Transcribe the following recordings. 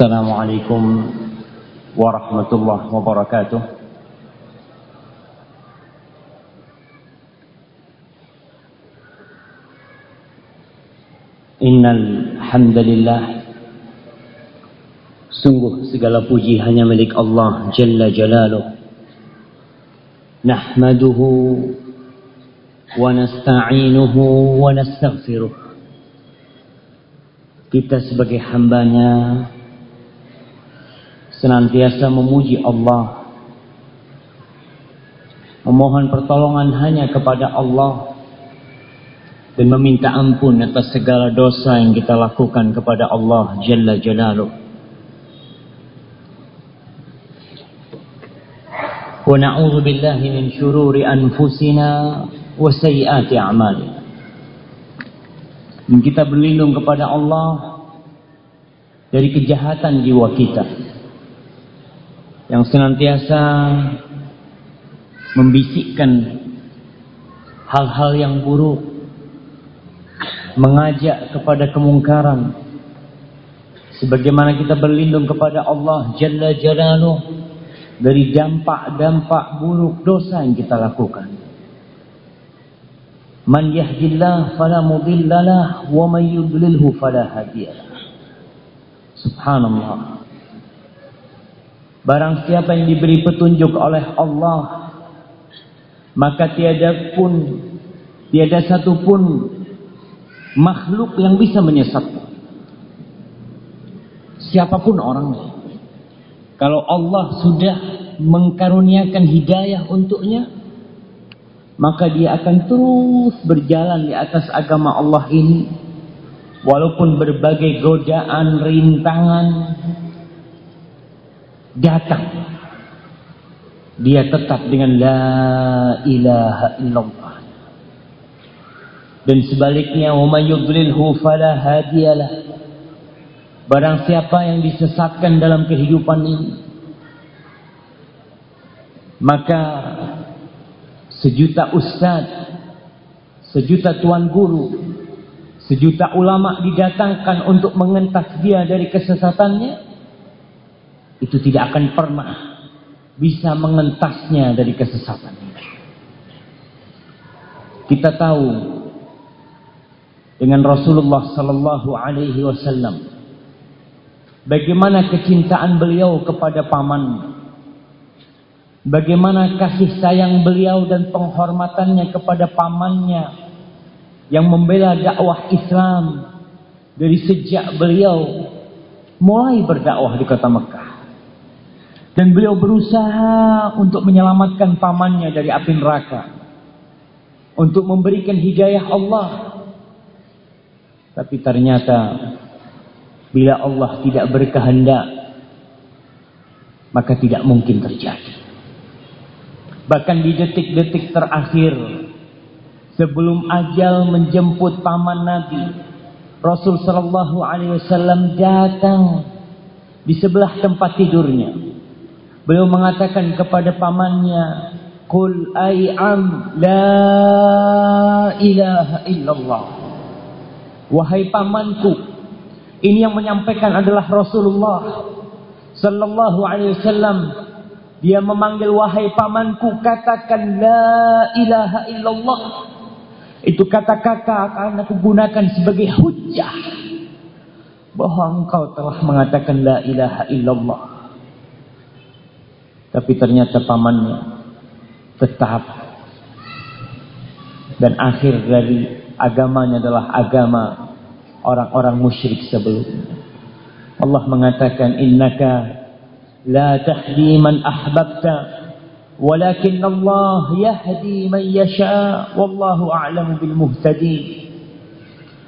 السلام عليكم ورحمة الله وبركاته إن الحمد لله Sungguh segala puji hanya milik Allah Jalla Jalaluh. Nahmaduhu wa nasta'inuhu wa nastaghfiruh. Kita sebagai hambanya senantiasa memuji Allah. Memohon pertolongan hanya kepada Allah. Dan meminta ampun atas segala dosa yang kita lakukan kepada Allah Jalla Jalaluh. Wa na'udhu billahi min syururi anfusina wa sayyati a'malina. Dan kita berlindung kepada Allah dari kejahatan jiwa kita yang senantiasa membisikkan hal-hal yang buruk mengajak kepada kemungkaran sebagaimana kita berlindung kepada Allah Jalla Jalaluh dari dampak-dampak buruk dosa yang kita lakukan. Man yahdillah fala mudhillalah wa man yudlilhu fala hadiyalah. Subhanallah. Barang siapa yang diberi petunjuk oleh Allah maka tiada pun tiada satu pun makhluk yang bisa menyesatkan. Siapa pun orangnya. Kalau Allah sudah mengkaruniakan hidayah untuknya, maka dia akan terus berjalan di atas agama Allah ini. Walaupun berbagai godaan, rintangan datang. Dia tetap dengan la ilaha illallah. Dan sebaliknya, wa may yudlilhu fala hadiyalah. Barang siapa yang disesatkan dalam kehidupan ini, maka sejuta ustaz, sejuta tuan guru, sejuta ulama didatangkan untuk mengentas dia dari kesesatannya, itu tidak akan pernah bisa mengentasnya dari kesesatan. Kita tahu dengan Rasulullah sallallahu alaihi wasallam bagaimana kecintaan beliau kepada paman Bagaimana kasih sayang beliau dan penghormatannya kepada pamannya yang membela dakwah Islam dari sejak beliau mulai berdakwah di kota Mekah. Dan beliau berusaha untuk menyelamatkan pamannya dari api neraka. Untuk memberikan hidayah Allah. Tapi ternyata bila Allah tidak berkehendak maka tidak mungkin terjadi. Bahkan di detik-detik terakhir sebelum ajal menjemput paman Nabi, Rasul sallallahu alaihi wasallam datang di sebelah tempat tidurnya. Beliau mengatakan kepada pamannya, "Qul am la ilaha illallah." Wahai pamanku, ini yang menyampaikan adalah Rasulullah sallallahu alaihi wasallam dia memanggil wahai pamanku katakan la ilaha illallah. Itu kata kakak akan aku gunakan sebagai hujah. Bahwa engkau telah mengatakan la ilaha illallah. Tapi ternyata pamannya tetap. Dan akhir dari agamanya adalah agama orang-orang musyrik sebelumnya. Allah mengatakan innaka la tahdi man ahbabta walakin Allah yahdi man yasha wallahu a'lamu bil muhtadin.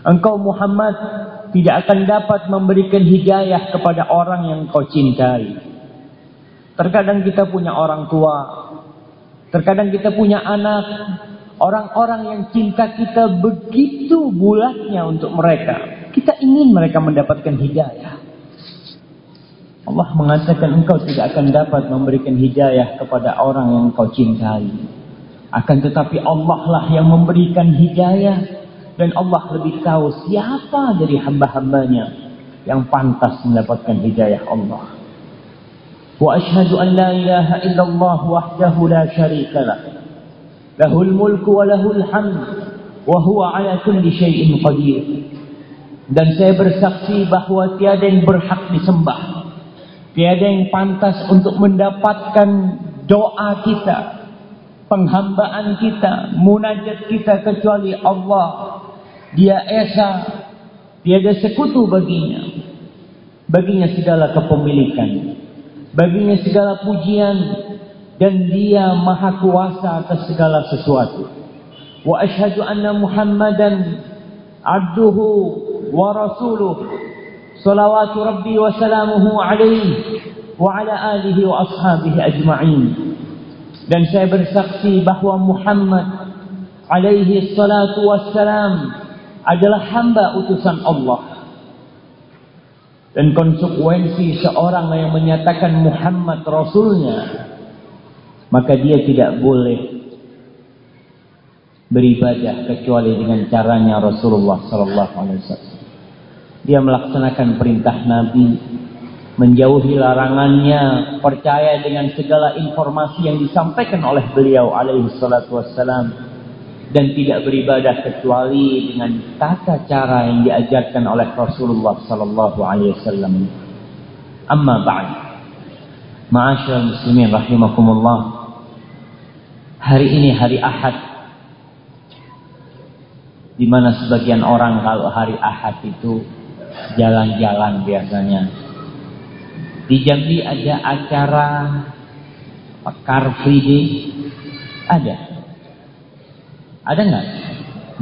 Engkau Muhammad tidak akan dapat memberikan hidayah kepada orang yang kau cintai. Terkadang kita punya orang tua, terkadang kita punya anak, orang-orang yang cinta kita begitu bulatnya untuk mereka. Kita ingin mereka mendapatkan hidayah. Allah mengatakan engkau tidak akan dapat memberikan hidayah kepada orang yang kau cintai. Akan tetapi Allah lah yang memberikan hidayah. Dan Allah lebih tahu siapa dari hamba-hambanya yang pantas mendapatkan hidayah Allah. An la ilaha illallah wahdahu la syarika lah. Lahul mulku wa lahul hamd wa huwa ala kulli syai'in qadir. Dan saya bersaksi bahawa tiada yang berhak disembah. Tiada yang pantas untuk mendapatkan doa kita, penghambaan kita, munajat kita kecuali Allah. Dia Esa, tiada sekutu baginya. Baginya segala kepemilikan. Baginya segala pujian dan dia maha kuasa atas segala sesuatu. Wa ashhadu anna Muhammadan abduhu wa rasuluh salawatu rabbi wa salamuhu alaihi wa ala alihi wa ashabihi ajma'in. Dan saya bersaksi bahawa Muhammad alaihi salatu wassalam adalah hamba utusan Allah. Dan konsekuensi seorang yang menyatakan Muhammad Rasulnya, maka dia tidak boleh beribadah kecuali dengan caranya Rasulullah Sallallahu Alaihi Wasallam. Dia melaksanakan perintah Nabi, menjauhi larangannya, percaya dengan segala informasi yang disampaikan oleh beliau alaihi dan tidak beribadah kecuali dengan tata cara yang diajarkan oleh Rasulullah sallallahu alaihi wasallam. Amma ba'd. Ma'asyiral muslimin rahimakumullah. Hari ini hari Ahad di mana sebagian orang kalau hari Ahad itu jalan-jalan biasanya. Di Jambi ada acara Car Free Day? Ada. Ada nggak?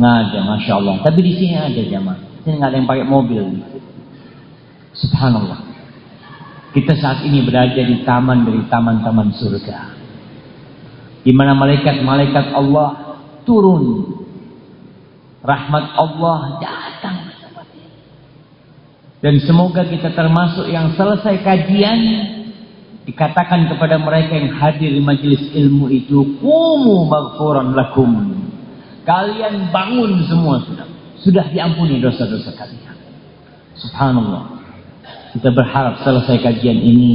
Nggak ada, masya Allah. Tapi di sini ada jamaah. Sini nggak ada yang pakai mobil. Subhanallah. Kita saat ini berada di taman dari taman-taman surga. Di mana malaikat-malaikat Allah turun. Rahmat Allah datang. Dan semoga kita termasuk yang selesai kajian dikatakan kepada mereka yang hadir di majelis ilmu itu, "Qumu maghfuran lakum." Kalian bangun semua sudah. Sudah diampuni dosa-dosa kalian. Subhanallah. Kita berharap selesai kajian ini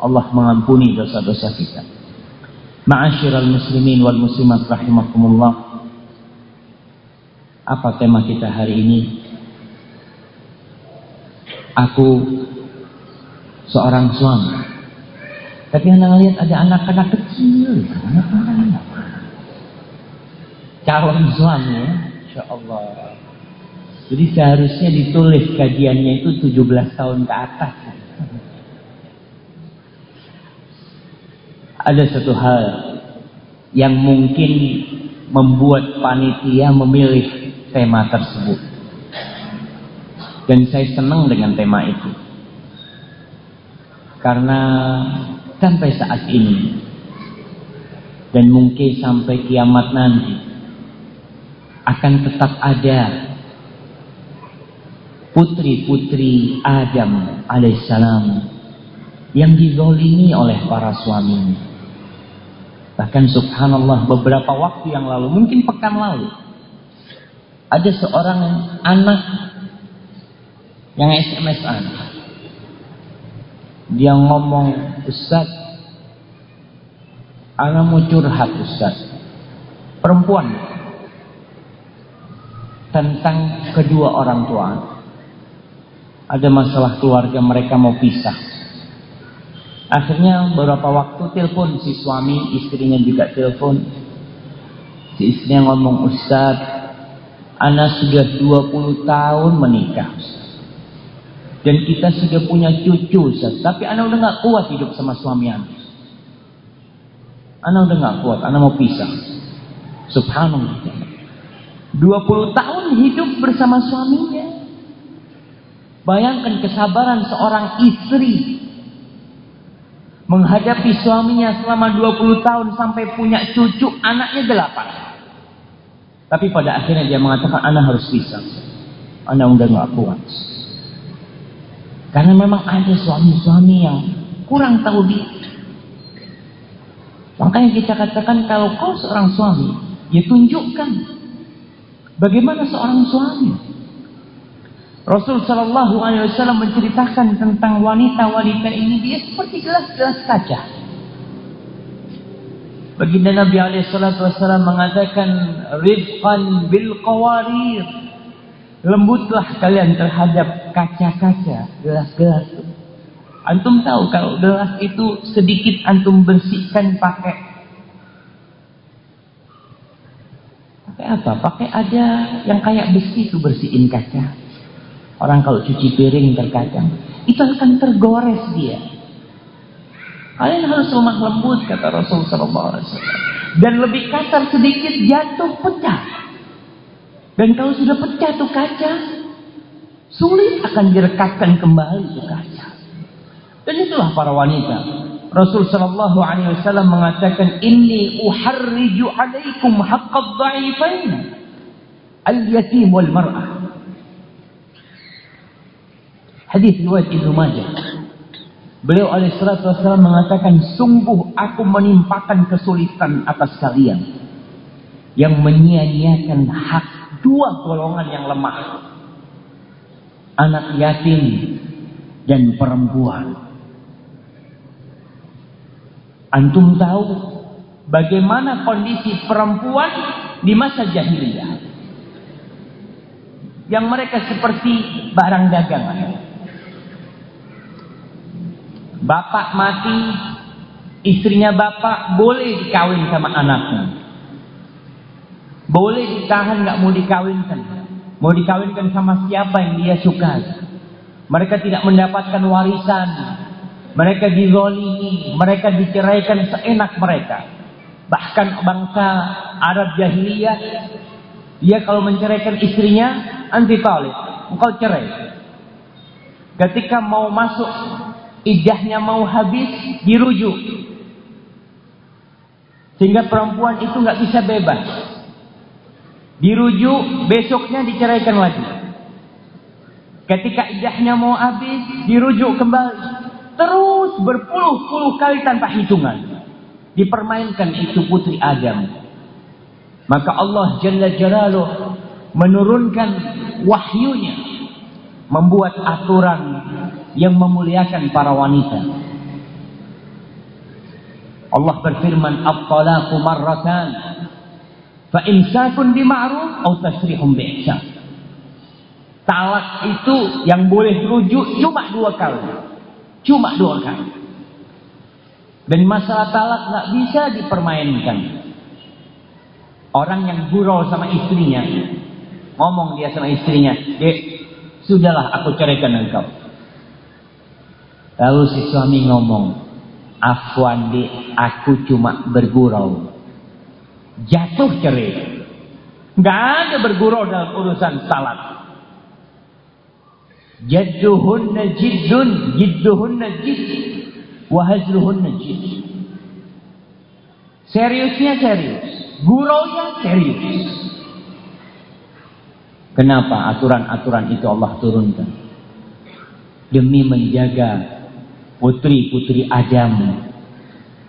Allah mengampuni dosa-dosa kita. Ma'asyiral muslimin wal muslimat rahimakumullah. Apa tema kita hari ini? Aku seorang suami. Tapi anda lihat ada anak-anak kecil. Anak-anak calon suami ya. Insya Allah. Jadi seharusnya ditulis kajiannya itu 17 tahun ke atas. Ada satu hal yang mungkin membuat panitia memilih tema tersebut. Dan saya senang dengan tema itu. Karena sampai saat ini dan mungkin sampai kiamat nanti akan tetap ada putri-putri Adam alaihissalam yang dizolimi oleh para suami. Bahkan subhanallah beberapa waktu yang lalu, mungkin pekan lalu, ada seorang anak yang SMS-an. Dia ngomong, Ustaz, anak mau curhat Ustaz. Perempuan, tentang kedua orang tua. Ada masalah keluarga mereka mau pisah. Akhirnya beberapa waktu telepon si suami, istrinya juga telepon. Si istrinya ngomong, Ustaz, anak sudah 20 tahun menikah. Dan kita sudah punya cucu, Ustaz. Tapi anak udah gak kuat hidup sama suami anak. Anak udah gak kuat, anak mau pisah. Subhanallah. 20 tahun hidup bersama suaminya. Bayangkan kesabaran seorang istri menghadapi suaminya selama 20 tahun sampai punya cucu, anaknya 8. Tapi pada akhirnya dia mengatakan anak harus pisah. Anak udah gak kuat. Karena memang ada suami-suami yang kurang tahu diri. Makanya kita katakan kalau kau seorang suami, ya tunjukkan Bagaimana seorang suami? Rasul Shallallahu Alaihi Wasallam menceritakan tentang wanita-wanita ini dia seperti gelas-gelas kaca. Baginda Nabi Alaihi Wasallam mengatakan rifqan bil qawarir lembutlah kalian terhadap kaca-kaca gelas-gelas. Antum tahu kalau gelas itu sedikit antum bersihkan pakai pakai apa? Pakai ada yang kayak besi itu bersihin kaca. Orang kalau cuci piring terkadang itu akan tergores dia. Kalian harus lemah lembut kata Rasul Sallallahu Alaihi Wasallam. Dan lebih kasar sedikit jatuh pecah. Dan kalau sudah pecah tuh kaca, sulit akan direkatkan kembali tuh kaca. Dan itulah para wanita. Rasul Sallallahu Alaihi Wasallam mengatakan, Inni uharriju alaikum haqqad dha'ifain al-yatim wal mar'ah. Hadis riwayat Ibnu Majah. Beliau alaihissalatu wassalam mengatakan, sungguh aku menimpakan kesulitan atas kalian yang menyia-nyiakan hak dua golongan yang lemah. Anak yatim dan perempuan. Antum tahu bagaimana kondisi perempuan di masa jahiliyah. Yang mereka seperti barang dagangan. Bapak mati, istrinya bapak boleh dikawin sama anaknya. Boleh ditahan nggak mau dikawinkan. Mau dikawinkan sama siapa yang dia suka. Mereka tidak mendapatkan warisan. Mereka dizolimi. Mereka diceraikan seenak mereka. Bahkan bangsa Arab jahiliyah. Dia kalau menceraikan istrinya. Anti talib. Engkau cerai. Ketika mau masuk idahnya mau habis dirujuk sehingga perempuan itu nggak bisa bebas dirujuk besoknya diceraikan lagi ketika idahnya mau habis dirujuk kembali terus berpuluh-puluh kali tanpa hitungan dipermainkan itu putri Adam maka Allah Jalla Jalaluh menurunkan wahyunya membuat aturan yang memuliakan para wanita. Allah berfirman, "At-talaqu marratan, fa imsakun bima'ruf atau tasrihum biihsan." Talak itu yang boleh rujuk cuma dua kali. Cuma dua kali. Dan masalah talak nggak bisa dipermainkan. Orang yang gurau sama istrinya, ngomong dia sama istrinya, "Dek, sudahlah aku ceraikan engkau." Lalu si suami ngomong, Afwan di, aku cuma bergurau. Jatuh cerai. Gak ada bergurau dalam urusan salat. Jadduhunna jiddun, jidduhunna jidd, wahazluhunna jidd. Seriusnya serius, guraunya serius. Kenapa aturan-aturan itu Allah turunkan? Demi menjaga putri-putri Adam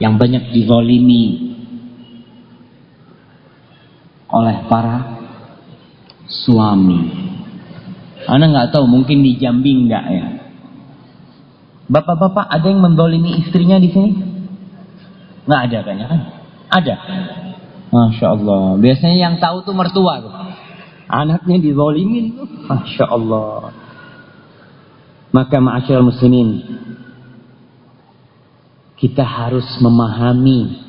yang banyak dizolimi oleh para suami. Anda nggak tahu, mungkin di Jambi nggak ya. Bapak-bapak ada yang mendolimi istrinya di sini? Nggak ada kayaknya kan? Ada. Masya Allah. Biasanya yang tahu tuh mertua tuh. Anaknya dizolimin tuh. Masya Allah. Maka ma'asyar muslimin kita harus memahami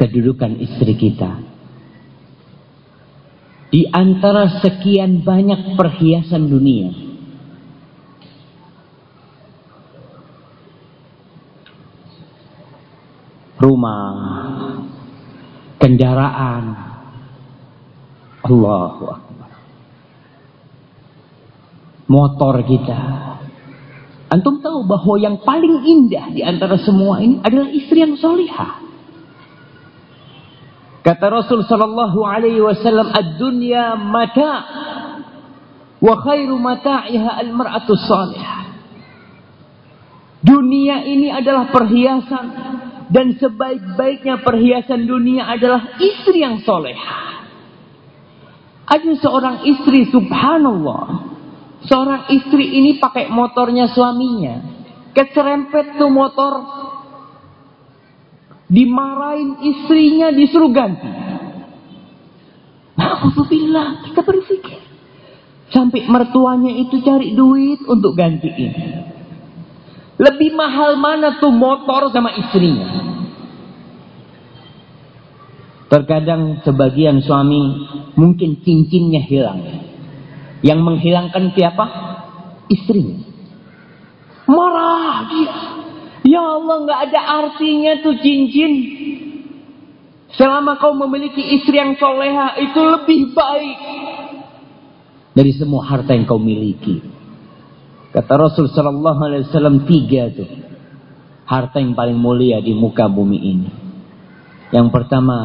kedudukan istri kita. Di antara sekian banyak perhiasan dunia, rumah, kendaraan, Allahu Akbar. Motor kita, Antum tahu bahwa yang paling indah di antara semua ini adalah istri yang solihah. Kata Rasul sallallahu alaihi wasallam, "Ad-dunya mata wa khairu mata'iha al-mar'atu salihah." Dunia ini adalah perhiasan dan sebaik-baiknya perhiasan dunia adalah istri yang solehah. Ada seorang istri subhanallah Seorang istri ini pakai motornya suaminya. Keserempet tuh motor. Dimarahin istrinya disuruh ganti. Alhamdulillah kita berpikir. Sampai mertuanya itu cari duit untuk gantiin. Lebih mahal mana tuh motor sama istrinya? Terkadang sebagian suami mungkin cincinnya hilang. Yang menghilangkan siapa? Istrinya. Marah dia. Ya Allah nggak ada artinya tuh cincin. Selama kau memiliki istri yang soleha itu lebih baik dari semua harta yang kau miliki. Kata Rasul Sallallahu Alaihi Wasallam tiga tuh harta yang paling mulia di muka bumi ini. Yang pertama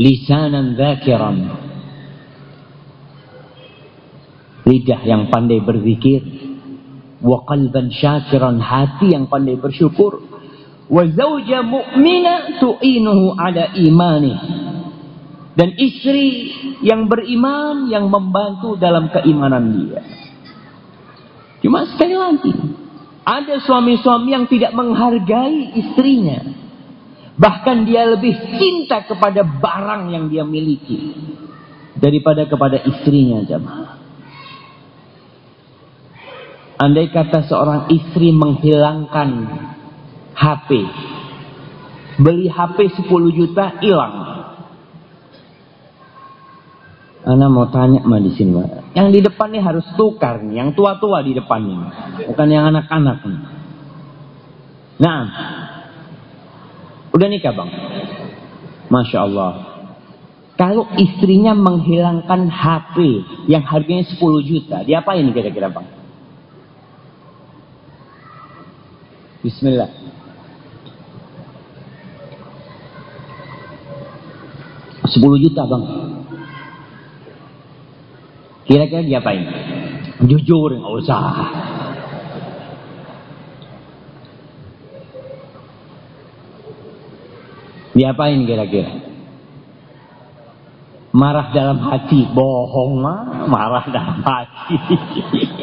lisanan zakiran lidah yang pandai berzikir wa qalban syakiran hati yang pandai bersyukur. Wa zauja mu'mina tu'inuhu ala imani. Dan istri yang beriman yang membantu dalam keimanan dia. Cuma sekali lagi ada suami-suami yang tidak menghargai istrinya. Bahkan dia lebih cinta kepada barang yang dia miliki daripada kepada istrinya jemaah. Andai kata seorang istri menghilangkan HP, beli HP 10 juta hilang. Ana mau tanya mah di sini, Yang di depan ini harus tukar nih, yang tua-tua di depan ini, bukan yang anak-anak nih. Nah, Udah nikah bang? Masya Allah. Kalau istrinya menghilangkan HP yang harganya 10 juta, diapain kira-kira bang? Bismillah. Sepuluh juta bang. Kira-kira diapain? Jujur nggak usah. Diapain kira-kira? Marah dalam hati, bohong mah, marah dalam hati.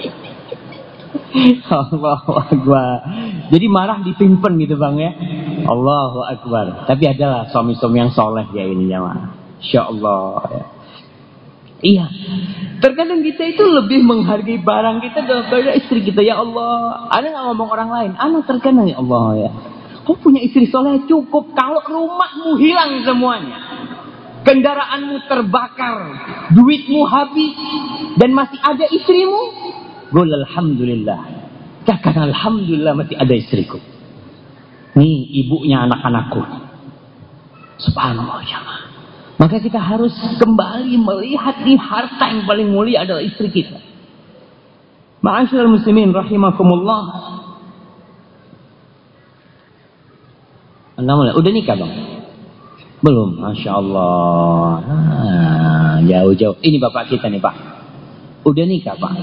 Allahu Akbar. Jadi marah disimpan gitu bang ya. Allahu Akbar. Tapi adalah suami-suami yang soleh ya ini ya mah. Insya Allah. Ya. Iya. Terkadang kita itu lebih menghargai barang kita daripada istri kita. Ya Allah. Ada nggak ngomong orang lain? Anak terkadang ya Allah ya. Kau punya istri soleh cukup kalau rumahmu hilang semuanya. Kendaraanmu terbakar, duitmu habis, dan masih ada istrimu. Gol alhamdulillah. Katakan alhamdulillah masih ada istriku. Nih ibunya anak-anakku. Subhanallah ya Maka kita harus kembali melihat di harta yang paling mulia adalah istri kita. Ma'asyiral muslimin rahimakumullah. Enam Udah nikah bang? Belum, masya Allah. Ah, jauh-jauh. Ini bapak kita nih pak. Udah nikah pak.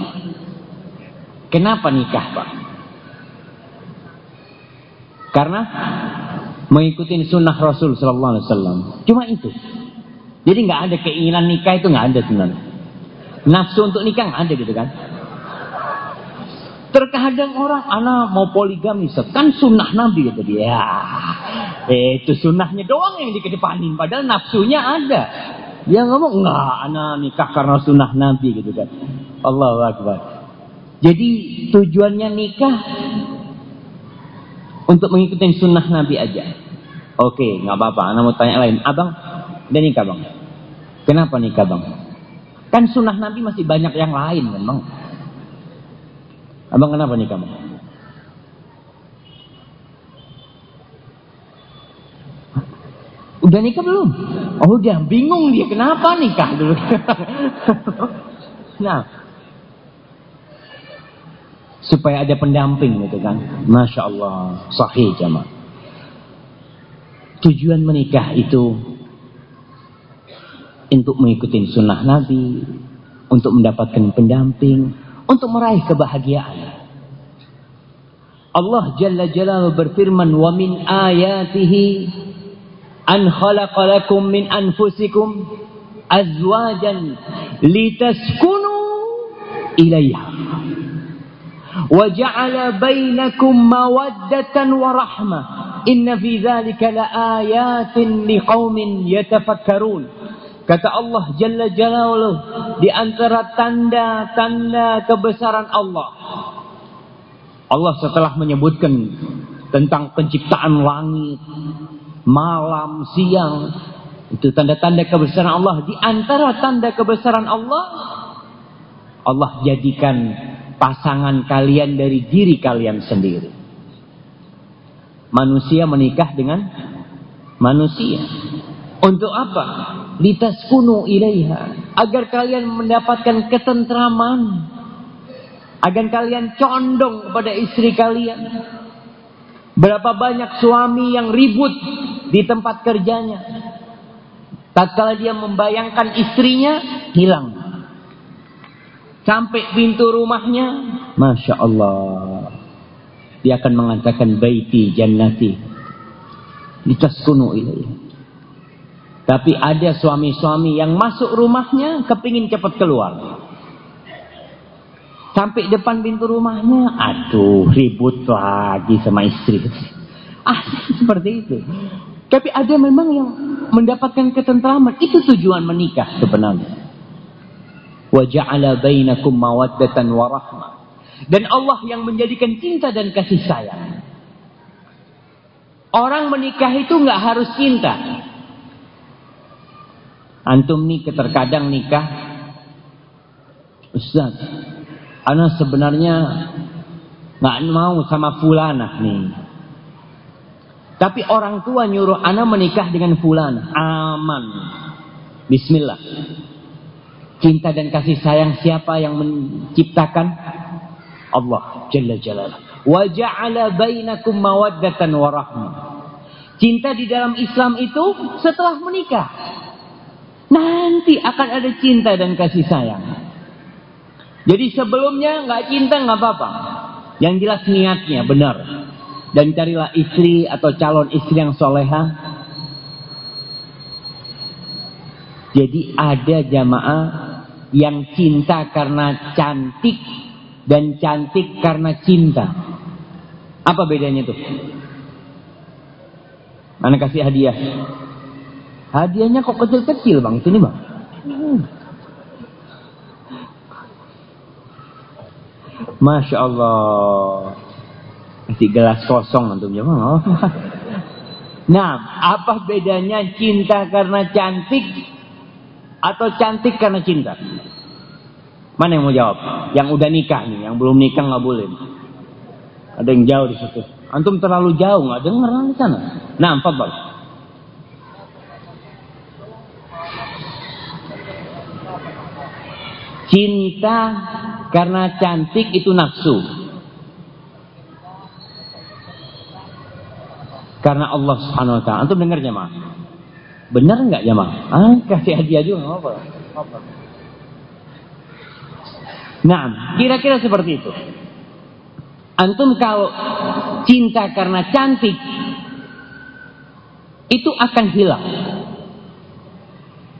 Kenapa nikah pak? Karena mengikuti sunnah Rasul Sallallahu Alaihi Wasallam. Cuma itu. Jadi nggak ada keinginan nikah itu nggak ada sebenarnya. Nafsu untuk nikah nggak ada gitu kan? Terkadang orang anak mau poligami, kan sunnah Nabi kata dia. Ya, itu sunnahnya doang yang dikedepanin, padahal nafsunya ada. Dia ngomong enggak, anak nikah karena sunnah Nabi gitu kan. Allahu Akbar. Jadi tujuannya nikah untuk mengikuti sunnah Nabi aja. Oke, nggak apa-apa. Anak mau tanya lain. Abang, dia nikah bang. Kenapa nikah bang? Kan sunnah Nabi masih banyak yang lain kan bang. Abang kenapa nih kamu? Udah nikah belum? Oh udah, bingung dia kenapa nikah dulu. nah, supaya ada pendamping gitu kan. Masya Allah, sahih jamaah. Tujuan menikah itu untuk mengikuti sunnah Nabi, untuk mendapatkan pendamping, untuk meraih kebahagiaan. Allah Jalla Jalaluhu berfirman, "Wa min ayatihi an khalaqa lakum min anfusikum azwajan litaskunu ilaiha. Bainakum mawaddatan wa rahmah. Inna fi dzalika laayatin liqaumin yatafakkarun. Kata Allah Jalla Jalaluhu di antara tanda-tanda kebesaran Allah. Allah setelah menyebutkan tentang penciptaan langit, malam, siang, itu tanda-tanda kebesaran Allah. Di antara tanda kebesaran Allah, Allah jadikan pasangan kalian dari diri kalian sendiri. Manusia menikah dengan manusia. Untuk apa? Litaskunu ilaiha. Agar kalian mendapatkan ketentraman. Agar kalian condong kepada istri kalian. Berapa banyak suami yang ribut di tempat kerjanya Tatkala dia membayangkan istrinya, hilang. Sampai pintu rumahnya, Masya Allah. Dia akan mengatakan baiti jannati. Litaskunu ilaih. Tapi ada suami-suami yang masuk rumahnya kepingin cepat keluar. Sampai depan pintu rumahnya, aduh ribut lagi sama istri. Ah, seperti itu. Tapi ada memang yang mendapatkan ketentraman. Itu tujuan menikah sebenarnya. Bainakum mawaddatan wa rahmah. Dan Allah yang menjadikan cinta dan kasih sayang. Orang menikah itu nggak harus cinta. Antum nih terkadang nikah. Ustaz, Ana sebenarnya nggak mau sama fulanah nih. Tapi orang tua nyuruh anak menikah dengan fulan. Aman. Bismillah. Cinta dan kasih sayang siapa yang menciptakan? Allah Jalla Jalla. Wa ja'ala bainakum mawaddatan wa rahmah. Cinta di dalam Islam itu setelah menikah. Nanti akan ada cinta dan kasih sayang. Jadi sebelumnya nggak cinta nggak apa-apa. Yang jelas niatnya benar dan carilah istri atau calon istri yang soleha. Jadi ada jamaah yang cinta karena cantik dan cantik karena cinta. Apa bedanya tuh? Mana kasih hadiah? Hadiahnya kok kecil-kecil bang, sini bang. Masya Allah. Masih gelas kosong antum jemaah. Nah, apa bedanya cinta karena cantik atau cantik karena cinta? Mana yang mau jawab? Yang udah nikah nih, yang belum nikah nggak boleh. Ada yang jauh di situ. Antum terlalu jauh nggak dengar di sana. Nah, empat bang. Cinta karena cantik itu nafsu. Karena Allah Subhanahu wa taala. Antum dengar jemaah? Benar enggak jemaah? Ah, kasih hadiah juga enggak apa. apa. Nah, kira-kira seperti itu. Antum kalau cinta karena cantik itu akan hilang.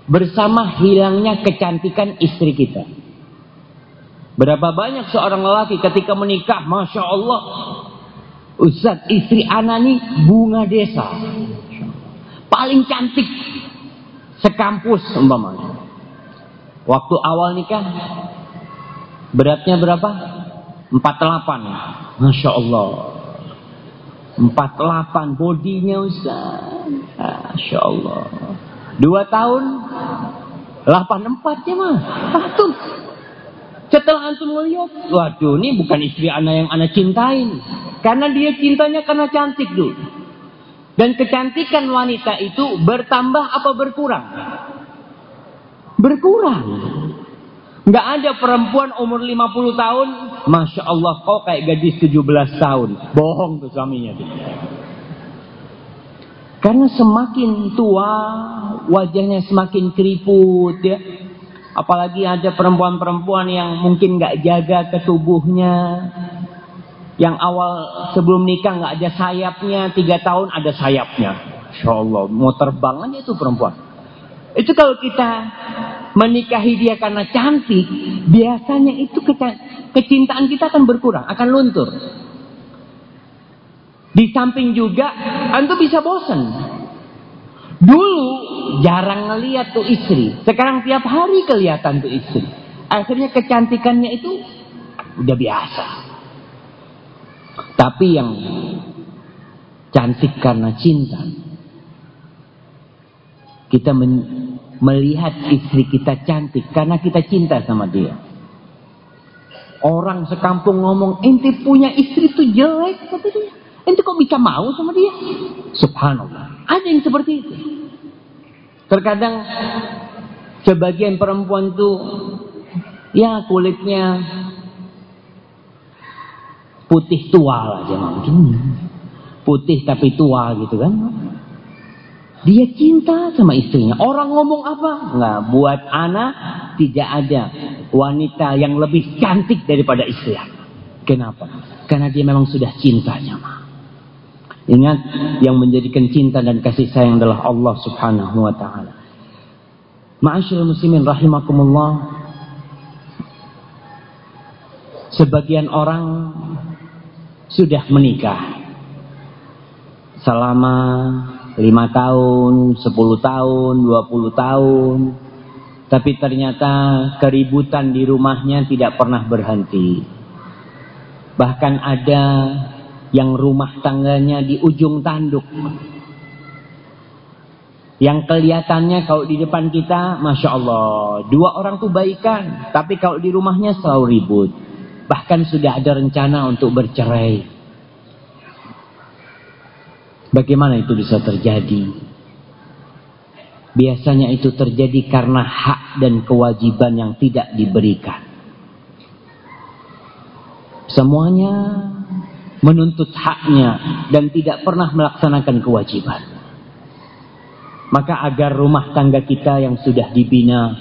Bersama hilangnya kecantikan istri kita. Berapa banyak seorang lelaki ketika menikah, Masya Allah, Ustaz istri anak nih bunga desa. Paling cantik sekampus umpamanya. Waktu awal nikah beratnya berapa? 48. Masya Allah. 48 bodinya Ustaz. Masya Allah. Dua tahun 84 ya mah. Antum. Setelah antum melihat, waduh ini bukan istri anak yang anak cintain. Karena dia cintanya karena cantik dulu. Dan kecantikan wanita itu bertambah apa berkurang? Berkurang. Nggak ada perempuan umur 50 tahun, Masya Allah kok kayak gadis 17 tahun. Bohong tuh suaminya. Karena semakin tua, wajahnya semakin keriput ya. Apalagi ada perempuan-perempuan yang mungkin nggak jaga ketubuhnya, yang awal sebelum nikah nggak ada sayapnya, tiga tahun ada sayapnya. Insya Allah, mau terbang aja itu perempuan. Itu kalau kita menikahi dia karena cantik, biasanya itu kecintaan kita akan berkurang, akan luntur. Di samping juga, antum bisa bosan. Dulu jarang ngeliat tuh istri, sekarang tiap hari kelihatan tuh istri. Akhirnya kecantikannya itu udah biasa. Tapi yang cantik karena cinta, kita melihat istri kita cantik karena kita cinta sama dia. Orang sekampung ngomong, ente punya istri tuh jelek, kata dia. Ente kok bisa mau sama dia? Subhanallah. Ada yang seperti itu. Terkadang sebagian perempuan tuh ya kulitnya putih tua aja mungkin. Putih tapi tua gitu kan. Dia cinta sama istrinya. Orang ngomong apa? Nggak. Buat anak tidak ada wanita yang lebih cantik daripada istri. Kenapa? Karena dia memang sudah cinta sama. Ingat yang menjadikan cinta dan kasih sayang adalah Allah Subhanahu wa taala. Ma'asyiral muslimin rahimakumullah. Sebagian orang sudah menikah selama lima tahun, sepuluh tahun, dua puluh tahun. Tapi ternyata keributan di rumahnya tidak pernah berhenti. Bahkan ada yang rumah tangganya di ujung tanduk. Yang kelihatannya kalau di depan kita, Masya Allah, dua orang tuh baikan. Tapi kalau di rumahnya selalu ribut. Bahkan sudah ada rencana untuk bercerai. Bagaimana itu bisa terjadi? Biasanya itu terjadi karena hak dan kewajiban yang tidak diberikan. Semuanya menuntut haknya dan tidak pernah melaksanakan kewajiban. Maka agar rumah tangga kita yang sudah dibina,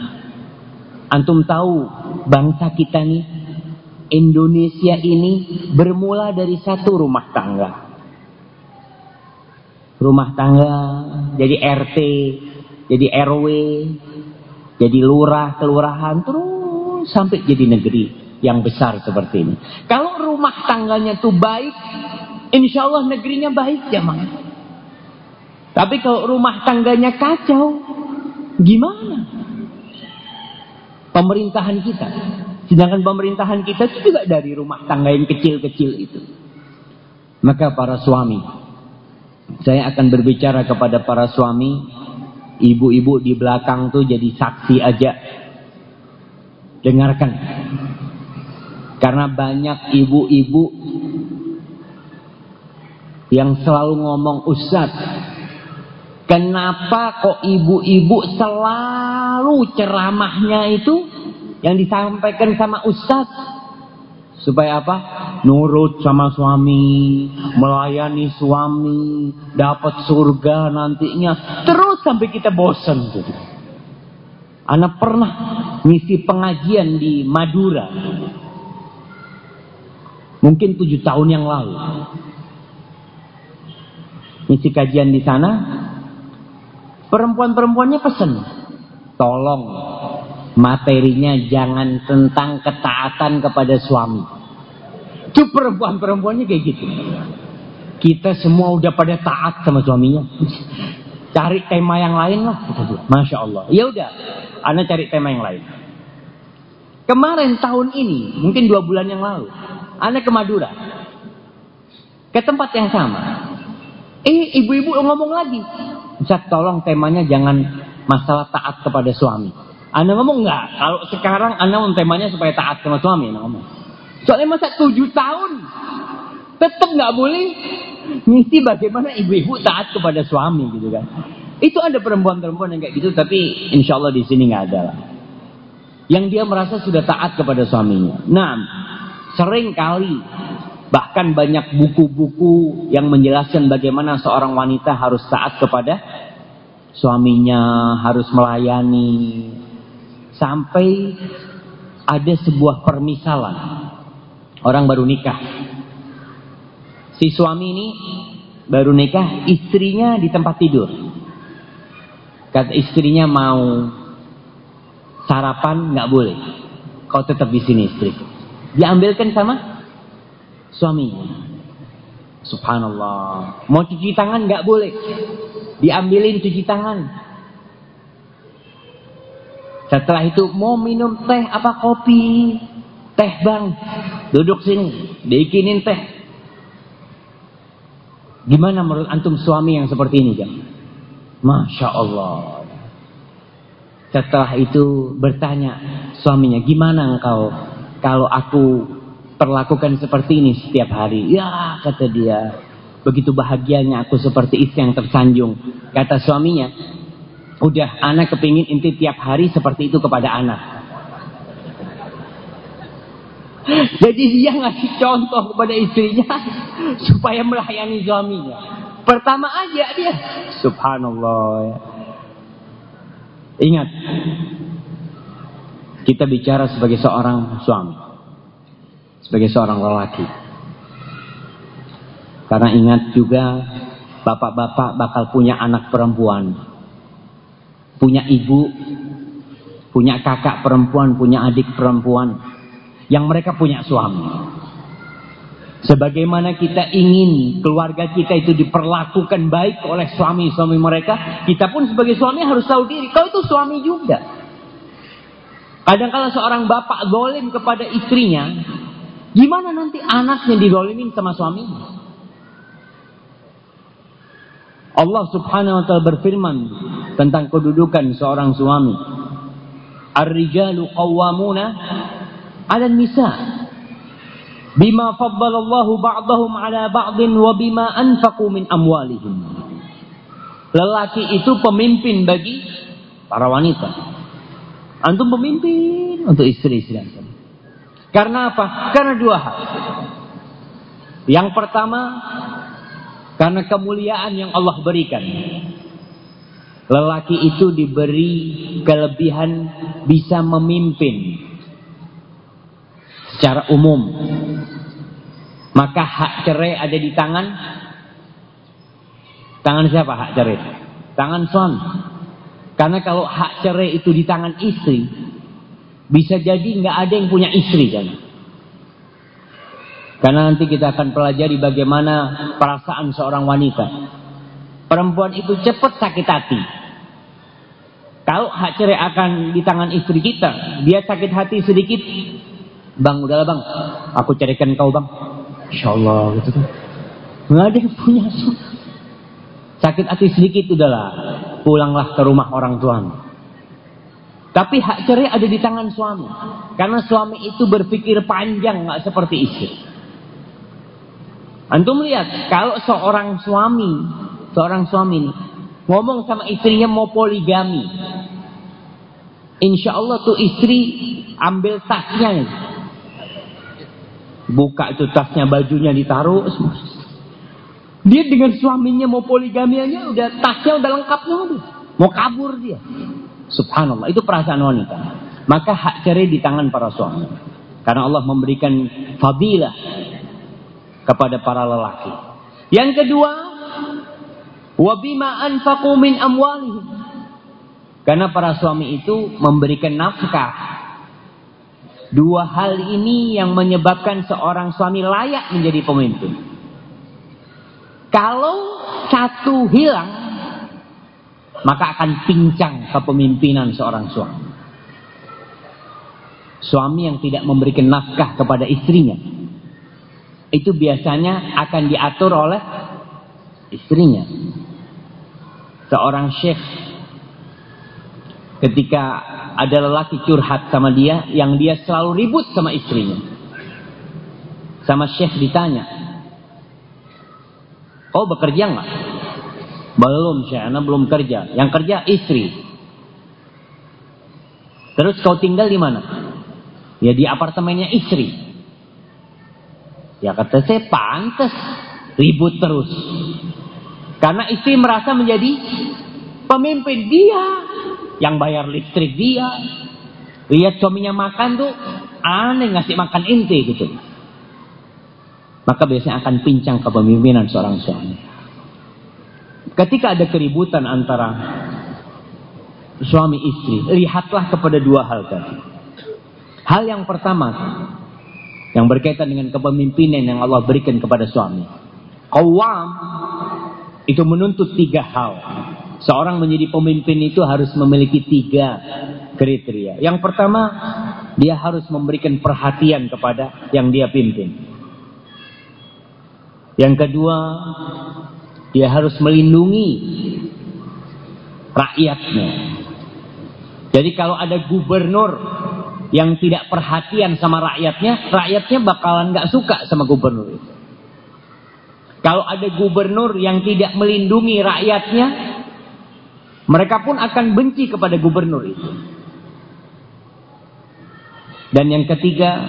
antum tahu bangsa kita nih, Indonesia ini bermula dari satu rumah tangga rumah tangga, jadi RT, jadi RW, jadi lurah, kelurahan, terus sampai jadi negeri yang besar seperti ini. Kalau rumah tangganya itu baik, insya Allah negerinya baik jamaah. Tapi kalau rumah tangganya kacau, gimana? Pemerintahan kita. Sedangkan pemerintahan kita itu juga dari rumah tangga yang kecil-kecil itu. Maka para suami, saya akan berbicara kepada para suami, ibu-ibu di belakang tuh jadi saksi aja. Dengarkan. Karena banyak ibu-ibu yang selalu ngomong Ustaz, kenapa kok ibu-ibu selalu ceramahnya itu yang disampaikan sama Ustaz Supaya apa? Nurut sama suami, melayani suami, dapat surga nantinya. Terus sampai kita bosan. Gitu. Anak pernah ngisi pengajian di Madura. Mungkin tujuh tahun yang lalu. Ngisi kajian di sana. Perempuan-perempuannya pesen. Tolong materinya jangan tentang ketaatan kepada suami. Itu perempuan-perempuannya kayak gitu. Kita semua udah pada taat sama suaminya. Cari tema yang lain lah. Masya Allah. Ya udah, anda cari tema yang lain. Kemarin tahun ini, mungkin dua bulan yang lalu, anda ke Madura, ke tempat yang sama. Eh, ibu-ibu ngomong lagi. Bisa tolong temanya jangan masalah taat kepada suami. Anda ngomong enggak? Kalau sekarang Anda ngomong temanya supaya taat sama suami, Anda ngomong. Soalnya masa tujuh tahun tetap nggak boleh ngisi bagaimana ibu-ibu taat kepada suami gitu kan. Itu ada perempuan-perempuan yang kayak gitu, tapi insya Allah di sini nggak ada lah. Yang dia merasa sudah taat kepada suaminya. Nah, sering kali bahkan banyak buku-buku yang menjelaskan bagaimana seorang wanita harus taat kepada suaminya, harus melayani, Sampai ada sebuah permisalan. Orang baru nikah. Si suami ini baru nikah, istrinya di tempat tidur. Kata istrinya mau sarapan nggak boleh. Kau tetap di sini istri. Diambilkan sama suaminya. Subhanallah. Mau cuci tangan nggak boleh. Diambilin cuci tangan. Setelah itu mau minum teh apa kopi? Teh bang. Duduk sini. Bikinin teh. Gimana menurut antum suami yang seperti ini jam? Masya Allah. Setelah itu bertanya suaminya, gimana engkau kalau aku perlakukan seperti ini setiap hari. Ya, kata dia. Begitu bahagianya aku seperti istri yang tersanjung. Kata suaminya, udah anak kepingin inti tiap hari seperti itu kepada anak. Jadi dia ngasih contoh kepada istrinya supaya melayani suaminya. Pertama aja dia, subhanallah. Ingat, kita bicara sebagai seorang suami sebagai seorang lelaki. Karena ingat juga bapak-bapak bakal punya anak perempuan. Punya ibu, punya kakak perempuan, punya adik perempuan. Yang mereka punya suami. Sebagaimana kita ingin keluarga kita itu diperlakukan baik oleh suami-suami mereka, kita pun sebagai suami harus tahu diri, kau itu suami juga. Kadang kala seorang bapak golim kepada istrinya, Gimana nanti anaknya didolimin sama suaminya? Allah subhanahu wa ta'ala berfirman tentang kedudukan seorang suami. Ar-rijalu qawwamuna 'ala nisa bima faddalallahu ba'dahum 'ala ba'din wa bima anfaqu min amwalihim. Lelaki itu pemimpin bagi para wanita. Antum pemimpin untuk istri-istri antum. Karena apa? Karena dua hal. Yang pertama, karena kemuliaan yang Allah berikan. Lelaki itu diberi kelebihan bisa memimpin secara umum. Maka hak cerai ada di tangan tangan siapa hak cerai? Tangan suami. Karena kalau hak cerai itu di tangan istri, bisa jadi nggak ada yang punya istri kan. Karena nanti kita akan pelajari bagaimana perasaan seorang wanita. Perempuan itu cepat sakit hati. Kalau hak cerai akan di tangan istri kita, dia sakit hati sedikit. Bang, udahlah bang, aku carikan kau bang. Insya Allah gitu kan. Nggak ada yang punya Sakit hati sedikit udahlah, pulanglah ke rumah orang tuamu. Tapi hak cerai ada di tangan suami. Karena suami itu berpikir panjang nggak seperti istri. Antum lihat kalau seorang suami, seorang suami ngomong sama istrinya mau poligami. Insya Allah tuh istri ambil tasnya. Buka itu tasnya, bajunya ditaruh. Dia dengan suaminya mau poligami aja udah tasnya udah lengkap semua Mau kabur dia. Subhanallah, itu perasaan wanita. Maka hak cerai di tangan para suami. Karena Allah memberikan fadilah kepada para lelaki. Yang kedua, wabima anfaqu min. Karena para suami itu memberikan nafkah. Dua hal ini yang menyebabkan seorang suami layak menjadi pemimpin. Kalau satu hilang, maka akan pincang kepemimpinan seorang suami. Suami yang tidak memberikan nafkah kepada istrinya, itu biasanya akan diatur oleh istrinya. Seorang syekh ketika ada lelaki curhat sama dia yang dia selalu ribut sama istrinya. Sama syekh ditanya, "Oh bekerja nggak?" Belum Syekh, belum kerja. Yang kerja istri. Terus kau tinggal di mana? Ya di apartemennya istri. Ya kata saya pantas ribut terus. Karena istri merasa menjadi pemimpin dia yang bayar listrik dia. Lihat suaminya makan tuh aneh ngasih makan inti gitu. Maka biasanya akan pincang kepemimpinan seorang suami. Ketika ada keributan antara suami istri, lihatlah kepada dua hal tadi. Hal yang pertama yang berkaitan dengan kepemimpinan yang Allah berikan kepada suami. Qawwam itu menuntut tiga hal. Seorang menjadi pemimpin itu harus memiliki tiga kriteria. Yang pertama, dia harus memberikan perhatian kepada yang dia pimpin. Yang kedua, dia harus melindungi rakyatnya. Jadi kalau ada gubernur yang tidak perhatian sama rakyatnya, rakyatnya bakalan gak suka sama gubernur itu. Kalau ada gubernur yang tidak melindungi rakyatnya, mereka pun akan benci kepada gubernur itu. Dan yang ketiga,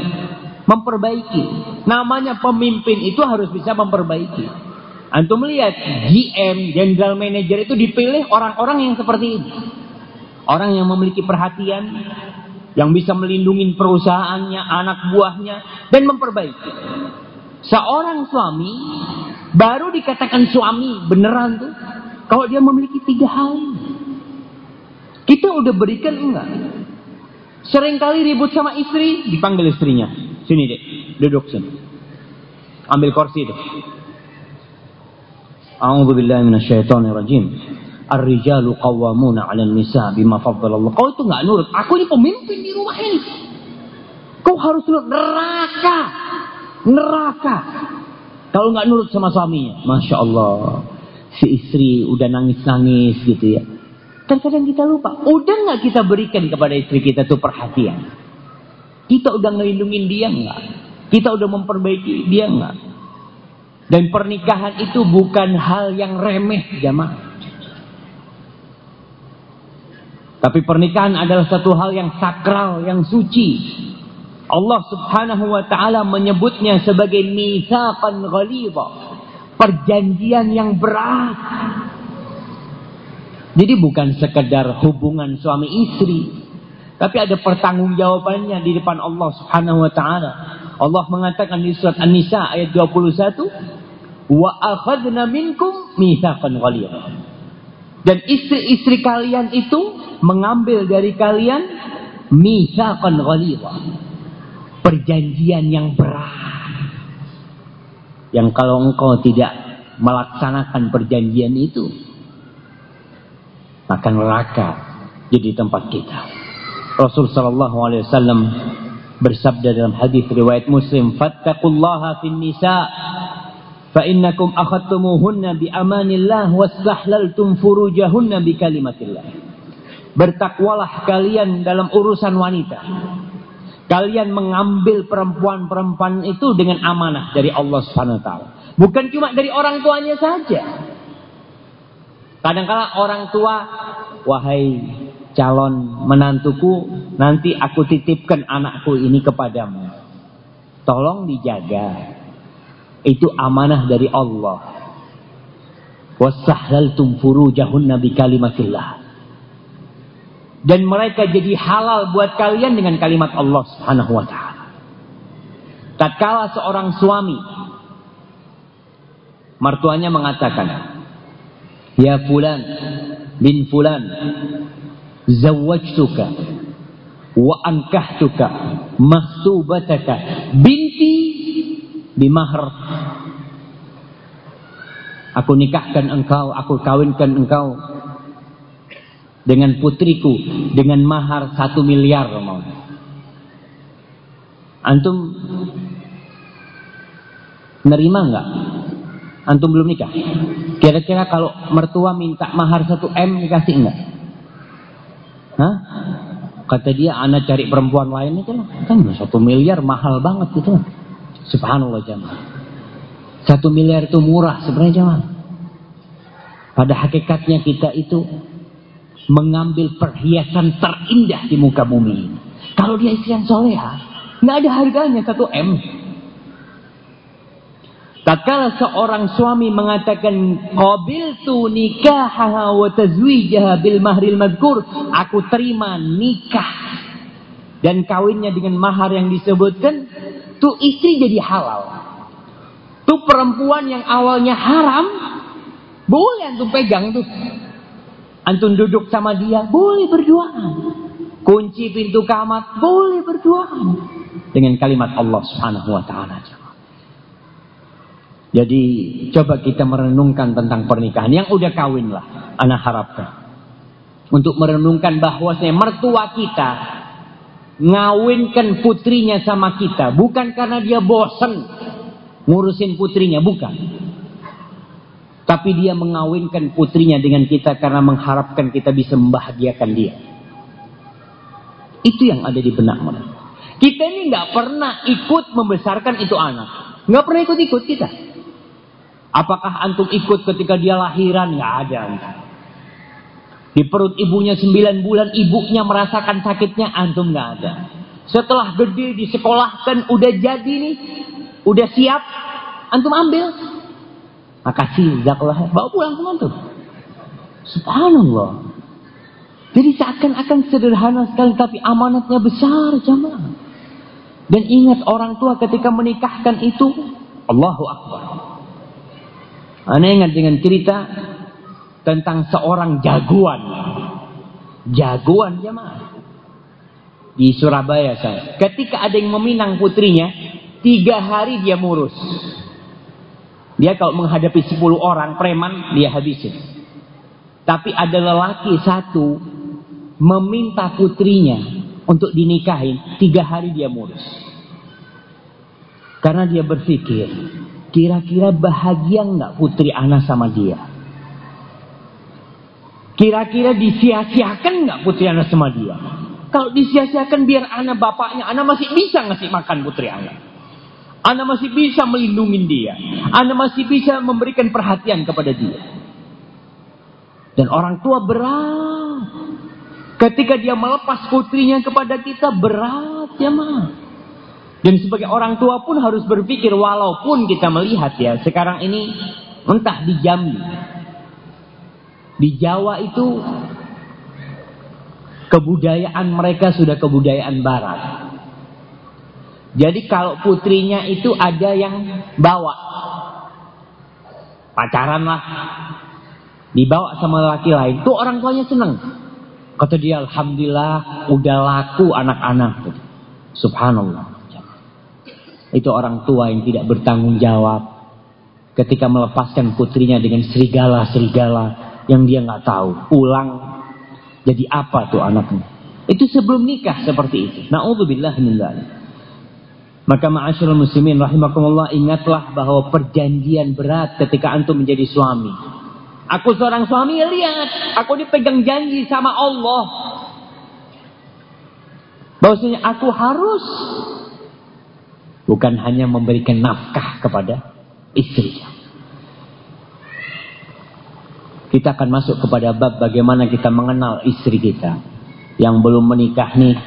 memperbaiki. Namanya pemimpin itu harus bisa memperbaiki. Antum melihat GM, General Manager itu dipilih orang-orang yang seperti ini. Orang yang memiliki perhatian, yang bisa melindungi perusahaannya, anak buahnya, dan memperbaiki. Seorang suami baru dikatakan suami beneran tuh kalau dia memiliki tiga hal. Kita udah berikan enggak? Seringkali ribut sama istri, dipanggil istrinya. Sini dek, duduk sini. Ambil kursi itu. A'udzu billahi minasyaitonir rajim. Ar-rijalu qawwamuna 'alan nisa bima Allah. Kau itu enggak nurut. Aku ini pemimpin di rumah ini. Kau harus nurut neraka. Neraka. Kalau nggak nurut sama suaminya, masya Allah, si istri udah nangis-nangis gitu ya. Terkadang kita lupa, udah nggak kita berikan kepada istri kita tuh perhatian. Kita udah ngelindungin dia nggak? Kita udah memperbaiki dia nggak? Dan pernikahan itu bukan hal yang remeh jamaah. Tapi pernikahan adalah satu hal yang sakral, yang suci. Allah Subhanahu wa taala menyebutnya sebagai mitsaqan ghalidha, perjanjian yang berat. Jadi bukan sekedar hubungan suami istri, tapi ada pertanggungjawabannya di depan Allah Subhanahu wa taala. Allah mengatakan di surat An-Nisa ayat 21, "Wa akhadna minkum mitsaqan ghalidha." Dan istri-istri kalian itu mengambil dari kalian mitsaqan ghalidha perjanjian yang berat. Yang kalau engkau tidak melaksanakan perjanjian itu, akan neraka jadi tempat kita. Rasul sallallahu alaihi wasallam bersabda dalam hadis riwayat Muslim, "Fattaqullaha fin nisa fa innakum akhadtumuhunna bi amanillah wastahlaltum furujahunna bi kalimatillah." Bertakwalah kalian dalam urusan wanita Kalian mengambil perempuan-perempuan itu dengan amanah dari Allah taala. Bukan cuma dari orang tuanya saja. Kadang-kala orang tua, wahai calon menantuku, nanti aku titipkan anakku ini kepadamu. Tolong dijaga. Itu amanah dari Allah. Wasahlaltum furujahunna bi kalimatillah dan mereka jadi halal buat kalian dengan kalimat Allah Subhanahu wa taala. Tatkala seorang suami mertuanya mengatakan, "Ya fulan bin fulan, zawwajtuka wa ankahtuka mahsubataka binti bimahr." Aku nikahkan engkau, aku kawinkan engkau dengan putriku dengan mahar satu miliar mau. Antum nerima nggak? Antum belum nikah. Kira-kira kalau mertua minta mahar satu m dikasih nggak? Hah? Kata dia, anak cari perempuan lain itu kan satu miliar mahal banget itu. Subhanallah jamaah. Satu miliar itu murah sebenarnya jamaah. Pada hakikatnya kita itu mengambil perhiasan terindah di muka bumi. Kalau dia istri yang soleha, nggak ada harganya satu m. Tatkala seorang suami mengatakan qabil tu nikah wa tazwijaha bil mahril madkur, aku terima nikah dan kawinnya dengan mahar yang disebutkan, tuh istri jadi halal. Tuh perempuan yang awalnya haram, boleh antum pegang tuh. Antum duduk sama dia, boleh berduaan. Kunci pintu kamar, boleh berduaan. Dengan kalimat Allah subhanahu wa ta'ala. Jadi coba kita merenungkan tentang pernikahan. Yang udah kawin lah, anak harapkan. Untuk merenungkan bahwasanya mertua kita ngawinkan putrinya sama kita. Bukan karena dia bosan ngurusin putrinya, bukan. Tapi dia mengawinkan putrinya dengan kita karena mengharapkan kita bisa membahagiakan dia. Itu yang ada di benak mereka. Kita ini nggak pernah ikut membesarkan itu anak. Nggak pernah ikut-ikut kita. Apakah antum ikut ketika dia lahiran? Nggak ada. Di perut ibunya sembilan bulan, ibunya merasakan sakitnya, antum nggak ada. Setelah gede disekolahkan, udah jadi nih, udah siap, antum ambil. Makasih, jazakallah. Bawa pulang semua tuh. Subhanallah. Jadi seakan-akan sederhana sekali tapi amanatnya besar jamaah. Dan ingat orang tua ketika menikahkan itu Allahu Akbar. Anda ingat dengan cerita tentang seorang jagoan. Jagoan jamaah. Di Surabaya saya. Ketika ada yang meminang putrinya, tiga hari dia murus. Dia kalau menghadapi 10 orang preman, dia habisin. Tapi ada lelaki satu meminta putrinya untuk dinikahin, tiga hari dia murus. Karena dia berpikir, kira-kira bahagia nggak putri anak sama dia? Kira-kira disia-siakan nggak putri anak sama dia? Kalau disia-siakan biar anak bapaknya, anak masih bisa ngasih makan putri anak. Anda masih bisa melindungi dia. Anda masih bisa memberikan perhatian kepada dia. Dan orang tua berat. Ketika dia melepas putrinya kepada kita berat ya mah. Dan sebagai orang tua pun harus berpikir walaupun kita melihat ya sekarang ini entah di Jambi. Di Jawa itu kebudayaan mereka sudah kebudayaan barat. Jadi kalau putrinya itu ada yang bawa pacaran lah, dibawa sama laki lain, tuh orang tuanya seneng. Kata dia, Alhamdulillah udah laku anak-anak. Subhanallah. Itu orang tua yang tidak bertanggung jawab. Ketika melepaskan putrinya dengan serigala-serigala yang dia nggak tahu. Pulang jadi apa tuh anaknya. Itu sebelum nikah seperti itu. Na'udzubillah min maka ma'asyurul muslimin rahimakumullah ingatlah bahwa perjanjian berat ketika antum menjadi suami. Aku seorang suami lihat, aku dipegang janji sama Allah. Bahwasanya aku harus bukan hanya memberikan nafkah kepada istri. Kita akan masuk kepada bab bagaimana kita mengenal istri kita. Yang belum menikah nih,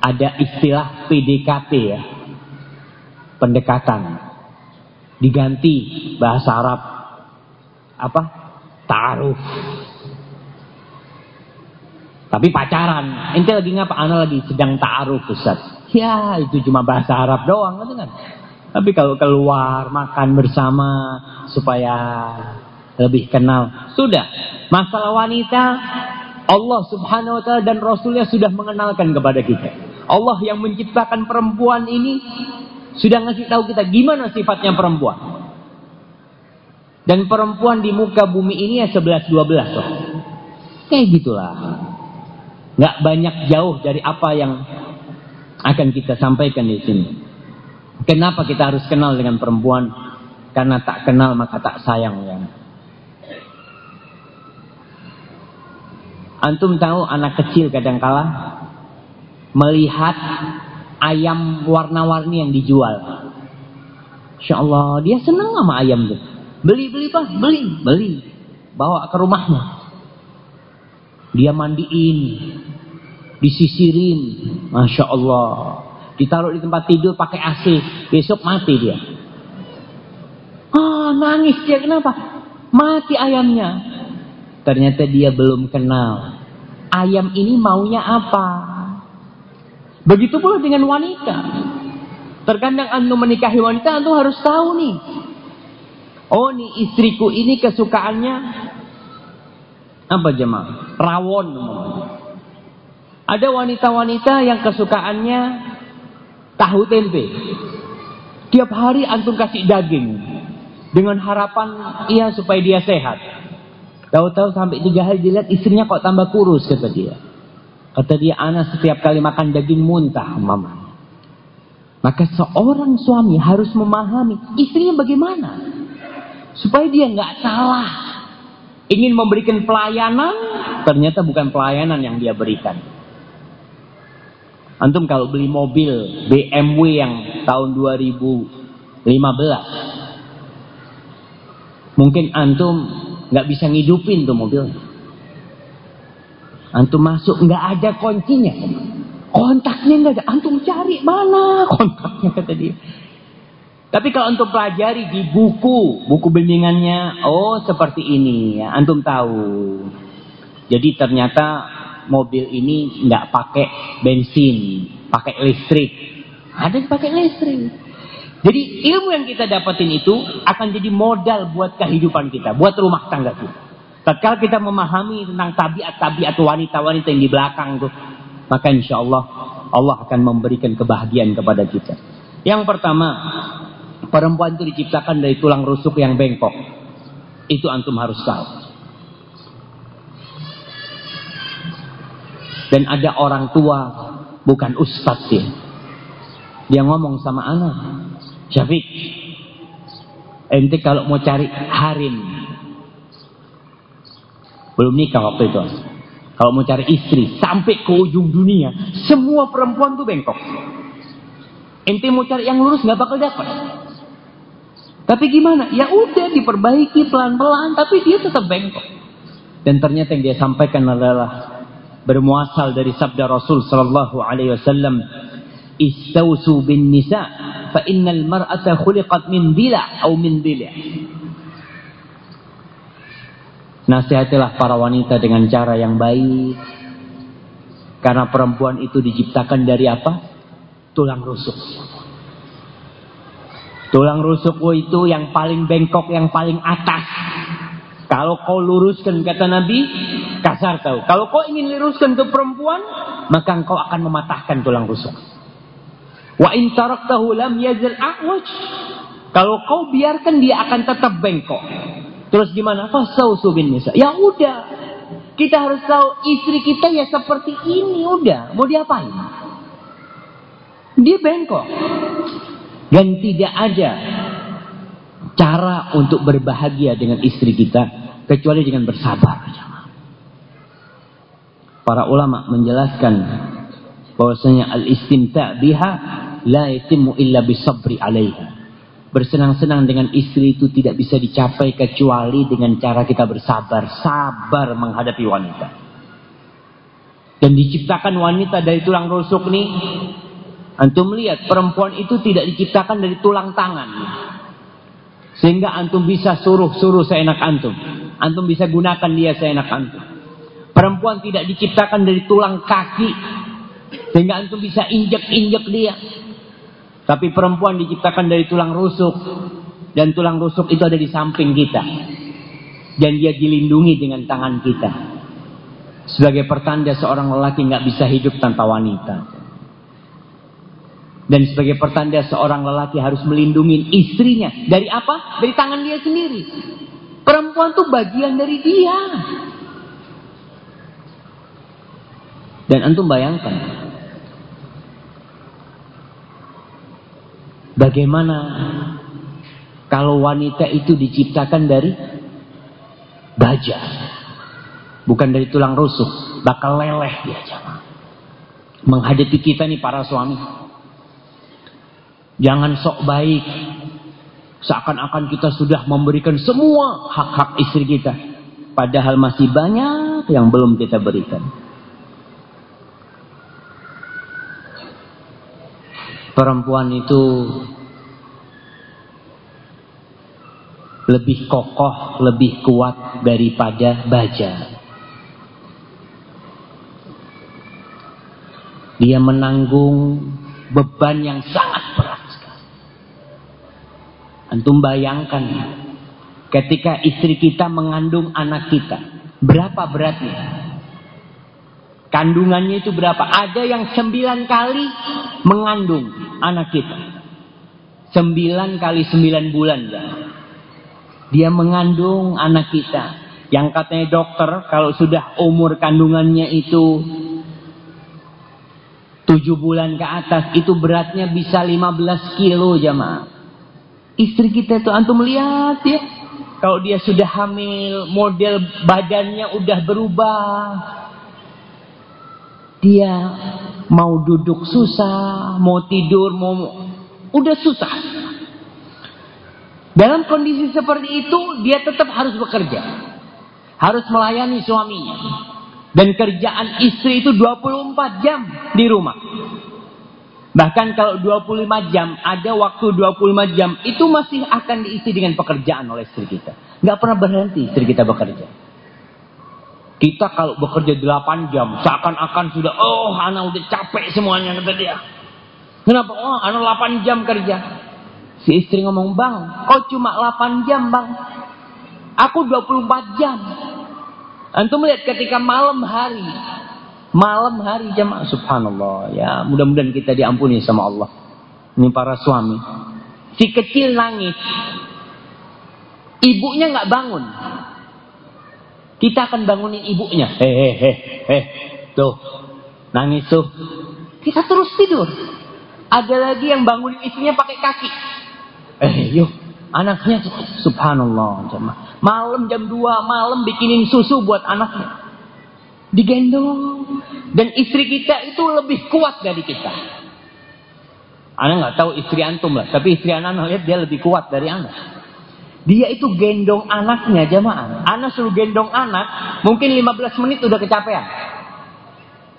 ada istilah PDKT ya pendekatan. Diganti bahasa Arab apa? Ta'aruf. Tapi pacaran. Ente lagi ngapa? Ana lagi sedang ta'aruf Ustaz. Ya, itu cuma bahasa Arab doang kan. Tapi kalau keluar makan bersama supaya lebih kenal, sudah. Masalah wanita Allah Subhanahu wa taala dan Rasulnya sudah mengenalkan kepada kita. Allah yang menciptakan perempuan ini sudah ngasih tahu kita gimana sifatnya perempuan. Dan perempuan di muka bumi ini ya 11-12 loh. Kayak gitulah. Nggak banyak jauh dari apa yang akan kita sampaikan di sini. Kenapa kita harus kenal dengan perempuan? Karena tak kenal maka tak sayang ya. Antum tahu anak kecil kadangkala melihat ayam warna-warni yang dijual. Insya Allah dia senang sama ayam tuh. Beli beli pak, beli beli, bawa ke rumahnya. Dia mandiin, disisirin, masya Allah. Ditaruh di tempat tidur pakai AC, besok mati dia. Ah nangis dia kenapa? Mati ayamnya. Ternyata dia belum kenal. Ayam ini maunya apa? Begitu pula dengan wanita. Terkadang anda menikahi wanita, anda harus tahu nih. Oh nih istriku ini kesukaannya Apa jemaah? Rawon. Ada wanita-wanita yang kesukaannya tahu tempe. Tiap hari antum kasih daging. Dengan harapan ia supaya dia sehat. Tahu-tahu sampai tiga hari dilihat istrinya kok tambah kurus kata dia. Kata dia anak setiap kali makan daging muntah mama. Maka seorang suami harus memahami istrinya bagaimana. Supaya dia nggak salah. Ingin memberikan pelayanan, ternyata bukan pelayanan yang dia berikan. Antum kalau beli mobil BMW yang tahun 2015, mungkin antum nggak bisa ngidupin tuh mobil. Antum masuk nggak ada kuncinya, kontaknya nggak ada. Antum cari mana kontaknya kata dia. Tapi kalau antum pelajari di buku, buku bimbingannya, oh seperti ini ya, antum tahu. Jadi ternyata mobil ini nggak pakai bensin, pakai listrik. Ada yang pakai listrik. Jadi ilmu yang kita dapatin itu akan jadi modal buat kehidupan kita, buat rumah tangga kita. Tatkala kita memahami tentang tabiat-tabiat wanita-wanita yang di belakang tuh, maka insya Allah Allah akan memberikan kebahagiaan kepada kita. Yang pertama, perempuan itu diciptakan dari tulang rusuk yang bengkok. Itu antum harus tahu. Dan ada orang tua, bukan ustadz dia. Dia ngomong sama anak, Syafiq, ente kalau mau cari harim, belum nikah waktu itu. Kalau mau cari istri, sampai ke ujung dunia, semua perempuan tuh bengkok. Ente mau cari yang lurus nggak bakal dapat. Tapi gimana? Ya udah diperbaiki pelan-pelan, tapi dia tetap bengkok. Dan ternyata yang dia sampaikan adalah bermuasal dari sabda Rasul sallallahu alaihi wasallam istausu bin nisa fa innal mar'ata khuliqat min dila atau min dila Nasihatilah para wanita dengan cara yang baik karena perempuan itu diciptakan dari apa? Tulang rusuk. Tulang rusuk itu yang paling bengkok, yang paling atas. Kalau kau luruskan kata Nabi, Kasar tahu. Kalau kau ingin luruskan ke perempuan, maka engkau akan mematahkan tulang rusuk. Wa in taraktahu lam yazal a'waj. Kalau kau biarkan dia akan tetap bengkok. Terus gimana? Fasausu bin nisa. Ya udah. Kita harus tahu istri kita ya seperti ini udah. Mau diapain? Dia bengkok. Dan tidak ada cara untuk berbahagia dengan istri kita kecuali dengan bersabar para ulama menjelaskan bahwasanya al-istimta' biha la yatimmu illa bisabri 'alaiha. Bersenang-senang dengan istri itu tidak bisa dicapai kecuali dengan cara kita bersabar, sabar menghadapi wanita. Dan diciptakan wanita dari tulang rusuk nih. Antum lihat perempuan itu tidak diciptakan dari tulang tangan. Sehingga antum bisa suruh-suruh seenak antum. Antum bisa gunakan dia seenak antum. Perempuan tidak diciptakan dari tulang kaki. Sehingga antum bisa injek-injek dia. Tapi perempuan diciptakan dari tulang rusuk. Dan tulang rusuk itu ada di samping kita. Dan dia dilindungi dengan tangan kita. Sebagai pertanda seorang lelaki nggak bisa hidup tanpa wanita. Dan sebagai pertanda seorang lelaki harus melindungi istrinya. Dari apa? Dari tangan dia sendiri. Perempuan tuh bagian dari dia. Dan antum bayangkan bagaimana kalau wanita itu diciptakan dari baja, bukan dari tulang rusuk, bakal leleh dia jangan. Menghadapi kita nih para suami. Jangan sok baik. Seakan-akan kita sudah memberikan semua hak-hak istri kita. Padahal masih banyak yang belum kita berikan. Perempuan itu lebih kokoh, lebih kuat daripada baja. Dia menanggung beban yang sangat berat sekali. Antum bayangkan ketika istri kita mengandung anak kita. Berapa beratnya? Kandungannya itu berapa? Ada yang sembilan kali mengandung anak kita. Sembilan kali sembilan bulan. Dia mengandung anak kita. Yang katanya dokter kalau sudah umur kandungannya itu tujuh bulan ke atas itu beratnya bisa 15 kilo jamaah. Istri kita itu antum lihat ya. Kalau dia sudah hamil, model badannya udah berubah. Dia mau duduk susah, mau tidur, mau udah susah. Dalam kondisi seperti itu, dia tetap harus bekerja harus melayani suaminya. Dan kerjaan istri itu 24 jam di rumah. Bahkan kalau 25 jam, ada waktu 25 jam, itu masih akan diisi dengan pekerjaan oleh istri kita. Nggak pernah berhenti istri kita bekerja. Kita kalau bekerja 8 jam, seakan-akan sudah, oh anak udah capek semuanya, kata dia. Kenapa? Oh anak 8 jam kerja. Si istri ngomong, bang, kok cuma 8 jam bang? Aku 24 jam. Antum melihat ketika malam hari. Malam hari jemaah subhanallah. Ya, mudah-mudahan kita diampuni sama Allah. Ini para suami. Si kecil nangis. Ibunya nggak bangun. Kita akan bangunin ibunya. Hehehe, heh, tuh, nangis tuh. Kita terus tidur. Ada lagi yang bangunin istrinya pakai kaki. Eh, yuk, Anaknya subhanallah. Malam jam 2 malam bikinin susu buat anaknya. Digendong. Dan istri kita itu lebih kuat dari kita. Anak nggak tahu istri antum lah, tapi istri anak lihat dia lebih kuat dari anak. Dia itu gendong anaknya jemaah. Anak suruh gendong anak, mungkin 15 menit udah kecapean.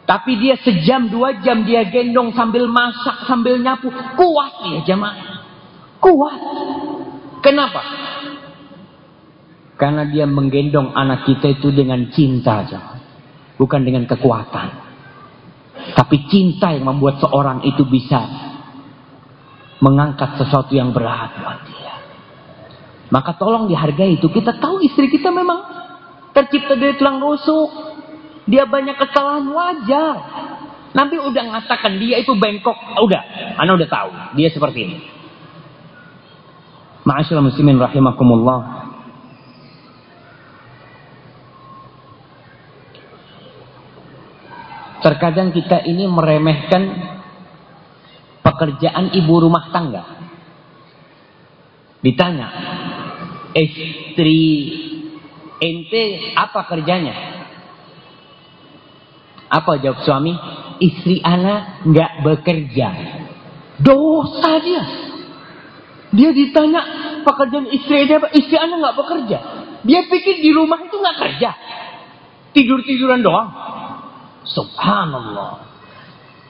Tapi dia sejam dua jam dia gendong sambil masak sambil nyapu kuat ya jemaah. Kuat. Kenapa? Karena dia menggendong anak kita itu dengan cinta aja. Bukan dengan kekuatan. Tapi cinta yang membuat seorang itu bisa mengangkat sesuatu yang berat buat dia. Maka tolong dihargai itu. Kita tahu istri kita memang tercipta dari tulang rusuk. Dia banyak kesalahan wajar. Nanti udah ngatakan dia itu bengkok. Udah, Anda udah tahu. Dia seperti ini. Ma'asyiral muslimin rahimakumullah. Terkadang kita ini meremehkan pekerjaan ibu rumah tangga. Ditanya, istri ente apa kerjanya? Apa jawab suami? Istri anak nggak bekerja. Dosa dia. Dia ditanya pekerjaan istri dia apa? Istri anda nggak bekerja. Dia pikir di rumah itu nggak kerja. Tidur-tiduran doang. Subhanallah.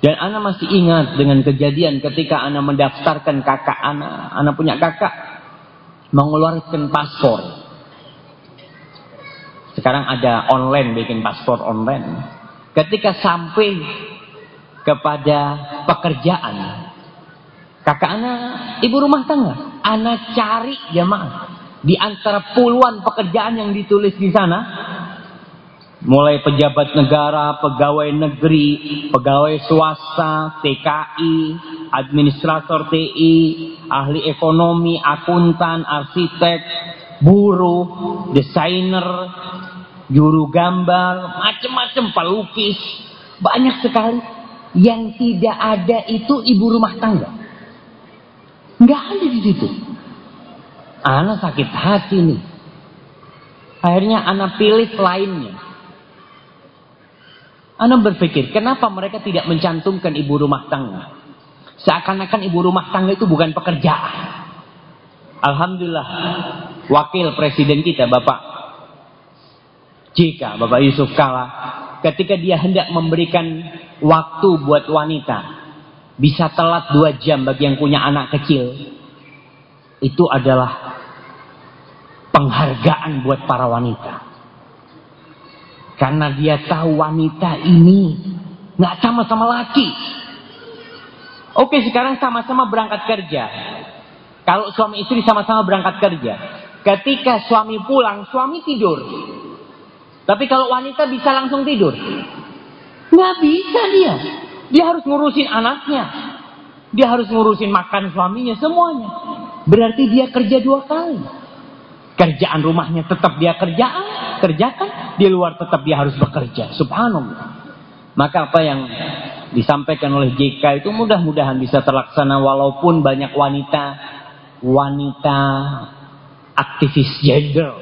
Dan Ana masih ingat dengan kejadian ketika Ana mendaftarkan kakak Ana. Ana punya kakak mengeluarkan paspor. Sekarang ada online bikin paspor online. Ketika sampai kepada pekerjaan, Kakak anak ibu rumah tangga. Anak cari jamaah. Di antara puluhan pekerjaan yang ditulis di sana. Mulai pejabat negara, pegawai negeri, pegawai swasta, TKI, administrator TI, ahli ekonomi, akuntan, arsitek, buruh, desainer, juru gambar, macam-macam pelukis. Banyak sekali. Yang tidak ada itu ibu rumah tangga. Nggak ada di situ. Anak sakit hati nih. Akhirnya anak pilih lainnya. Anak berpikir, kenapa mereka tidak mencantumkan ibu rumah tangga? Seakan-akan ibu rumah tangga itu bukan pekerjaan. Alhamdulillah, wakil presiden kita, Bapak Jika, Bapak Yusuf Kala, ketika dia hendak memberikan waktu buat wanita, bisa telat dua jam bagi yang punya anak kecil itu adalah penghargaan buat para wanita karena dia tahu wanita ini nggak sama sama laki oke sekarang sama-sama berangkat kerja kalau suami istri sama-sama berangkat kerja ketika suami pulang suami tidur Tapi kalau wanita bisa langsung tidur. Nggak bisa dia. Dia harus ngurusin anaknya. Dia harus ngurusin makan suaminya, semuanya. Berarti dia kerja dua kali. Kerjaan rumahnya tetap dia kerjaan, kerjakan. Di luar tetap dia harus bekerja. Subhanallah. Maka apa yang disampaikan oleh JK itu mudah-mudahan bisa terlaksana walaupun banyak wanita wanita aktivis gender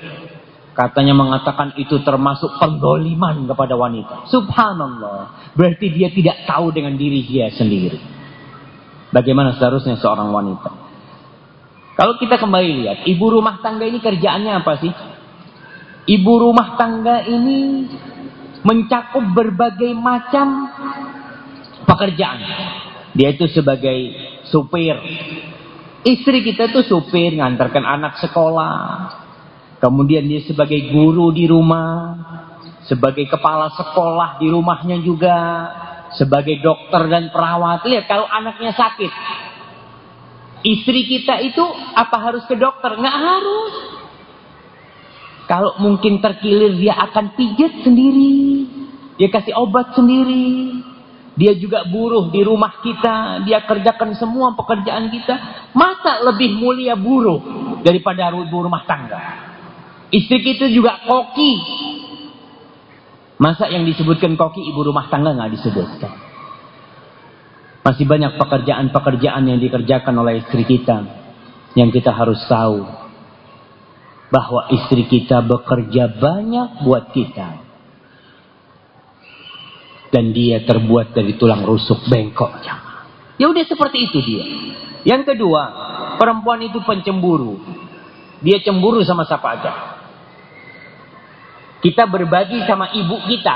katanya mengatakan itu termasuk penggoliman kepada wanita. Subhanallah. Berarti dia tidak tahu dengan diri dia sendiri. Bagaimana seharusnya seorang wanita? Kalau kita kembali lihat, ibu rumah tangga ini kerjaannya apa sih? Ibu rumah tangga ini mencakup berbagai macam pekerjaan. Dia itu sebagai supir. Istri kita itu supir, ngantarkan anak sekolah. Kemudian dia sebagai guru di rumah. Sebagai kepala sekolah di rumahnya juga. Sebagai dokter dan perawat. Lihat kalau anaknya sakit. Istri kita itu apa harus ke dokter? Nggak harus. Kalau mungkin terkilir dia akan pijat sendiri. Dia kasih obat sendiri. Dia juga buruh di rumah kita. Dia kerjakan semua pekerjaan kita. Masa lebih mulia buruh daripada rumah tangga? Istri kita juga koki. Masa yang disebutkan koki ibu rumah tangga nggak disebutkan? Masih banyak pekerjaan-pekerjaan yang dikerjakan oleh istri kita. Yang kita harus tahu bahwa istri kita bekerja banyak buat kita. Dan dia terbuat dari tulang rusuk bengkok. Ya udah seperti itu dia. Yang kedua, perempuan itu pencemburu. Dia cemburu sama siapa aja. Kita berbagi sama ibu kita.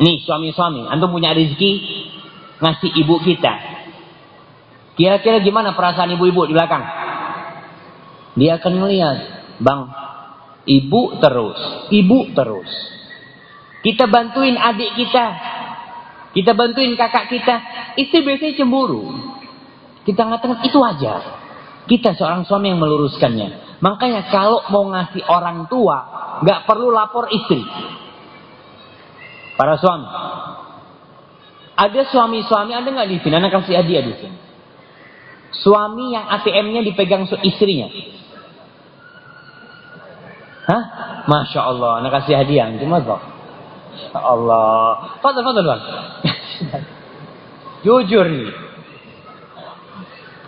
Nih suami-suami, antum punya rezeki ngasih ibu kita. Kira-kira gimana perasaan ibu-ibu di belakang? Dia akan melihat Bang, ibu terus, ibu terus. Kita bantuin adik kita. Kita bantuin kakak kita. Itu biasanya cemburu. Kita ngatakan itu wajar. Kita seorang suami yang meluruskannya. Makanya kalau mau ngasih orang tua, nggak perlu lapor istri. Para suami. Ada suami-suami, ada nggak di sini? Anak kasih hadiah di sini. Suami yang ATM-nya dipegang istrinya. Hah? Masya Allah, anak kasih hadiah. Cuma kok. Allah. Fadal, fadal bang. Jujur nih.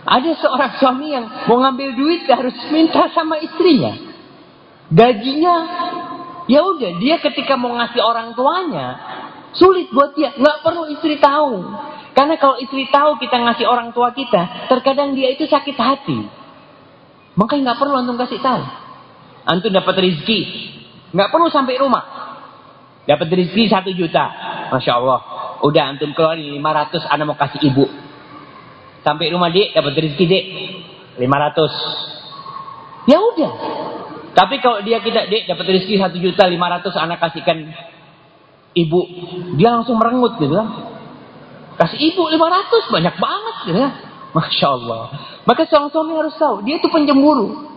Ada seorang suami yang mau ngambil duit harus minta sama istrinya. Gajinya, ya udah dia ketika mau ngasih orang tuanya sulit buat dia. Nggak perlu istri tahu. Karena kalau istri tahu kita ngasih orang tua kita, terkadang dia itu sakit hati. Makanya nggak perlu antum kasih tahu. Antum dapat rezeki. Nggak perlu sampai rumah. Dapat rezeki satu juta. Masya Allah. Udah antum keluarin 500 anda mau kasih ibu. Sampai rumah dek dapat rezeki dek. 500. Ya udah. Tapi kalau dia kita dek dapat rezeki satu juta 500 anak kasihkan ibu. Dia langsung merengut gitu kan. Kasih ibu 500 banyak banget gitu ya. Masya Allah. Maka seorang suami harus tahu. Dia itu pencemburu.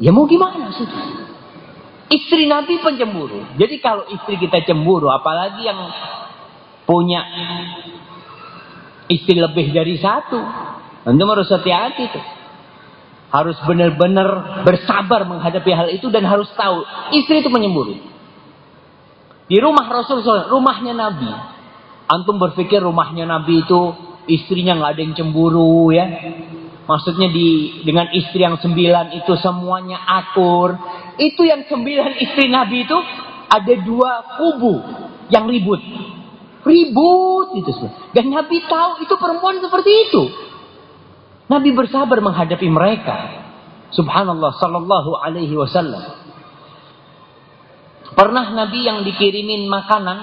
Ya mau gimana sih? Istri Nabi pencemburu. Jadi kalau istri kita cemburu, apalagi yang punya istri lebih dari satu, tentu harus hati-hati tuh. Harus benar-benar bersabar menghadapi hal itu dan harus tahu istri itu penyemburu. Di rumah Rasul rumahnya Nabi. Antum berpikir rumahnya Nabi itu istrinya nggak ada yang cemburu ya. Maksudnya di dengan istri yang sembilan itu semuanya akur. Itu yang sembilan istri Nabi itu ada dua kubu yang ribut. Ribut itu semua. Dan Nabi tahu itu perempuan seperti itu. Nabi bersabar menghadapi mereka. Subhanallah sallallahu alaihi wasallam. Pernah Nabi yang dikirimin makanan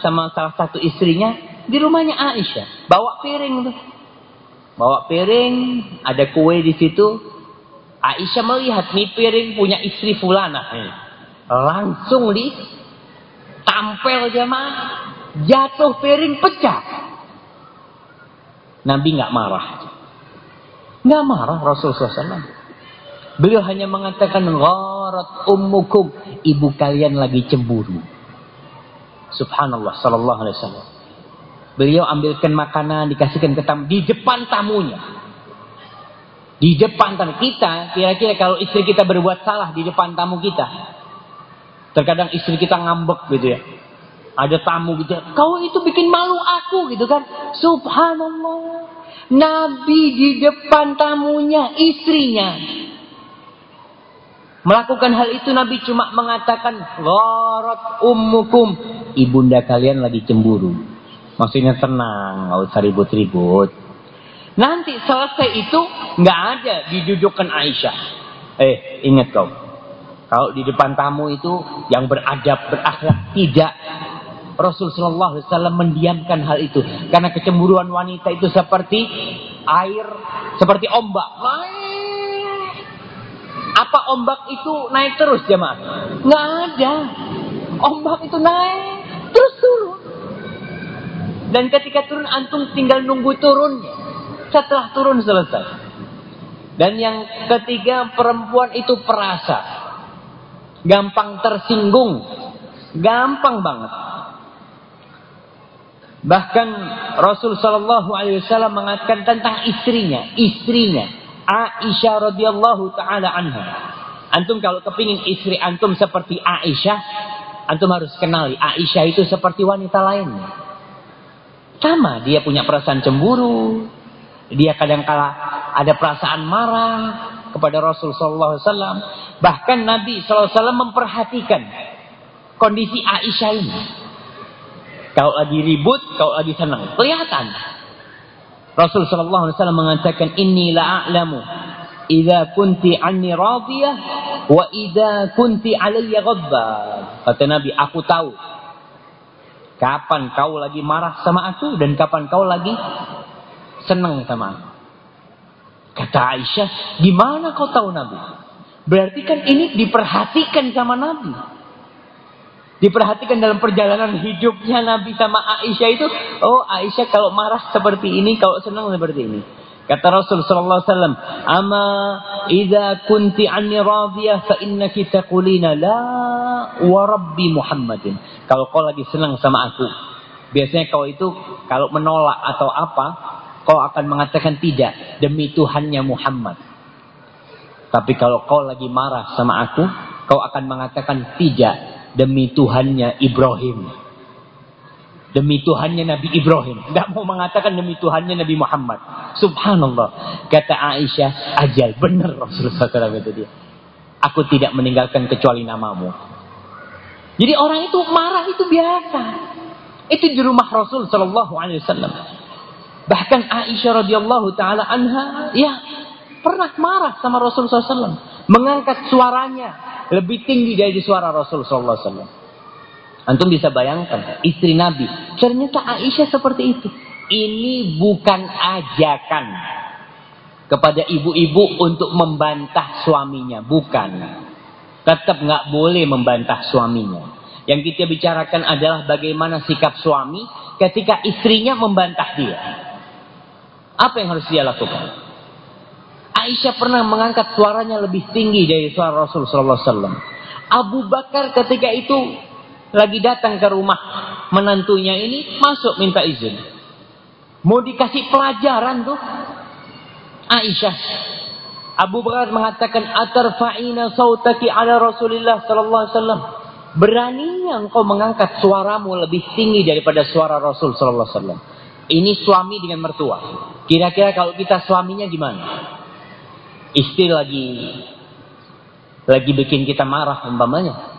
sama salah satu istrinya di rumahnya Aisyah, bawa piring tuh bawa piring, ada kue di situ. Aisyah melihat nih piring punya istri fulana. Langsung di tampil jemaah, jatuh piring pecah. Nabi nggak marah. Nggak marah Rasulullah SAW. Beliau hanya mengatakan Gharat ummukum. Ibu kalian lagi cemburu. Subhanallah sallallahu alaihi wasallam. Beliau ambilkan makanan, dikasihkan ke tamu di depan tamunya. Di depan tamu kita, kira-kira kalau istri kita berbuat salah di depan tamu kita. Terkadang istri kita ngambek gitu ya. Ada tamu gitu, kau itu bikin malu aku gitu kan. Subhanallah. Nabi di depan tamunya, istrinya. Melakukan hal itu Nabi cuma mengatakan, Gharat ummukum. Ibunda kalian lagi cemburu. Maksudnya tenang, nggak usah ribut-ribut. Nanti selesai itu nggak ada didudukkan Aisyah. Eh, ingat kau. Kalau di depan tamu itu yang beradab, berakhlak, tidak Rasul Shallallahu Alaihi Wasallam mendiamkan hal itu karena kecemburuan wanita itu seperti air, seperti ombak. Apa ombak itu naik terus jemaah? Nggak ada. Ombak itu naik terus turun. Dan ketika turun antum tinggal nunggu turunnya. Setelah turun selesai. Dan yang ketiga perempuan itu perasa. Gampang tersinggung. Gampang banget. Bahkan Rasul Shallallahu Alaihi Wasallam mengatakan tentang istrinya, istrinya Aisyah radhiyallahu taala anha. Antum kalau kepingin istri antum seperti Aisyah, antum harus kenali Aisyah itu seperti wanita lainnya. Sama, dia punya perasaan cemburu, dia kadang kala ada perasaan marah kepada Rasul Shallallahu Alaihi Wasallam. Bahkan Nabi Shallallahu Alaihi Wasallam memperhatikan kondisi Aisyah ini. Kalau lagi ribut, kalau lagi senang. Kelihatan. Rasul sallallahu alaihi wasallam mengatakan, "Inni la'alamu idza kunti anni radiyah wa idza kunti alayya ghadbah." Kata Nabi, aku tahu kapan kau lagi marah sama aku dan kapan kau lagi senang sama aku. Kata Aisyah, "Gimana kau tahu Nabi?" Berarti kan ini diperhatikan sama Nabi. Diperhatikan dalam perjalanan hidupnya Nabi sama Aisyah itu, oh Aisyah kalau marah seperti ini, kalau senang seperti ini. Kata Rasul sallallahu alaihi wasallam, "Ama idza kunti anni radiyah fa innaki taqulina la wa rabbi Muhammadin." Kalau kau lagi senang sama aku, biasanya kau itu kalau menolak atau apa, kau akan mengatakan tidak demi Tuhannya Muhammad. Tapi kalau kau lagi marah sama aku, kau akan mengatakan tidak demi Tuhannya Ibrahim. Demi Tuhannya Nabi Ibrahim. Tidak mau mengatakan demi Tuhannya Nabi Muhammad. Subhanallah. Kata Aisyah, ajal. Benar Rasulullah SAW itu dia. Aku tidak meninggalkan kecuali namamu. Jadi orang itu marah itu biasa. Itu di rumah Rasul Sallallahu Alaihi. Bahkan Aisyah radhiyallahu taala anha, ya pernah marah sama Rasul SAW. Mengangkat suaranya lebih tinggi dari suara Rasul wasallam. Antum bisa bayangkan istri Nabi. Ternyata Aisyah seperti itu. Ini bukan ajakan kepada ibu-ibu untuk membantah suaminya, bukan. Tetap nggak boleh membantah suaminya. Yang kita bicarakan adalah bagaimana sikap suami ketika istrinya membantah dia. Apa yang harus dia lakukan? Aisyah pernah mengangkat suaranya lebih tinggi dari suara Rasul Sallallahu Alaihi Wasallam. Abu Bakar ketika itu lagi datang ke rumah menantunya ini masuk minta izin. Mau dikasih pelajaran tuh. Aisyah. Abu Bakar mengatakan atarfa'ina sautaki ala Rasulillah sallallahu alaihi wasallam. Beraninya engkau mengangkat suaramu lebih tinggi daripada suara Rasul sallallahu alaihi wasallam. Ini suami dengan mertua. Kira-kira kalau kita suaminya gimana? istri lagi lagi bikin kita marah umpamanya.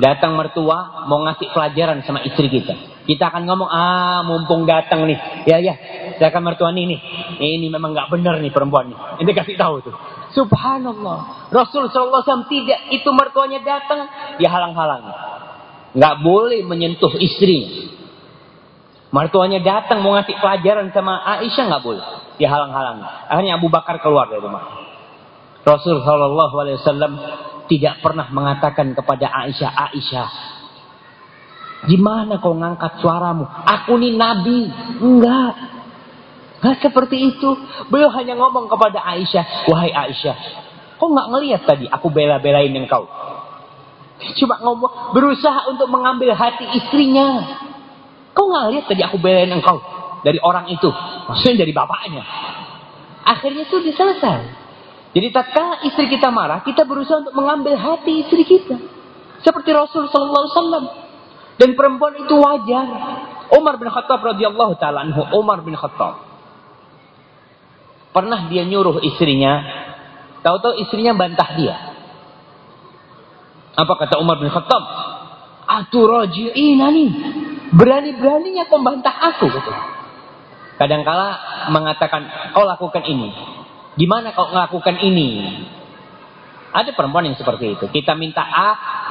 Datang mertua mau ngasih pelajaran sama istri kita. Kita akan ngomong, ah mumpung datang nih. Ya ya, saya akan mertua nih nih. Ini memang nggak benar nih perempuan nih. Ini kasih tahu tuh. Subhanallah. Rasul SAW tidak itu mertuanya datang, dia halang-halangi. Nggak boleh menyentuh istri. Mertuanya datang mau ngasih pelajaran sama Aisyah nggak boleh dihalang-halangi. Akhirnya Abu Bakar keluar dari rumah. Rasul Shallallahu Alaihi tidak pernah mengatakan kepada Aisyah, Aisyah, gimana kau ngangkat suaramu? Aku nih Nabi, enggak. Enggak seperti itu. Beliau hanya ngomong kepada Aisyah, wahai Aisyah, Kok nggak ngelihat tadi aku bela-belain engkau? Cuma ngomong berusaha untuk mengambil hati istrinya. Kau nggak lihat tadi aku belain engkau dari orang itu, maksudnya dari bapaknya. Akhirnya itu diselesai. Jadi tatkala istri kita marah, kita berusaha untuk mengambil hati istri kita. Seperti Rasul sallallahu alaihi wasallam. Dan perempuan itu wajar. Umar bin Khattab radhiyallahu taala anhu, Umar bin Khattab. Pernah dia nyuruh istrinya, tahu-tahu istrinya bantah dia. Apa kata Umar bin Khattab? Aturaji'inani. Berani-beraninya kau bantah aku. Kadangkala mengatakan, kau lakukan ini. Gimana kau melakukan ini? Ada perempuan yang seperti itu. Kita minta A,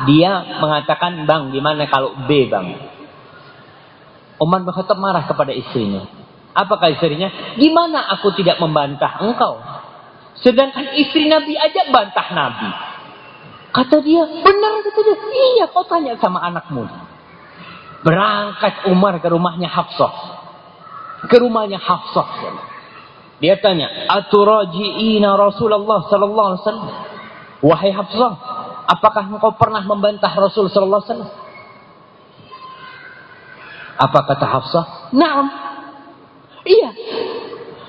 dia mengatakan, Bang, gimana kalau B, Bang? Umar bin marah kepada istrinya. Apakah istrinya? Gimana aku tidak membantah engkau? Sedangkan istri Nabi aja bantah Nabi. Kata dia, benar kata dia. Iya, kau tanya sama anakmu. Berangkat Umar ke rumahnya Hafsah. Ke rumahnya Hafsah. Dia tanya, "Aturaji'ina Rasulullah sallallahu alaihi wasallam?" Wahai Hafsah, apakah engkau pernah membantah Rasul sallallahu alaihi wasallam? Apa kata Hafsah? "Na'am." Iya.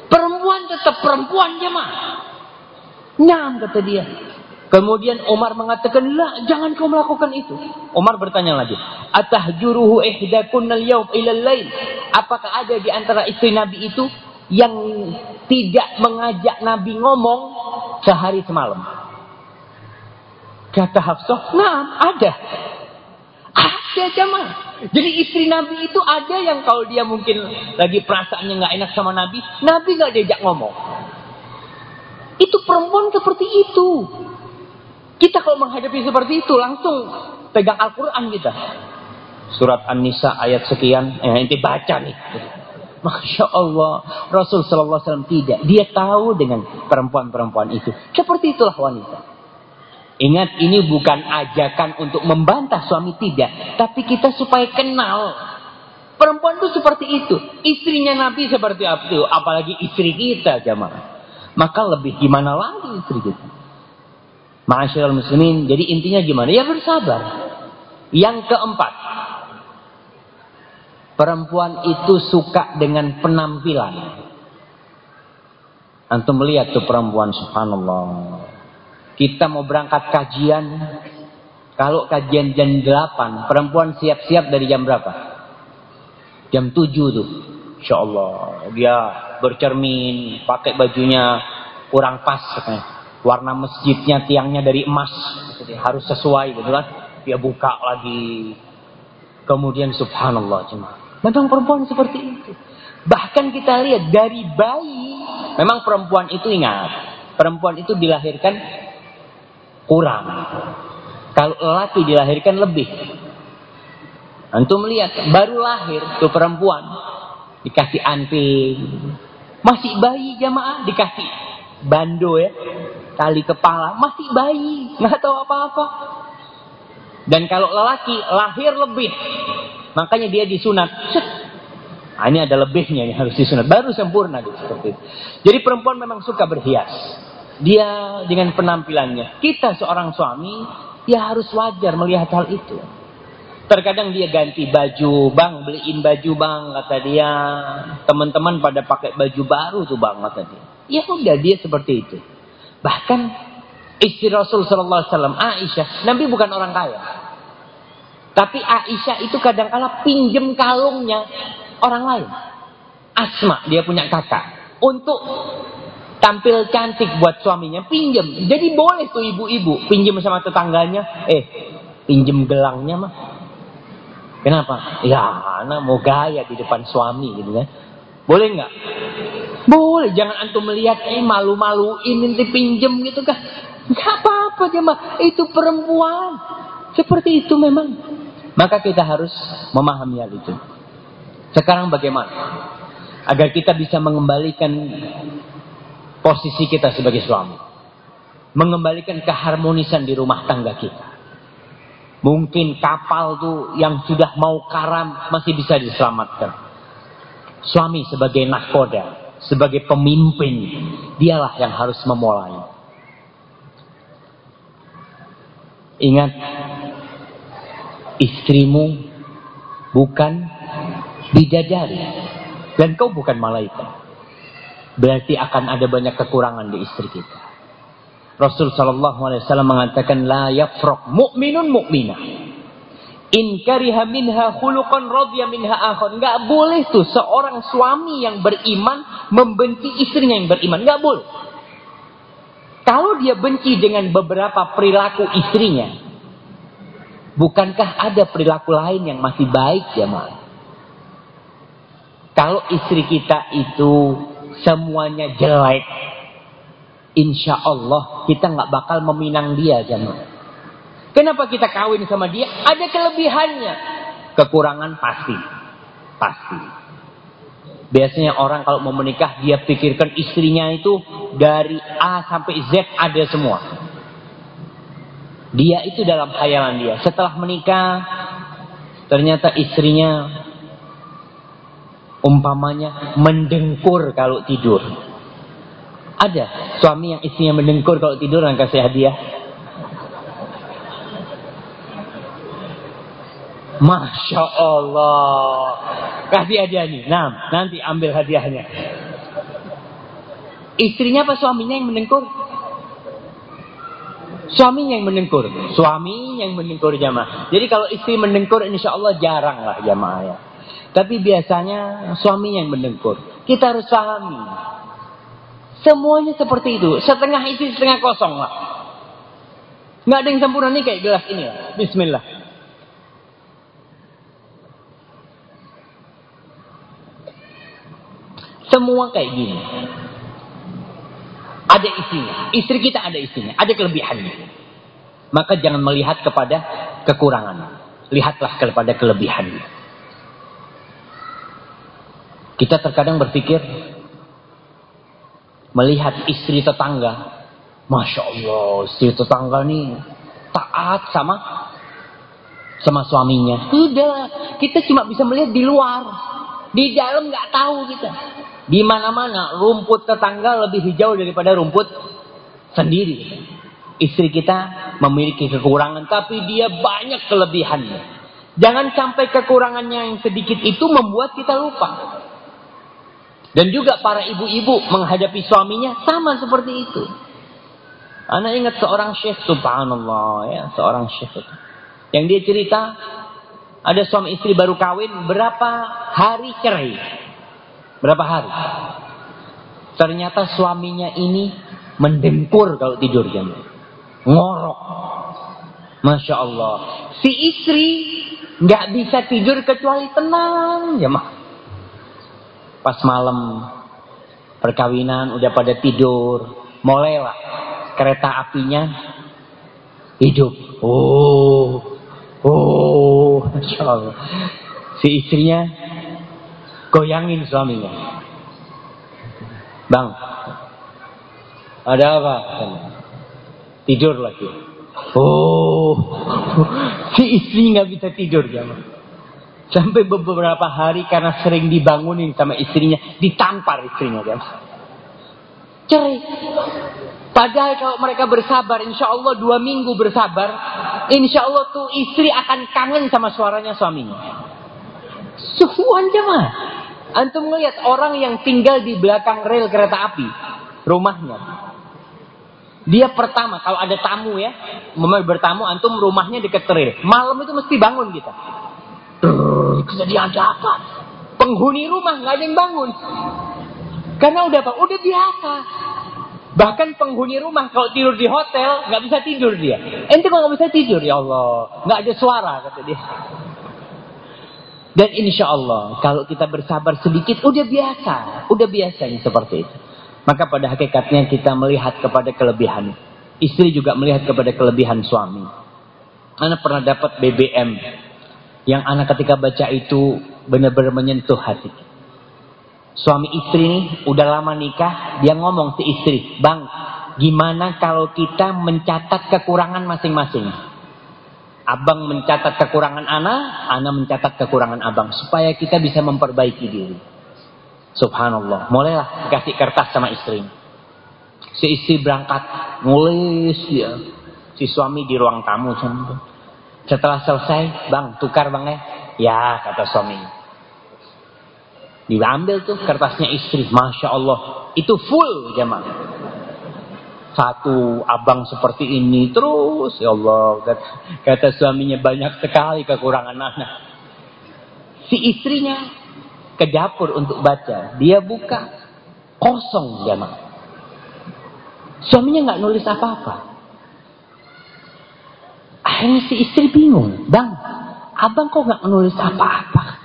Perempuan tetap perempuan jemaah. Naam kata dia. Kemudian Umar mengatakan, "La, jangan kau melakukan itu." Umar bertanya lagi, "Atahjuruhu ihdakunnal yawm ilal lail?" Apakah ada di antara istri Nabi itu yang tidak mengajak Nabi ngomong sehari semalam. Kata Hafsah, nah ada. Ada jemaah. Jadi istri Nabi itu ada yang kalau dia mungkin lagi perasaannya nggak enak sama Nabi, Nabi nggak diajak ngomong. Itu perempuan seperti itu. Kita kalau menghadapi seperti itu langsung pegang Al-Quran kita. Surat An-Nisa ayat sekian, eh, nanti baca nih. Masya Allah. Rasul Wasallam tidak. Dia tahu dengan perempuan-perempuan itu. Seperti itulah wanita. Ingat ini bukan ajakan untuk membantah suami tidak. Tapi kita supaya kenal. Perempuan itu seperti itu. Istrinya Nabi seperti itu. Apalagi istri kita jamaah. Maka lebih gimana lagi istri kita. Masyaallah muslimin. Jadi intinya gimana? Ya bersabar. Yang keempat. Perempuan itu suka dengan penampilan. Antum melihat tuh perempuan subhanallah. Kita mau berangkat kajian. Kalau kajian jam 8, perempuan siap-siap dari jam berapa? Jam 7 tuh. Insya Allah. Dia bercermin, pakai bajunya kurang pas katanya. Warna masjidnya, tiangnya dari emas. Harus sesuai gitu kan. Dia buka lagi. Kemudian subhanallah cuma Memang perempuan seperti itu. Bahkan kita lihat dari bayi, memang perempuan itu ingat, perempuan itu dilahirkan kurang. Kalau laki dilahirkan lebih. Antum melihat baru lahir tuh perempuan dikasih anting, masih bayi jamaah dikasih bando ya, tali kepala, masih bayi, nggak tahu apa-apa. Dan kalau lelaki lahir lebih, Makanya dia disunat. Nah, ini ada lebihnya yang harus disunat. Baru sempurna gitu, seperti itu. Jadi perempuan memang suka berhias. Dia dengan penampilannya. Kita seorang suami, ya harus wajar melihat hal itu. Terkadang dia ganti baju, bang beliin baju bang kata dia. Teman-teman pada pakai baju baru tuh bang kata dia. Ya udah dia seperti itu. Bahkan istri Rasul Sallallahu Alaihi Wasallam Aisyah, Nabi bukan orang kaya. Tapi Aisyah itu kadang-kala pinjem kalungnya orang lain. Asma, dia punya kakak. Untuk tampil cantik buat suaminya, pinjem. Jadi boleh tuh ibu-ibu pinjem sama tetangganya. Eh, pinjem gelangnya mah. Kenapa? Ya, anak mau gaya di depan suami gitu kan. Boleh nggak? Boleh, jangan antum melihat eh malu-maluin nanti pinjem gitu kan. Gak apa-apa mah, itu perempuan. Seperti itu memang. Maka kita harus memahami hal itu. Sekarang bagaimana? Agar kita bisa mengembalikan posisi kita sebagai suami. Mengembalikan keharmonisan di rumah tangga kita. Mungkin kapal tuh yang sudah mau karam masih bisa diselamatkan. Suami sebagai nahkoda, sebagai pemimpin, dialah yang harus memulai. Ingat, istrimu bukan bidadari dan kau bukan malaikat. Berarti akan ada banyak kekurangan di istri kita. Rasul sallallahu alaihi wasallam mengatakan la yafraq mu'minun mu'minah. In kariha minha khuluqan radhiya minha. Enggak boleh tuh seorang suami yang beriman membenci istrinya yang beriman. Enggak boleh. Kalau dia benci dengan beberapa perilaku istrinya, bukankah ada perilaku lain yang masih baik ya, Ma? Kalau istri kita itu semuanya jelek, insya Allah kita nggak bakal meminang dia, jemaah. Kenapa kita kawin sama dia? Ada kelebihannya, kekurangan pasti, pasti. Biasanya orang kalau mau menikah dia pikirkan istrinya itu dari A sampai Z ada semua. Dia itu dalam khayalan dia. Setelah menikah ternyata istrinya umpamanya mendengkur kalau tidur. Ada suami yang istrinya mendengkur kalau tidur dan kasih hadiah. Masya Allah. Kasih hadiah nih. Nah, nanti ambil hadiahnya. Istrinya apa suaminya yang mendengkur? Suaminya yang mendengkur. Suami yang mendengkur jamaah. Jadi kalau istri mendengkur insya Allah jarang lah jamaah ya. Tapi biasanya suami yang mendengkur. Kita harus pahami. Semuanya seperti itu. Setengah isi setengah kosong lah. Nggak ada yang sempurna nih kayak gelas ini lah. Bismillah. Semua kayak gini. Ada isinya. Istri kita ada isinya. Ada kelebihannya. Maka jangan melihat kepada kekurangan. Lihatlah kepada kelebihannya. Kita terkadang berpikir. Melihat istri tetangga. Masya Allah. Istri tetangga nih. Taat sama sama suaminya. Sudah. Kita cuma bisa melihat di luar. Di dalam nggak tahu kita. Di mana-mana rumput tetangga lebih hijau daripada rumput sendiri. Istri kita memiliki kekurangan tapi dia banyak kelebihannya. Jangan sampai kekurangannya yang sedikit itu membuat kita lupa. Dan juga para ibu-ibu menghadapi suaminya sama seperti itu. Anak ingat seorang syekh subhanallah ya, seorang syekh Yang dia cerita ada suami istri baru kawin berapa hari cerai. Berapa hari? Ternyata suaminya ini mendengkur kalau tidur jam. Ngorok. Masya Allah. Si istri nggak bisa tidur kecuali tenang ya mah. Pas malam perkawinan udah pada tidur, mulailah kereta apinya hidup. Oh, oh, masya Allah. Si istrinya goyangin suaminya. Bang, ada apa? Tidur lagi. Oh, si istri nggak bisa tidur ya. Sampai beberapa hari karena sering dibangunin sama istrinya, ditampar istrinya ya. Cerai. Padahal kalau mereka bersabar, insya Allah dua minggu bersabar, insya Allah tuh istri akan kangen sama suaranya suaminya. Suhuan jemaah. Antum melihat orang yang tinggal di belakang rel kereta api, rumahnya. Dia pertama kalau ada tamu ya, memang bertamu antum rumahnya dekat rel. Malam itu mesti bangun kita. Ada apa? Penghuni rumah nggak ada yang bangun. Karena udah apa? Udah biasa. Bahkan penghuni rumah kalau tidur di hotel nggak bisa tidur dia. Ente kok nggak bisa tidur ya Allah? Nggak ada suara kata dia. Dan insya Allah kalau kita bersabar sedikit udah biasa, udah biasa ini seperti itu. Maka pada hakikatnya kita melihat kepada kelebihan. Istri juga melihat kepada kelebihan suami. Anak pernah dapat BBM yang anak ketika baca itu benar-benar menyentuh hati. Suami istri ini udah lama nikah, dia ngomong si istri, "Bang, gimana kalau kita mencatat kekurangan masing-masing?" Abang mencatat kekurangan anak, anak mencatat kekurangan abang. Supaya kita bisa memperbaiki diri. Subhanallah. Mulailah kasih kertas sama istri. Si istri berangkat, nulis dia. Si suami di ruang tamu. Setelah selesai, bang tukar bang ya. Ya kata suami. Diambil tuh kertasnya istri. Masya Allah. Itu full jemaah. Satu abang seperti ini terus. Ya Allah. Kata, kata suaminya banyak sekali kekurangan anak. Si istrinya ke dapur untuk baca. Dia buka. Kosong jemaah. Suaminya nggak nulis apa-apa. Akhirnya si istri bingung. Bang, abang kok nggak nulis apa-apa?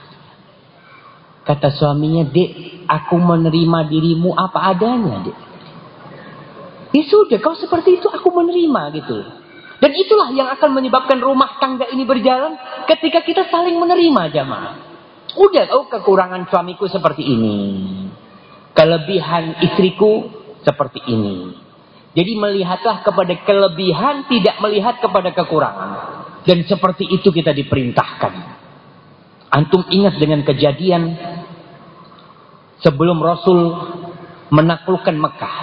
Kata suaminya, dek, aku menerima dirimu apa adanya, dek. Ya sudah, kau seperti itu aku menerima gitu. Dan itulah yang akan menyebabkan rumah tangga ini berjalan ketika kita saling menerima jamaah. Udah, oh kekurangan suamiku seperti ini. Kelebihan istriku seperti ini. Jadi melihatlah kepada kelebihan, tidak melihat kepada kekurangan. Dan seperti itu kita diperintahkan. Antum ingat dengan kejadian sebelum Rasul menaklukkan Mekah.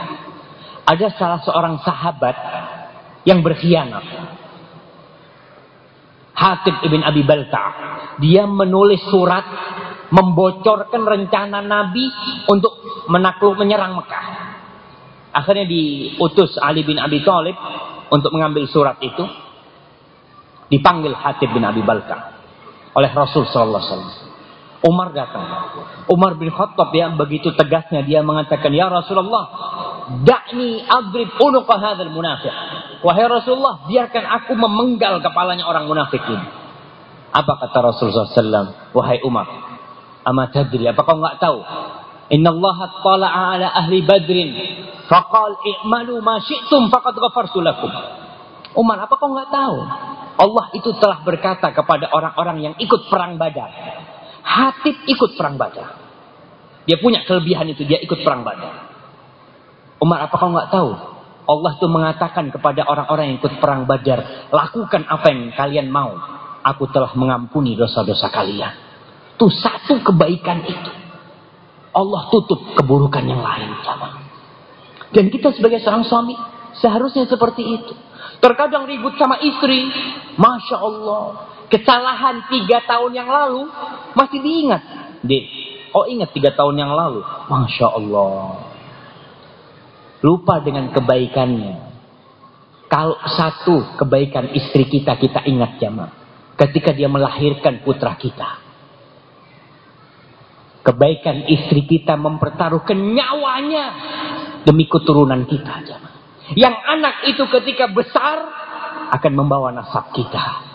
Ada salah seorang sahabat yang berkhianat. Hatib ibn Abi Balta. Dia menulis surat membocorkan rencana Nabi untuk menakluk menyerang Mekah. Akhirnya diutus Ali bin Abi Thalib untuk mengambil surat itu. Dipanggil Hatib bin Abi Balka oleh Rasul sallallahu alaihi wasallam. Umar datang. Umar bin Khattab ya begitu tegasnya dia mengatakan, "Ya Rasulullah, dakni adrib unuqa hadzal munafiq." Wahai Rasulullah, biarkan aku memenggal kepalanya orang munafik ini. Apa kata Rasulullah SAW? Wahai Umar, amat tadri, apa kau enggak tahu? Inna Allah tala'a ala ahli badrin Faqal i'malu ma syi'tum faqad ghafartu lakum. Umar, apa kau nggak tahu? Allah itu telah berkata kepada orang-orang yang ikut perang Badar. Hatib ikut perang Badar. Dia punya kelebihan itu, dia ikut perang Badar. Umar, apa kau nggak tahu? Allah itu mengatakan kepada orang-orang yang ikut perang Badar, lakukan apa yang kalian mau. Aku telah mengampuni dosa-dosa kalian. Itu satu kebaikan itu. Allah tutup keburukan yang lain. Sama. Dan kita sebagai seorang suami seharusnya seperti itu. Terkadang ribut sama istri, masya Allah, kesalahan tiga tahun yang lalu masih diingat. Dek, oh ingat tiga tahun yang lalu, masya Allah. Lupa dengan kebaikannya. Kalau satu kebaikan istri kita kita ingat jamaah, ketika dia melahirkan putra kita. Kebaikan istri kita mempertaruhkan nyawanya demi keturunan kita. Yang anak itu ketika besar akan membawa nasab kita.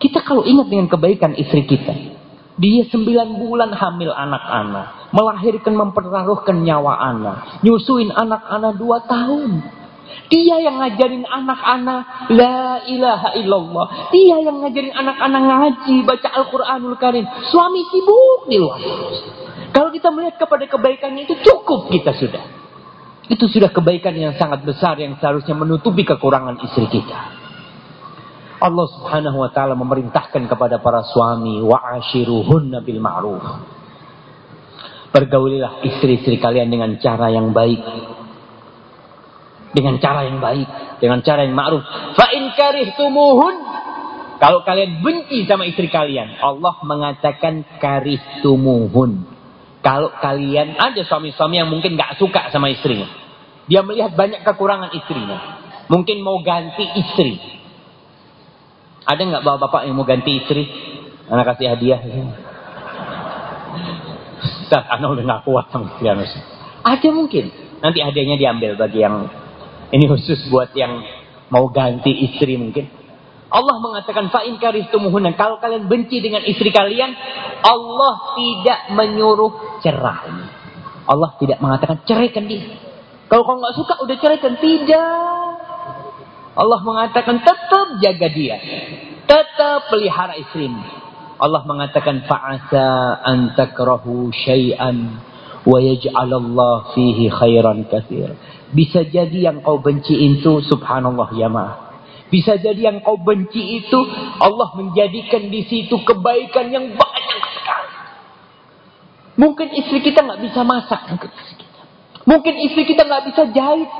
Kita kalau ingat dengan kebaikan istri kita. Dia sembilan bulan hamil anak-anak. Melahirkan mempertaruhkan nyawa anak. Nyusuin anak-anak dua tahun. Dia yang ngajarin anak-anak La ilaha illallah Dia yang ngajarin anak-anak ngaji Baca Al-Quranul Karim Suami sibuk di luar Kalau kita melihat kepada kebaikan itu Cukup kita sudah itu sudah kebaikan yang sangat besar yang seharusnya menutupi kekurangan istri kita. Allah Subhanahu wa taala memerintahkan kepada para suami wa ashiruhunna bil ma'ruf. Pergaulilah istri-istri kalian dengan cara yang baik. Dengan cara yang baik, dengan cara yang ma'ruf. Fa in karihtumuhun kalau kalian benci sama istri kalian, Allah mengatakan karihtumuhun. Kalau kalian ada suami-suami yang mungkin gak suka sama istrinya. Dia melihat banyak kekurangan istrinya. Mungkin mau ganti istri. Ada nggak bapak-bapak yang mau ganti istri? Anak kasih hadiah. Ustaz, anak udah gak kuat sama istri anak. Ada mungkin. Nanti hadiahnya diambil bagi yang ini khusus buat yang mau ganti istri mungkin. Allah mengatakan fa'in karihtumuhunna. Kalau kalian benci dengan istri kalian, Allah tidak menyuruh cerai. Allah tidak mengatakan ceraikan dia. Kalau kau nggak suka udah ceraikan. Tidak. Allah mengatakan tetap jaga dia. Tetap pelihara istrimu. Allah mengatakan fa'asa an takrahu syai'an wa yaj'alallah fihi khairan katsir. Bisa jadi yang kau benci itu subhanallah ya ma. Bisa jadi yang kau benci itu Allah menjadikan di situ kebaikan yang banyak sekali. Mungkin istri kita nggak bisa masak. Mungkin istri kita nggak bisa jahit.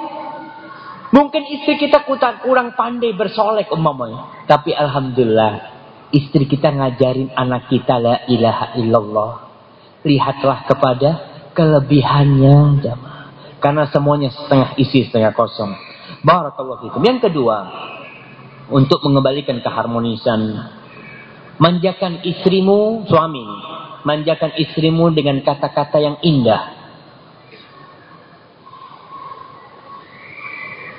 Mungkin istri kita kurang pandai bersolek umpamanya. Tapi Alhamdulillah. Istri kita ngajarin anak kita la ilaha illallah. Lihatlah kepada kelebihannya. Karena semuanya setengah isi setengah kosong. Barakallahu fikum. Yang kedua. Untuk mengembalikan keharmonisan. Manjakan istrimu, suami. Manjakan istrimu dengan kata-kata yang indah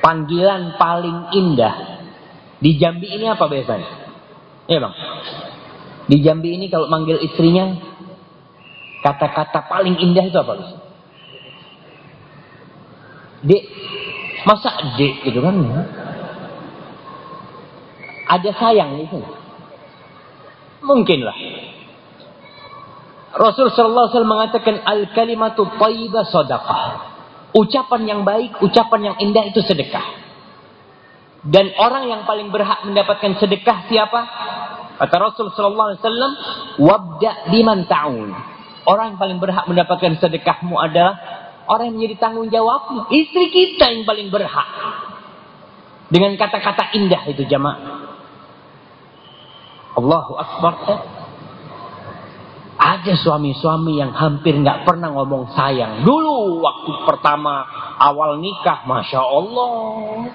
panggilan paling indah di Jambi ini apa biasanya? Ya bang. Di Jambi ini kalau manggil istrinya kata-kata paling indah itu apa? Dek, masa dek gitu kan? Ada sayang itu. Mungkinlah. Rasul sallallahu alaihi wasallam mengatakan al kalimatu thayyibah sadaqah. Ucapan yang baik, ucapan yang indah itu sedekah. Dan orang yang paling berhak mendapatkan sedekah siapa? Kata Rasul sallallahu alaihi wasallam, "Wabda biman ta'un." Orang yang paling berhak mendapatkan sedekahmu adalah orang yang menjadi tanggung jawabmu. Istri kita yang paling berhak. Dengan kata-kata indah itu jamaah. Allahu Akbar. Ada suami-suami yang hampir nggak pernah ngomong sayang. Dulu waktu pertama awal nikah, masya Allah,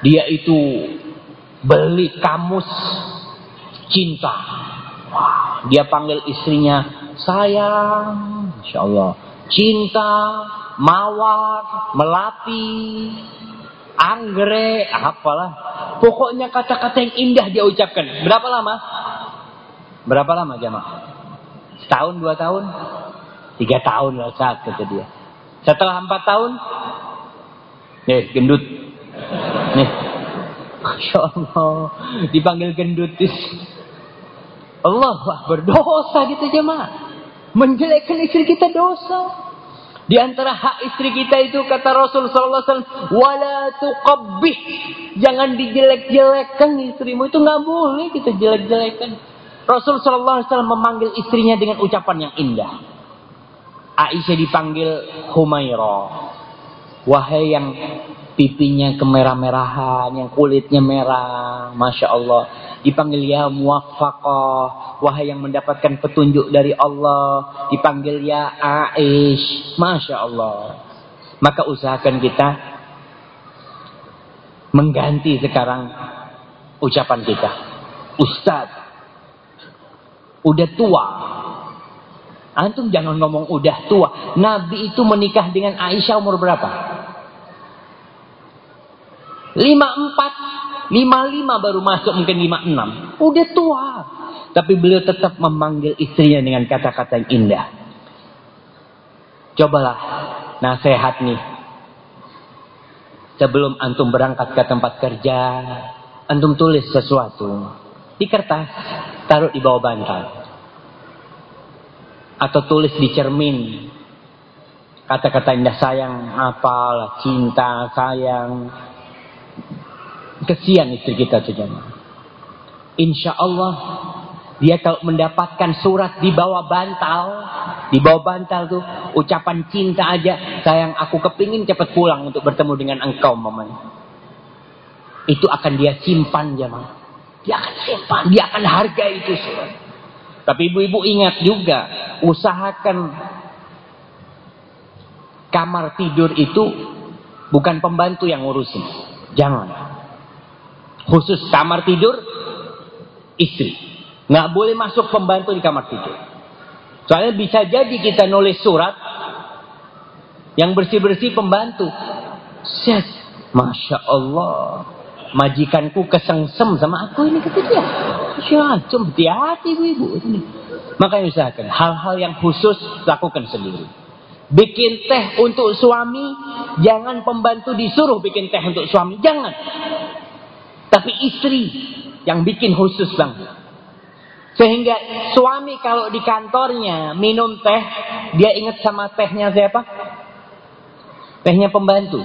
dia itu beli kamus cinta. Dia panggil istrinya sayang, masya Allah, cinta, mawar, melati, anggrek, apalah. Pokoknya kata-kata yang indah dia ucapkan. Berapa lama? Berapa lama jamaah? Setahun, dua tahun? Tiga tahun lah saat kata dia. Setelah empat tahun, nih gendut. Nih, Masya Allah, dipanggil gendut. Allah berdosa gitu jemaah. Menjelekkan istri kita dosa. Di antara hak istri kita itu kata Rasul sallallahu alaihi wasallam, "Wala tuqabbih." Jangan dijelek-jelekkan istrimu itu nggak boleh kita jelek-jelekan. Rasul Shallallahu Alaihi Wasallam memanggil istrinya dengan ucapan yang indah. Aisyah dipanggil Humairah. Wahai yang pipinya kemerah-merahan, yang kulitnya merah, masya Allah. Dipanggil ya muwaffaqah, wahai yang mendapatkan petunjuk dari Allah. Dipanggil ya Aish, masya Allah. Maka usahakan kita mengganti sekarang ucapan kita. Ustadz, udah tua. Antum jangan ngomong udah tua. Nabi itu menikah dengan Aisyah umur berapa? 54, 55 baru masuk mungkin 56. Udah tua. Tapi beliau tetap memanggil istrinya dengan kata-kata yang indah. Cobalah nasihat nih. Sebelum antum berangkat ke tempat kerja, antum tulis sesuatu di kertas, taruh di bawah bantal. Atau tulis di cermin. Kata-kata indah sayang, apalah, cinta, sayang. Kesian istri kita tuh Insya Allah dia kalau mendapatkan surat di bawah bantal, di bawah bantal tuh ucapan cinta aja, sayang aku kepingin cepat pulang untuk bertemu dengan engkau, mamanya. Itu akan dia simpan jemaah. Dia akan simpan, dia akan hargai itu surat. Tapi ibu-ibu ingat juga, usahakan kamar tidur itu bukan pembantu yang ngurusin. Jangan. Khusus kamar tidur istri. Nggak boleh masuk pembantu di kamar tidur. Soalnya bisa jadi kita nulis surat yang bersih-bersih pembantu. Set. Masya Allah majikanku kesengsem sama aku ini dia. Syacum, hati-hati ibu-ibu. Makanya usahakan hal-hal yang khusus lakukan sendiri. Bikin teh untuk suami, jangan pembantu disuruh bikin teh untuk suami, jangan. Tapi istri yang bikin khusus bang. Sehingga suami kalau di kantornya minum teh, dia ingat sama tehnya siapa? Tehnya pembantu.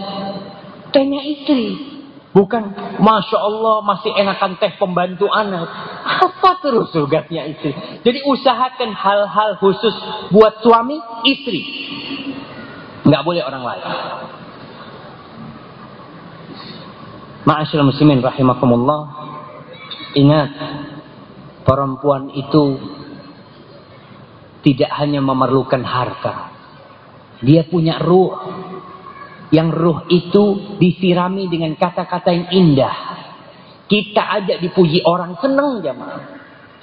Tehnya istri. Bukan, Masya Allah masih enakan teh pembantu anak. Apa terus surganya istri? Jadi usahakan hal-hal khusus buat suami, istri. Nggak boleh orang lain. Ma'asyiral muslimin rahimakumullah. Ingat, perempuan itu tidak hanya memerlukan harta. Dia punya ruh. Yang ruh itu disirami dengan kata-kata yang indah. Kita ajak dipuji orang seneng jamaah.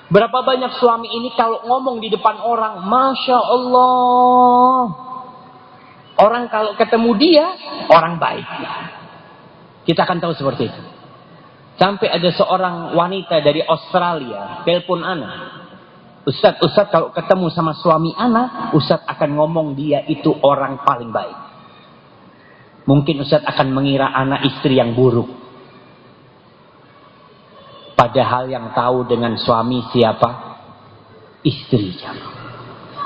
Berapa banyak suami ini kalau ngomong di depan orang, Masya Allah. Orang kalau ketemu dia, orang baik. Kita akan tahu seperti itu. Sampai ada seorang wanita dari Australia, telepon anak. Ustadz, Ustadz kalau ketemu sama suami anak, Ustadz akan ngomong dia itu orang paling baik. Mungkin Ustadz akan mengira anak istri yang buruk. Padahal yang tahu dengan suami siapa? Istrinya.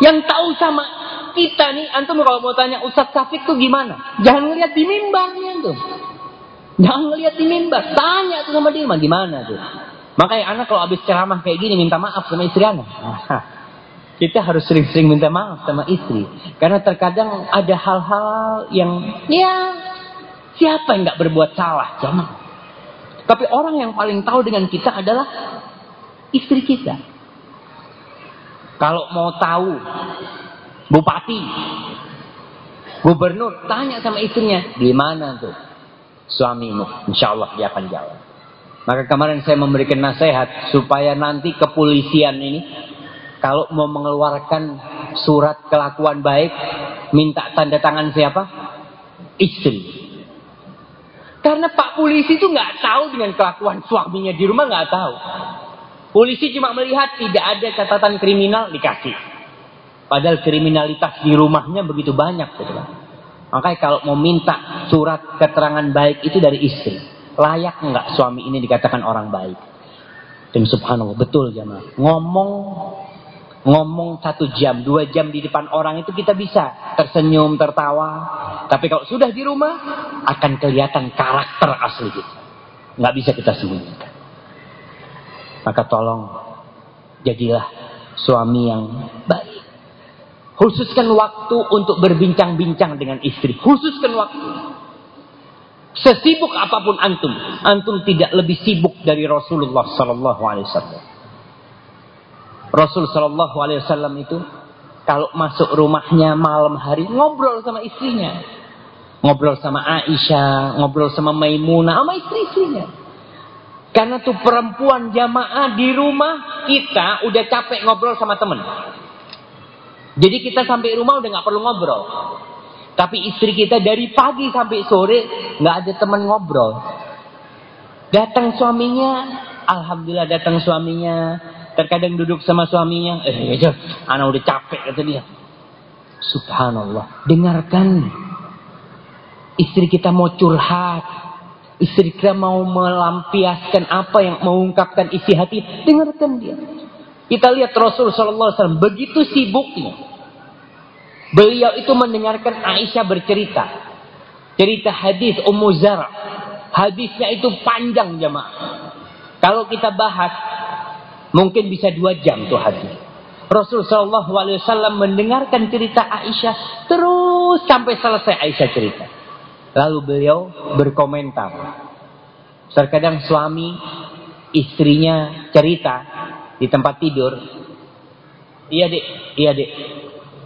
Yang tahu sama kita nih, antum kalau mau tanya Ustadz Safik tuh gimana? Jangan lihat di mimbarnya tuh. Jangan lihat di mimbar, tanya tuh sama dia, gimana tuh. Makanya anak kalau habis ceramah kayak gini minta maaf sama istri anak. Kita harus sering-sering minta maaf sama istri. Karena terkadang ada hal-hal yang ya siapa yang nggak berbuat salah, jangan. Tapi orang yang paling tahu dengan kita adalah istri kita. Kalau mau tahu bupati, gubernur, tanya sama istrinya, di mana tuh? suamimu. Insya Allah dia akan jawab. Maka kemarin saya memberikan nasihat supaya nanti kepolisian ini kalau mau mengeluarkan surat kelakuan baik, minta tanda tangan siapa? Istri. Karena Pak Polisi itu nggak tahu dengan kelakuan suaminya di rumah nggak tahu. Polisi cuma melihat tidak ada catatan kriminal dikasih. Padahal kriminalitas di rumahnya begitu banyak. Gitu Makanya kalau mau minta surat keterangan baik itu dari istri. Layak enggak suami ini dikatakan orang baik? Dan subhanallah, betul jamaah. Ngomong ngomong satu jam, dua jam di depan orang itu kita bisa tersenyum, tertawa. Tapi kalau sudah di rumah, akan kelihatan karakter asli kita. Nggak bisa kita sembunyikan. Maka tolong, jadilah suami yang baik. Khususkan waktu untuk berbincang-bincang dengan istri. Khususkan waktu. Sesibuk apa pun antum, antum tidak lebih sibuk dari Rasulullah Sallallahu Wasallam. Rasul Sallallahu Alaihi Wasallam itu kalau masuk rumahnya malam hari ngobrol sama istrinya, ngobrol sama Aisyah, ngobrol sama Maimunah, sama istri-istrinya. Karena tuh perempuan jamaah di rumah kita udah capek ngobrol sama temen. Jadi kita sampai rumah udah nggak perlu ngobrol. Tapi istri kita dari pagi sampai sore nggak ada teman ngobrol. Datang suaminya, alhamdulillah datang suaminya. Terkadang duduk sama suaminya, eh aja, anak udah capek kata dia. Subhanallah, dengarkan. Istri kita mau curhat, istri kita mau melampiaskan apa yang mengungkapkan isi hati, dengarkan dia. Kita lihat Rasul Wasallam begitu sibuknya. Beliau itu mendengarkan Aisyah bercerita. Cerita hadis Ummu Zara. Hadisnya itu panjang jemaah. Kalau kita bahas, mungkin bisa dua jam tuh hadis. Rasul Shallallahu Alaihi Wasallam mendengarkan cerita Aisyah terus sampai selesai Aisyah cerita. Lalu beliau berkomentar. Terkadang suami istrinya cerita di tempat tidur. Iya dek, iya dek.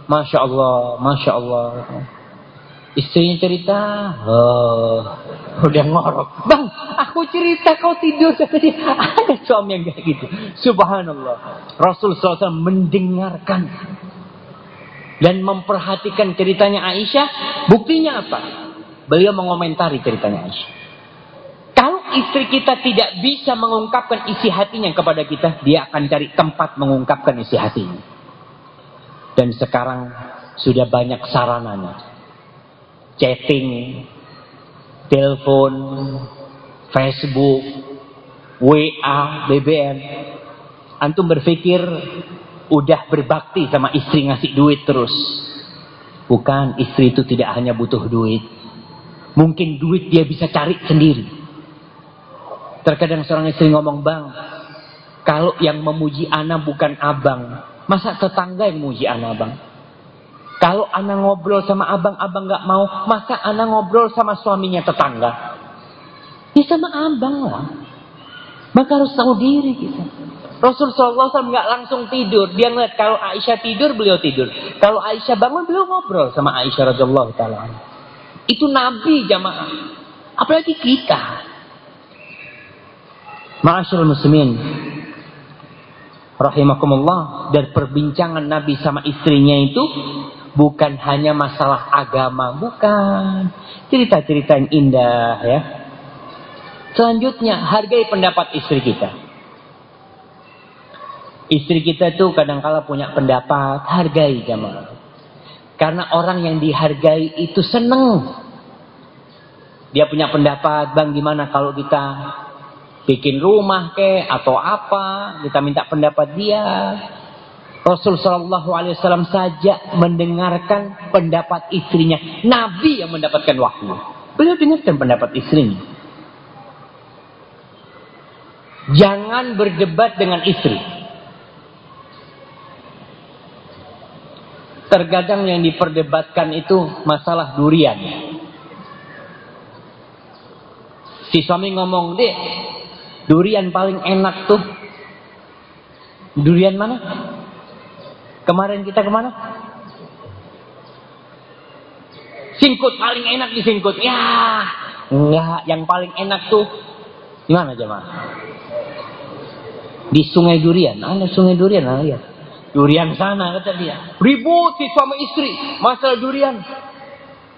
Masya Allah, Masya Allah. Istrinya cerita, oh, udah ngorok. Bang, aku cerita kau tidur. Tadi ada suami yang kayak gitu. Subhanallah. Rasul SAW mendengarkan dan memperhatikan ceritanya Aisyah. Buktinya apa? Beliau mengomentari ceritanya Aisyah istri kita tidak bisa mengungkapkan isi hatinya kepada kita, dia akan cari tempat mengungkapkan isi hatinya. Dan sekarang sudah banyak sarananya. Chatting, telepon, Facebook, WA, BBM. Antum berpikir udah berbakti sama istri ngasih duit terus. Bukan, istri itu tidak hanya butuh duit. Mungkin duit dia bisa cari sendiri. Terkadang seorang istri ngomong, bang, kalau yang memuji anak bukan abang, masa tetangga yang memuji anak bang? Kalau anak ngobrol sama abang, abang gak mau, masa anak ngobrol sama suaminya tetangga? Ya sama abang lah. Maka harus tahu diri kita. Rasul SAW nggak langsung tidur. Dia ngeliat kalau Aisyah tidur, beliau tidur. Kalau Aisyah bangun, beliau ngobrol sama Aisyah radhiyallahu taala. Itu Nabi jamaah. Apalagi kita. Ma'asyurul muslimin. Rahimakumullah. Dan perbincangan Nabi sama istrinya itu bukan hanya masalah agama, bukan. Cerita-cerita yang indah ya. Selanjutnya, hargai pendapat istri kita. Istri kita tuh kadang-kala punya pendapat, hargai jamaah. Karena orang yang dihargai itu seneng. Dia punya pendapat, bang gimana kalau kita bikin rumah ke atau apa, kita minta pendapat dia. Rasul Shallallahu Alaihi Wasallam saja mendengarkan pendapat istrinya. Nabi yang mendapatkan wahyu. Beliau dengarkan pendapat istrinya. Jangan berdebat dengan istri. Terkadang yang diperdebatkan itu masalah durian. Si suami ngomong, deh, durian paling enak tuh. Durian mana? Kemarin kita ke mana? Singkut paling enak di singkut. Ya, enggak. Yang paling enak tuh di mana jemaah? Di Sungai Durian. Ada Sungai Durian, nah, lihat. Durian sana kata dia. Ribut si suami istri masalah durian.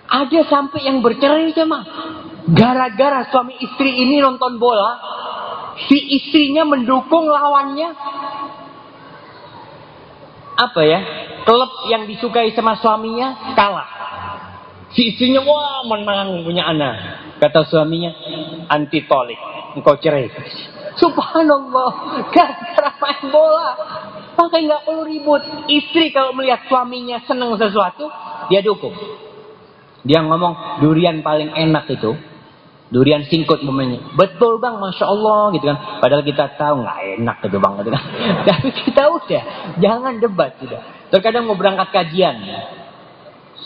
Ada sampai yang bercerai jemaah. Gara-gara suami istri ini nonton bola, si istrinya mendukung lawannya apa ya klub yang disukai sama suaminya kalah. Si istrinya wah menang punya anak kata suaminya anti tolik engkau cerai. Subhanallah gara-gara main bola. Makanya nggak perlu ribut. Istri kalau melihat suaminya senang sesuatu dia dukung. Dia ngomong durian paling enak itu Durian singkut momennya. Betul bang, Masya Allah gitu kan. Padahal kita tahu nggak enak gitu bang. Gitu kan. Tapi kita udah, jangan debat sudah. Terkadang mau berangkat kajian.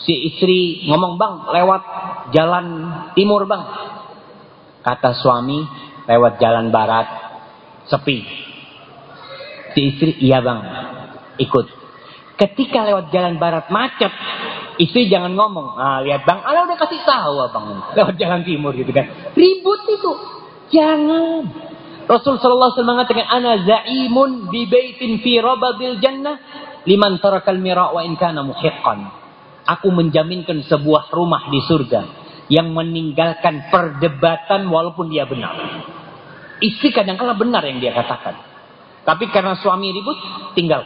Si istri ngomong bang, lewat jalan timur bang. Kata suami, lewat jalan barat, sepi. Si istri, iya bang, ikut. Ketika lewat jalan barat macet, Istri jangan ngomong. Ah, lihat bang, Allah udah kasih tahu abang. Lewat jalan timur gitu kan. Ribut itu. Jangan. Rasul sallallahu alaihi wasallam mengatakan ana zaimun bi baitin fi rababil jannah liman tarakal mira wa in kana muhiqqan. Aku menjaminkan sebuah rumah di surga yang meninggalkan perdebatan walaupun dia benar. Istri kadang kala benar yang dia katakan. Tapi karena suami ribut, tinggal.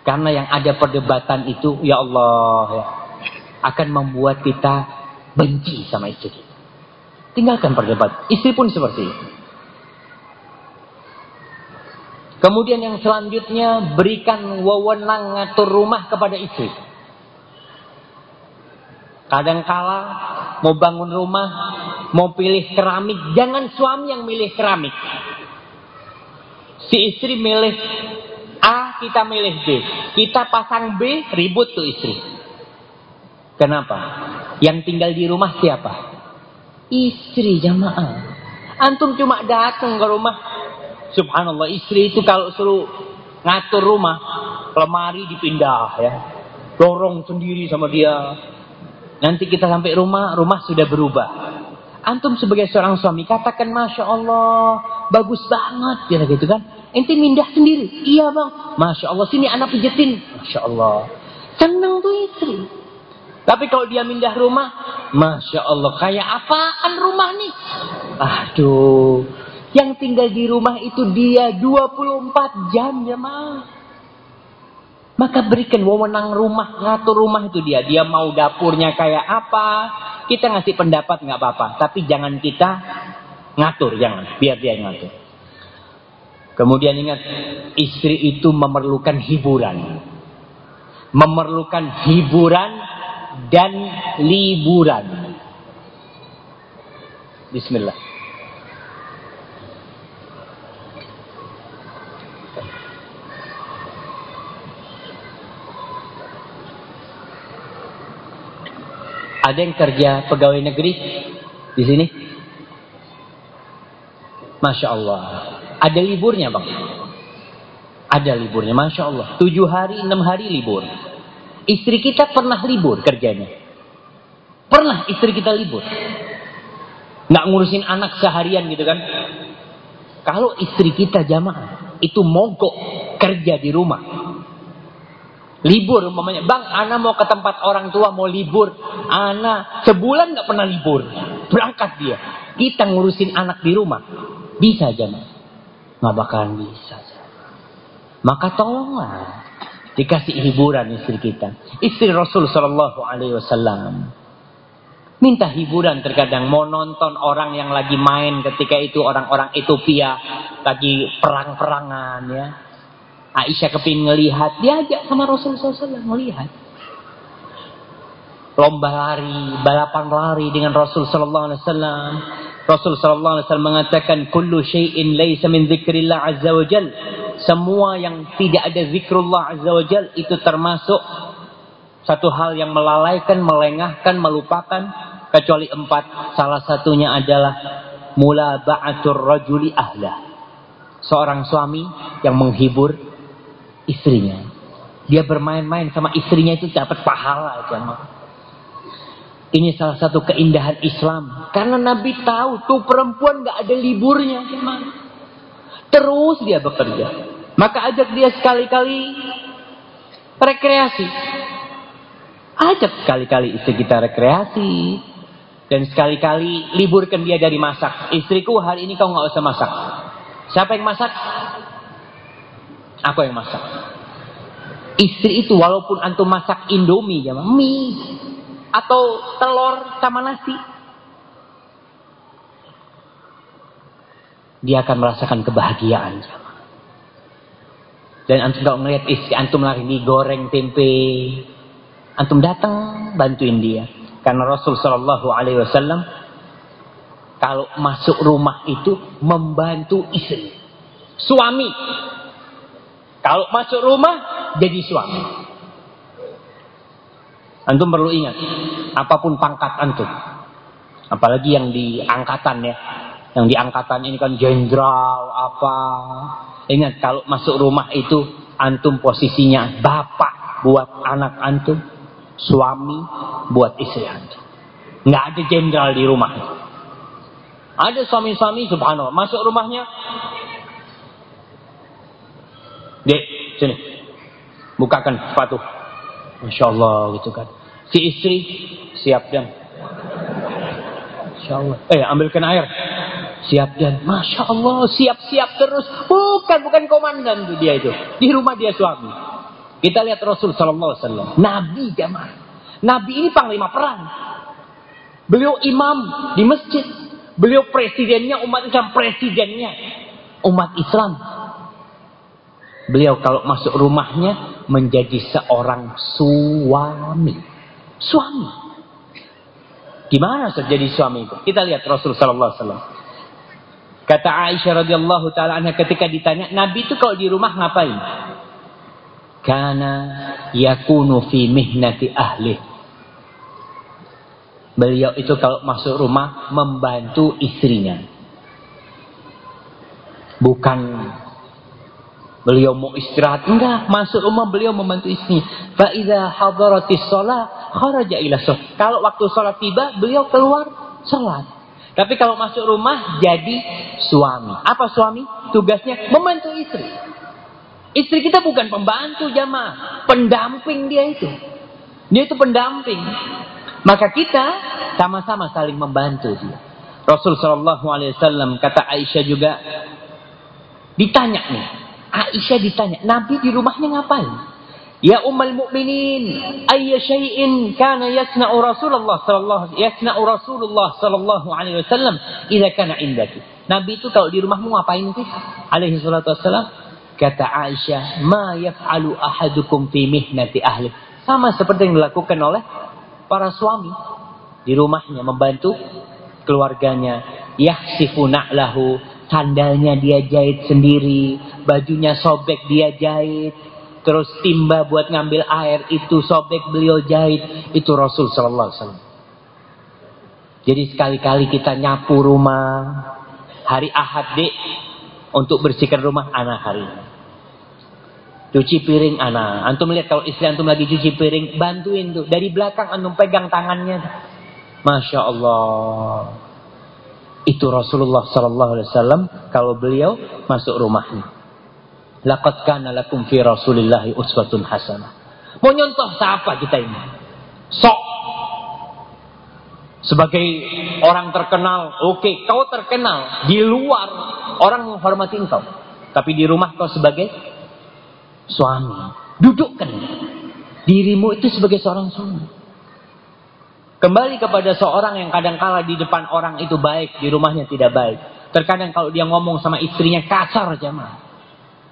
Karena yang ada perdebatan itu, ya Allah, ya, akan membuat kita benci sama istri kita. Tinggalkan perdebatan. Istri pun seperti itu. Kemudian yang selanjutnya berikan wewenang ngatur rumah kepada istri. Kadangkala mau bangun rumah, mau pilih keramik, jangan suami yang milih keramik. Si istri milih kita milih B. Kita pasang B ribut tuh istri. Kenapa? Yang tinggal di rumah siapa? Istri jamaah. Antum cuma datang ke rumah. Subhanallah istri itu kalau suruh ngatur rumah. Lemari dipindah ya. Dorong sendiri sama dia. Nanti kita sampai rumah, rumah sudah berubah. Antum sebagai seorang suami katakan Masya Allah. Bagus banget. Kira gitu kan. Ente mindah sendiri. Iya bang. Masya Allah. Sini anak pijetin. Masya Allah. Senang tuh istri. Tapi kalau dia mindah rumah. Masya Allah. Kayak apaan rumah nih? Aduh. Yang tinggal di rumah itu dia 24 jam ya mah. Maka berikan wewenang rumah, ngatur rumah itu dia. Dia mau dapurnya kayak apa, kita ngasih pendapat nggak apa-apa. Tapi jangan kita ngatur, jangan. Biar dia ngatur. Kemudian ingat, istri itu memerlukan hiburan. Memerlukan hiburan dan liburan. Bismillah. Ada yang kerja pegawai negeri di sini? Masya Allah. Ada liburnya bang. Ada liburnya, Masya Allah. Tujuh hari, enam hari libur. Istri kita pernah libur kerjanya. Pernah istri kita libur. Nggak ngurusin anak seharian gitu kan. Kalau istri kita jamaah, itu mogok kerja di rumah. Libur umpamanya, bang, Ana mau ke tempat orang tua mau libur, Ana sebulan nggak pernah libur, berangkat dia. Kita ngurusin anak di rumah, bisa mas, nggak bakalan bisa. Maka tolonglah dikasih hiburan istri kita, istri Rasul Shallallahu Alaihi Wasallam. Minta hiburan terkadang mau nonton orang yang lagi main ketika itu orang-orang Ethiopia lagi perang-perangan ya Aisyah kepingin ngelihat, diajak sama Rasulullah SAW melihat. Lomba lari, balapan lari dengan Rasul Sallallahu Alaihi Wasallam. Rasul Sallallahu Alaihi Wasallam mengatakan, "Kullu syai'in laisa min dzikrillah azza wa jal." Semua yang tidak ada zikrullah azza wa jal itu termasuk satu hal yang melalaikan, melengahkan, melupakan kecuali empat. Salah satunya adalah mula ba'atur rajuli ahlah. Seorang suami yang menghibur istrinya. Dia bermain-main sama istrinya itu dapat pahala jemaah. Ini salah satu keindahan Islam. Karena Nabi tahu tuh perempuan gak ada liburnya. Terus dia bekerja. Maka ajak dia sekali-kali rekreasi. Ajak sekali-kali istri kita rekreasi. Dan sekali-kali liburkan dia dari masak. Istriku hari ini kau gak usah masak. Siapa yang masak? Aku yang masak. Istri itu walaupun antum masak indomie ya, mie atau telur sama nasi, dia akan merasakan kebahagiaan. Dan antum kalau ngeliat istri antum lagi goreng tempe, antum datang bantuin dia. Karena Rasul Shallallahu Alaihi Wasallam kalau masuk rumah itu membantu istri, suami kalau masuk rumah jadi suami. Antum perlu ingat, apa pun pangkat antum, apalagi yang di angkatan ya, yang di angkatan ini kan jenderal apa. Ingat kalau masuk rumah itu antum posisinya bapak buat anak antum, suami buat istri antum. Nggak ada jenderal di rumah. Ada suami-suami subhanallah masuk rumahnya Dek, sini. Bukakan sepatu. Masya Allah gitu kan. Si istri siap dan. Masya Allah. Eh ambilkan air. Siap dan. Masya Allah siap-siap terus. Bukan, bukan komandan tuh dia itu. Di rumah dia suami. Kita lihat Rasul Sallallahu Alaihi Wasallam. Nabi jamaah. Nabi ini panglima perang. Beliau imam di masjid. Beliau presidennya umat Islam. Presidennya umat Islam. Beliau kalau masuk rumahnya menjadi seorang suami. Suami. Gimana terjadi suami itu? Kita lihat Rasul sallallahu alaihi wasallam. Kata Aisyah radhiyallahu taala anha ketika ditanya, Nabi itu kalau di rumah ngapain? Karena yakunu fi mihnati ahli. Beliau itu kalau masuk rumah membantu istrinya. Bukan Beliau mau istirahat, enggak, masuk rumah beliau membantu istri. Fa idza hadaratis shalah kharaja ila Kalau waktu salat tiba, beliau keluar salat. Tapi kalau masuk rumah jadi suami. Apa suami? Tugasnya membantu istri. Istri kita bukan pembantu jamaah, pendamping dia itu. Dia itu pendamping. Maka kita sama-sama saling membantu dia. Rasul Shallallahu Alaihi Wasallam kata Aisyah juga ditanya nih, Aisyah ditanya, Nabi di rumahnya ngapain? Ya ummul mukminin, ayya syai'in kana yasna'u Rasulullah sallallahu yasna'u Rasulullah sallallahu alaihi wasallam idza kana indaki. Nabi itu kalau di rumahmu ngapain sih? Alaihi salatu wasallam. Kata Aisyah, "Ma yaf'alu ahadukum fi mihnati ahli." Sama seperti yang dilakukan oleh para suami di rumahnya membantu keluarganya. Yahsifu na'lahu, sandalnya dia jahit sendiri, bajunya sobek dia jahit, terus timba buat ngambil air itu sobek beliau jahit, itu Rasul sallallahu alaihi wasallam. Jadi sekali-kali kita nyapu rumah, Hari Ahad dek untuk bersihkan rumah anak hari. Cuci piring anak. Antum lihat kalau istri antum lagi cuci piring, bantuin tuh. Dari belakang antum pegang tangannya. Masya Allah. Itu Rasulullah Sallallahu Alaihi Wasallam kalau beliau masuk rumahnya. Laqad kana lakum fi Rasulillahi uswatun hasanah. Mau nyontoh siapa kita ini? Sok. Sebagai orang terkenal, oke, okay, kau terkenal di luar orang menghormati engkau. Tapi di rumah kau sebagai suami. Dudukkan dirimu itu sebagai seorang suami. Kembali kepada seorang yang kadang kala di depan orang itu baik, di rumahnya tidak baik. Terkadang kalau dia ngomong sama istrinya kasar jamaah.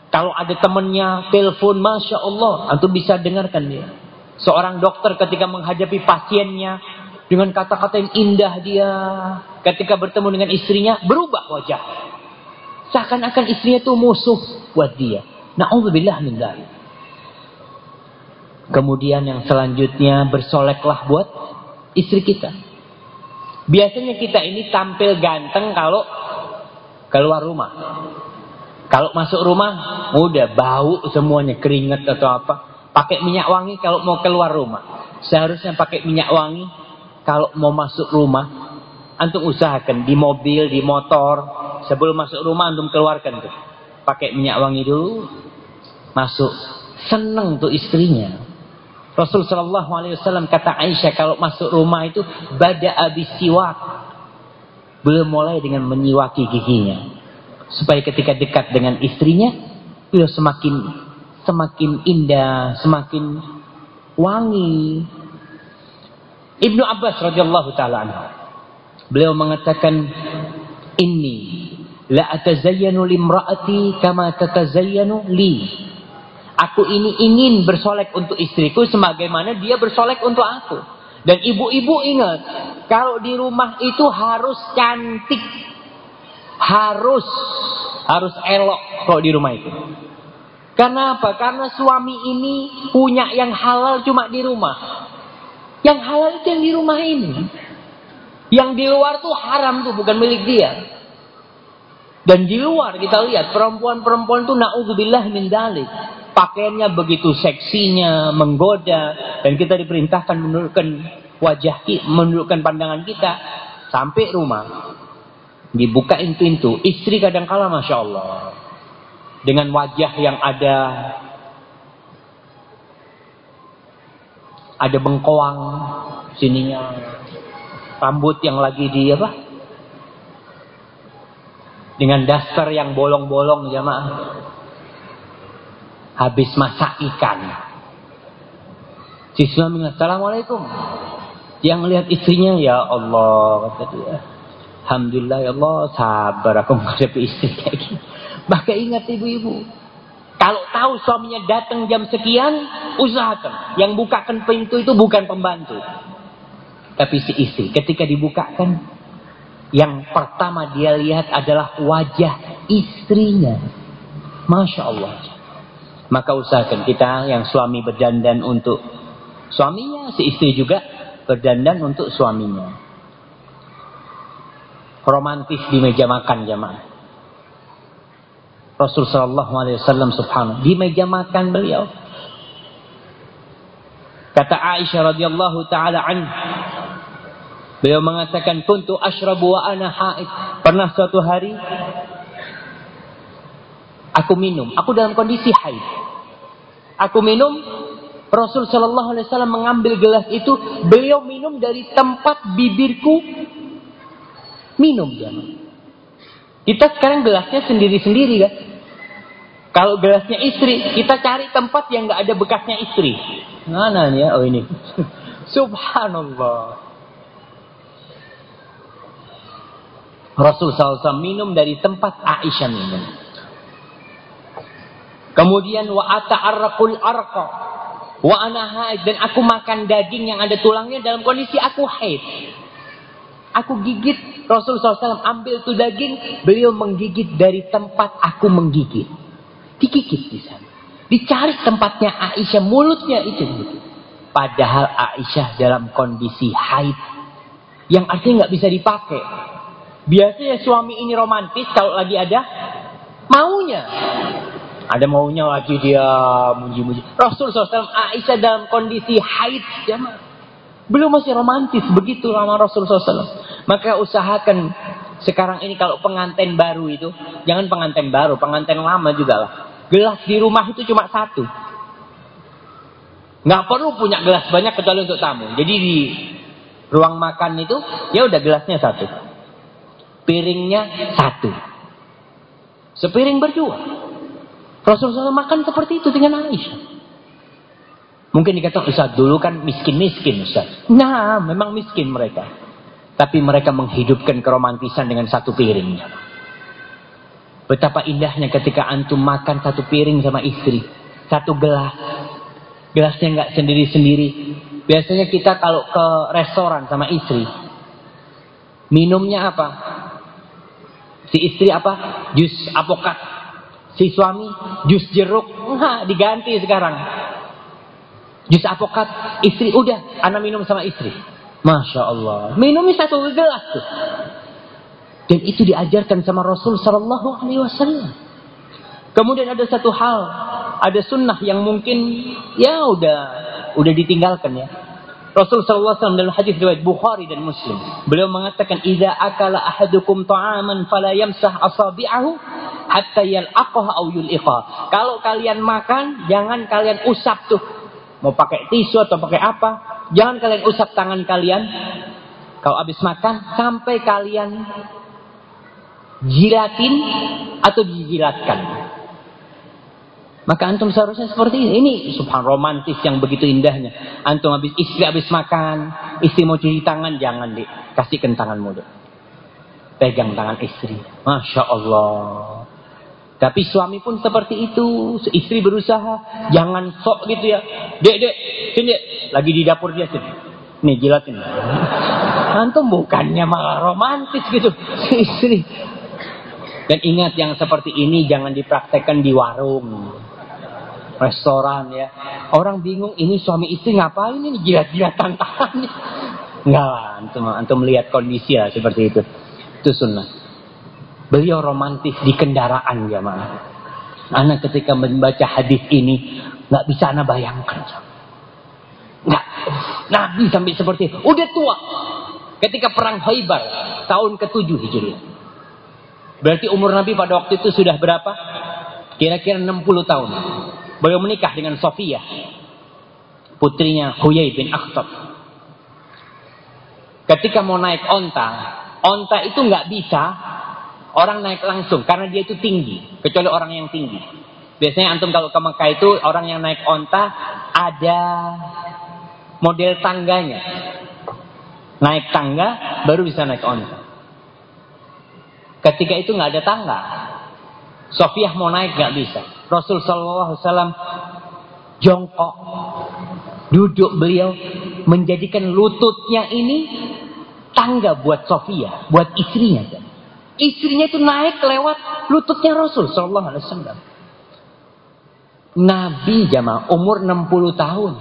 Kalau ada temannya telepon, masya Allah, antum bisa dengarkan dia. Seorang dokter ketika menghadapi pasiennya dengan kata-kata yang indah dia, ketika bertemu dengan istrinya berubah wajah. Seakan-akan istrinya itu musuh buat dia. Nauzubillah min Kemudian yang selanjutnya bersoleklah buat istri kita. Biasanya kita ini tampil ganteng kalau keluar rumah. Kalau masuk rumah, udah bau semuanya, keringat atau apa. Pakai minyak wangi kalau mau keluar rumah. Seharusnya pakai minyak wangi kalau mau masuk rumah. Antum usahakan di mobil, di motor. Sebelum masuk rumah antum keluarkan tuh. Pakai minyak wangi dulu. Masuk. Seneng tuh istrinya. Rasul Shallallahu Alaihi Wasallam kata Aisyah kalau masuk rumah itu bada abis siwak. Belum mulai dengan menyiwaki giginya supaya ketika dekat dengan istrinya beliau semakin semakin indah, semakin wangi. Ibnu Abbas radhiyallahu taala anhu beliau mengatakan ini la atazayyanu limraati kama tatazayyanu li. Aku ini ingin bersolek untuk istriku sebagaimana dia bersolek untuk aku. Dan ibu-ibu ingat, kalau di rumah itu harus cantik harus harus elok kalau di rumah itu. Karena apa? Karena suami ini punya yang halal cuma di rumah. Yang halal itu yang di rumah ini. Yang di luar tuh haram tuh bukan milik dia. Dan di luar kita lihat perempuan-perempuan tuh naudzubillah min dalik. Pakaiannya begitu seksinya, menggoda dan kita diperintahkan menurunkan wajah menurunkan pandangan kita sampai rumah Dibukain pintu. Istri kadang kala Masya Allah. Dengan wajah yang ada ada bengkoang sininya rambut yang lagi di apa dengan dasar yang bolong-bolong jamaah habis masak ikan si suami assalamualaikum yang lihat istrinya ya Allah kata dia Alhamdulillah ya Allah sabar aku menghadapi istri kayak gini. Maka ingat ibu-ibu. Kalau tahu suaminya datang jam sekian, usahakan. Yang bukakan pintu itu bukan pembantu. Tapi si istri. Ketika dibukakan, yang pertama dia lihat adalah wajah istrinya. Masya Allah. Maka usahakan kita yang suami berdandan untuk suaminya, si istri juga berdandan untuk suaminya romantis di meja makan jamaah. Rasul sallallahu alaihi wasallam subhanahu di meja makan beliau. Kata Aisyah radhiyallahu taala an Beliau mengatakan kuntu asyrabu wa ana haid. Pernah suatu hari aku minum, aku dalam kondisi haid. Aku minum Rasul sallallahu alaihi wasallam mengambil gelas itu, beliau minum dari tempat bibirku Minum jangan. Kita sekarang gelasnya sendiri-sendiri kan. Kalau gelasnya istri, kita cari tempat yang nggak ada bekasnya istri. Mana ya? Oh ini. Subhanallah. Rasul SAW minum dari tempat Aisyah minum. Kemudian wa ata'arraqul arqa. Wa ana haid. Dan aku makan daging yang ada tulangnya dalam kondisi aku haid. Aku gigit. Rasulullah SAW ambil tuh daging. Beliau menggigit dari tempat aku menggigit. Digigit di sana. Dicari tempatnya Aisyah. Mulutnya itu. Padahal Aisyah dalam kondisi haid. Yang artinya nggak bisa dipakai. Biasanya suami ini romantis kalau lagi ada maunya. Ada maunya lagi dia muji-muji. Rasul SAW Aisyah dalam kondisi haid jamaah. Belum masih romantis begitu lama Rasul SAW. Maka usahakan sekarang ini kalau pengantin baru itu, jangan pengantin baru, pengantin lama juga lah. Gelas di rumah itu cuma satu. Nggak perlu punya gelas banyak kecuali untuk tamu. Jadi di ruang makan itu, ya udah gelasnya satu. Piringnya satu. Sepiring berdua. Rasulullah makan seperti itu dengan Aisyah. Mungkin dikatakan Ustaz dulu kan miskin-miskin Ustaz. Nah, memang miskin mereka. Tapi mereka menghidupkan keromantisan dengan satu piring. Betapa indahnya ketika antum makan satu piring sama istri. Satu gelas. Gelasnya nggak sendiri-sendiri. Biasanya kita kalau ke restoran sama istri. Minumnya apa? Si istri apa? Jus apokat Si suami jus jeruk, nah, diganti sekarang. Jus apokat, istri udah, anak minum sama istri. Masya Allah. Minumnya satu gelas tuh. Dan itu diajarkan sama Rasul Sallallahu Alaihi Wasallam. Kemudian ada satu hal, ada sunnah yang mungkin ya udah udah ditinggalkan ya. Rasul SAW dalam hadis riwayat Bukhari dan Muslim. Beliau mengatakan, "Idza akala ahadukum ta'aman fala yamsah asabi'ahu hatta yal'aqaha aw yul'iqa." Kalau kalian makan, jangan kalian usap tuh. Mau pakai tisu atau pakai apa, jangan kalian usap tangan kalian. Kalau habis makan sampai kalian jilatin atau dijilatkan. Maka antum seharusnya seperti ini. Ini subhan romantis yang begitu indahnya. Antum habis istri habis makan, istri mau cuci tangan, jangan deh. Kasihkan tanganmu. Pegang tangan istri. Masya Allah. Tapi suami pun seperti itu. Istri berusaha. Jangan sok gitu ya. Dek, dek. Sini. Lagi di dapur dia sini. Nih jilatin. Antum bukannya malah romantis gitu. Istri. Dan ingat yang seperti ini jangan dipraktekkan di warung restoran ya. Orang bingung ini suami istri ngapain ini jilat-jilatan tangannya. Enggak lah, antum, antum melihat kondisi ya seperti itu. Itu sunnah. Beliau romantis di kendaraan ya ma. Anak ketika membaca hadis ini nggak bisa anak bayangkan. Nggak, Nabi sampai seperti itu. Udah tua. Ketika perang Khaybar tahun ke-7 Hijriah. Berarti umur Nabi pada waktu itu sudah berapa? Kira-kira 60 tahun. Beliau menikah dengan Sofia, putrinya Huyai bin Akhtab. Ketika mau naik onta, onta itu nggak bisa orang naik langsung karena dia itu tinggi, kecuali orang yang tinggi. Biasanya antum kalau ke Mekah itu orang yang naik onta ada model tangganya. Naik tangga baru bisa naik onta. Ketika itu nggak ada tangga, Sofiah mau naik nggak bisa. Rasul Shallallahu Alaihi Wasallam jongkok, duduk beliau menjadikan lututnya ini tangga buat Sofia, buat istrinya. Istrinya itu naik lewat lututnya Rasul Shallallahu Alaihi Wasallam. Nabi jamaah umur 60 tahun.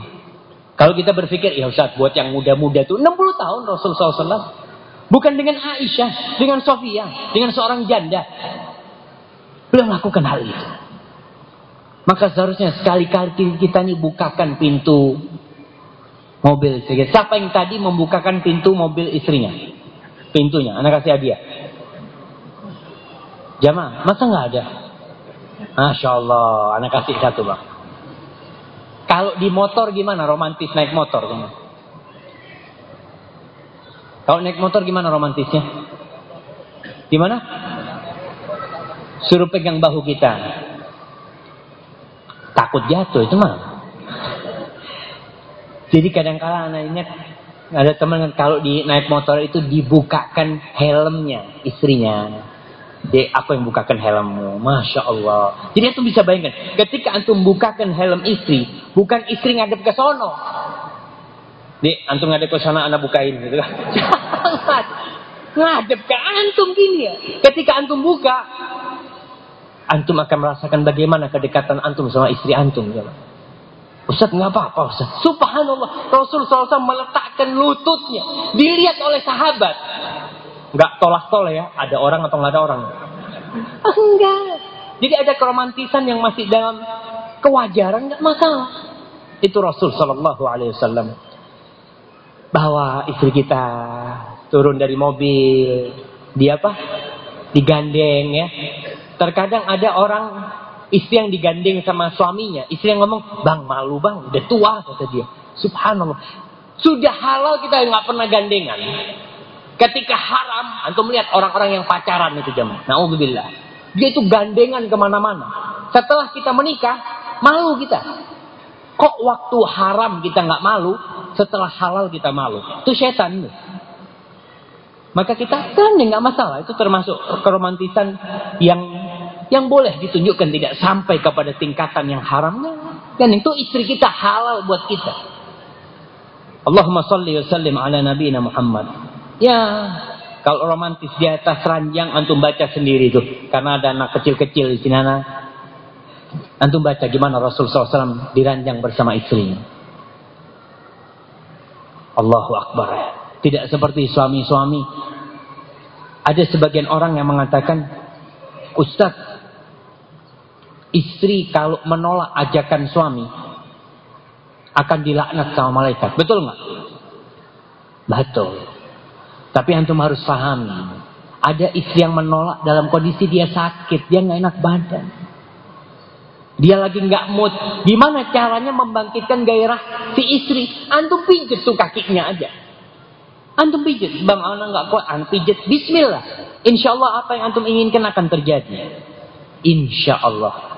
Kalau kita berpikir, ya Ustaz, buat yang muda-muda itu 60 tahun Rasul SAW. Bukan dengan Aisyah, dengan Sofia, dengan seorang janda. Beliau melakukan hal itu. Maka seharusnya sekali-kali kita ini bukakan pintu mobil istrinya. Siapa yang tadi membukakan pintu mobil istrinya? Pintunya, anak kasih hadiah. Jamaah, masa nggak ada? Masya Allah, anak kasih satu bang. Kalau di motor gimana romantis naik motor? Kalau naik motor gimana romantisnya? Gimana? Suruh pegang bahu kita. Takut jatuh itu mah. Jadi kadang-kala anak ingat ada teman kalau di naik motor itu dibukakan helmnya istrinya. Dek, aku yang bukakan helmmu. Masya Allah. Jadi antum bisa bayangkan. Ketika antum bukakan helm istri. Bukan istri ngadep ke sono. Dek, antum ngadep ke sana, anak bukain. Gitu kan. Jangan. Ngadep ke antum gini ya. Ketika antum buka antum akan merasakan bagaimana kedekatan antum sama istri antum. Ya. Ustaz nggak apa-apa Ustaz. Subhanallah. Rasul SAW meletakkan lututnya. Dilihat oleh sahabat. nggak tolak tolak ya, ada orang atau nggak ada orang? Enggak. Jadi ada keromantisan yang masih dalam kewajaran nggak masalah. Itu Rasul Shallallahu Alaihi Wasallam bahwa istri kita turun dari mobil, dia apa? Digandeng ya. Terkadang ada orang istri yang digandeng sama suaminya, istri yang ngomong, bang malu bang, udah tua kata dia. Subhanallah. Sudah halal kita nggak pernah gandengan. Ketika haram, antum melihat orang-orang yang pacaran itu jam. Naudzubillah. Dia itu gandengan ke mana-mana. Setelah kita menikah, malu kita. Kok waktu haram kita nggak malu, setelah halal kita malu? Itu setan. Maka kita kan nggak masalah. Itu termasuk keromantisan yang yang boleh ditunjukkan tidak sampai kepada tingkatan yang haramnya. Dan itu istri kita halal buat kita. Allahumma salli wa sallim ala nabiyina Muhammad. Ya, kalau romantis di atas ranjang antum baca sendiri tuh. Karena ada anak kecil-kecil di sini Antum baca gimana Rasul SAW diranjang bersama istrinya. Allahu Akbar. Tidak seperti suami-suami. Ada sebagian orang yang mengatakan, Ustaz, istri kalau menolak ajakan suami, akan dilaknat sama malaikat. Betul nggak? Betul. Tapi antum harus pahami, ada istri yang menolak dalam kondisi dia sakit, dia nggak enak badan. Dia lagi nggak mood. Gimana caranya membangkitkan gairah si istri? Antum pijet tuh kakinya aja. Antum pijet. Bang Ana nggak kuat, antum pijet. Bismillah. Insya Allah apa yang antum inginkan akan terjadi. Insya Allah.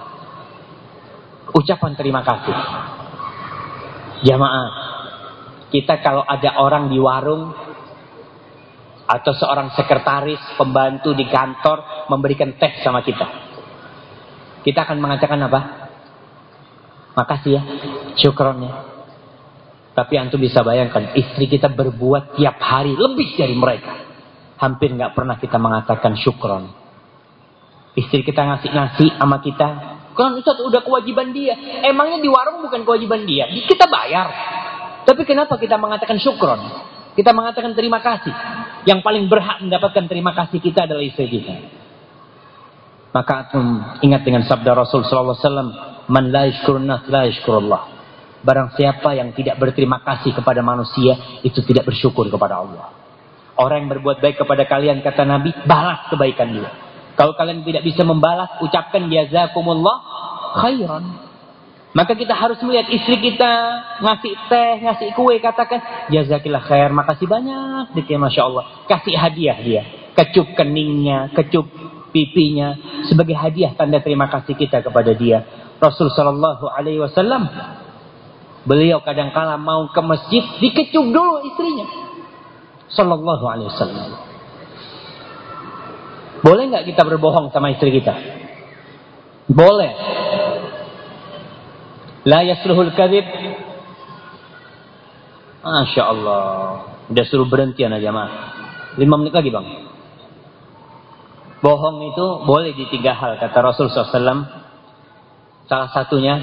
Ucapan terima kasih. Jamaah. Kita kalau ada orang di warung atau seorang sekretaris, pembantu di kantor memberikan teh sama kita. Kita akan mengatakan apa? Makasih ya, syukronnya. Tapi antum bisa bayangkan, istri kita berbuat tiap hari lebih dari mereka. Hampir nggak pernah kita mengatakan syukron. Istri kita ngasih nasi sama kita, kan Ustaz udah kewajiban dia. Emangnya di warung bukan kewajiban dia? Kita bayar. Tapi kenapa kita mengatakan syukron? Kita mengatakan terima kasih. Yang paling berhak mendapatkan terima kasih kita adalah istri kita. Maka ingat dengan sabda Rasul sallallahu alaihi wasallam, "Man la yashkurun la yashkurullah." Barang siapa yang tidak berterima kasih kepada manusia, itu tidak bersyukur kepada Allah. Orang yang berbuat baik kepada kalian kata Nabi, balas kebaikan dia. Kalau kalian tidak bisa membalas, ucapkan jazakumullah khairan. Maka kita harus melihat istri kita ngasih teh, ngasih kue, katakan jazakillah khair, makasih banyak, dikit masya Allah. Kasih hadiah dia, kecup keningnya, kecup pipinya sebagai hadiah tanda terima kasih kita kepada dia. Rasul Shallallahu Alaihi Wasallam beliau kadang-kala mau ke masjid dikecup dulu istrinya. Shallallahu Alaihi Wasallam. Boleh nggak kita berbohong sama istri kita? Boleh. La yasluhul kadhib. Masya Allah. Udah suruh berhenti anak jamaah. Lima menit lagi bang. Bohong itu boleh di tiga hal kata Rasul SAW. Salah satunya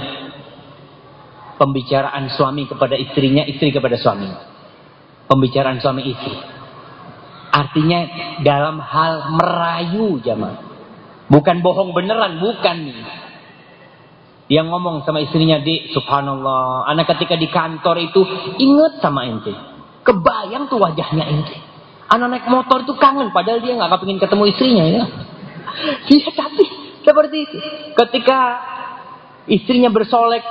pembicaraan suami kepada istrinya, istri kepada suami. Pembicaraan suami istri. Artinya dalam hal merayu jamaah. Bukan bohong beneran, bukan nih yang ngomong sama istrinya, di subhanallah, anak ketika di kantor itu inget sama ente. Kebayang tuh wajahnya ente. Anak naik motor itu kangen, padahal dia nggak kepingin ketemu istrinya ya. Iya tapi seperti itu. Ketika istrinya bersolek,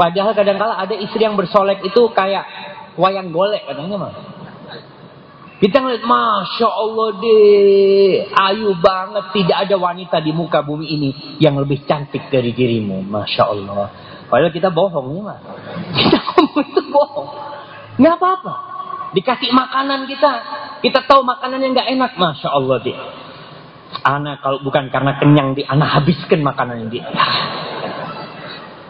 padahal kadang-kala ada istri yang bersolek itu kayak wayang golek katanya mah. Kita ngeliat, Masya Allah deh, ayu banget. Tidak ada wanita di muka bumi ini yang lebih cantik dari dirimu. Masya Allah. Padahal kita bohong ya mas. Kita ngomong itu bohong. Nggak apa-apa. Dikasih makanan kita. Kita tahu makanan yang nggak enak. Masya Allah deh. Anak kalau bukan karena kenyang di anak habiskan makanan ini.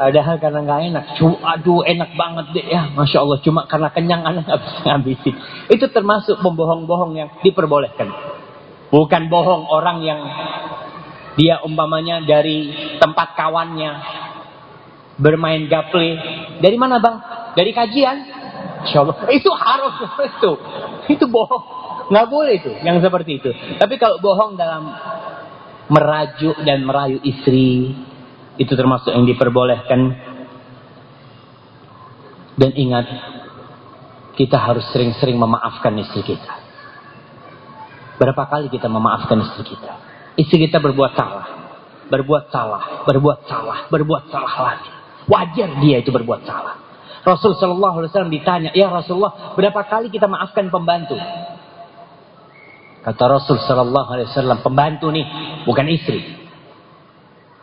Padahal karena nggak enak. Aduh enak banget deh ya. Masya Allah. Cuma karena kenyang anak nggak bisa ngabisin. Itu termasuk pembohong-bohong yang diperbolehkan. Bukan bohong orang yang dia umpamanya dari tempat kawannya bermain gaple. Dari mana bang? Dari kajian. Insya Allah. Itu harus itu. Itu bohong. Nggak boleh itu, yang seperti itu. Tapi kalau bohong dalam merajuk dan merayu istri, itu termasuk yang diperbolehkan. Dan ingat, kita harus sering-sering memaafkan istri kita. Berapa kali kita memaafkan istri kita? Istri kita berbuat salah, berbuat salah, berbuat salah, berbuat salah lagi. Wajar dia itu berbuat salah. Rasul Shallallahu Alaihi Wasallam ditanya, ya Rasulullah, berapa kali kita maafkan pembantu? Kata Rasul sallallahu alaihi wasallam, pembantu nih, bukan istri.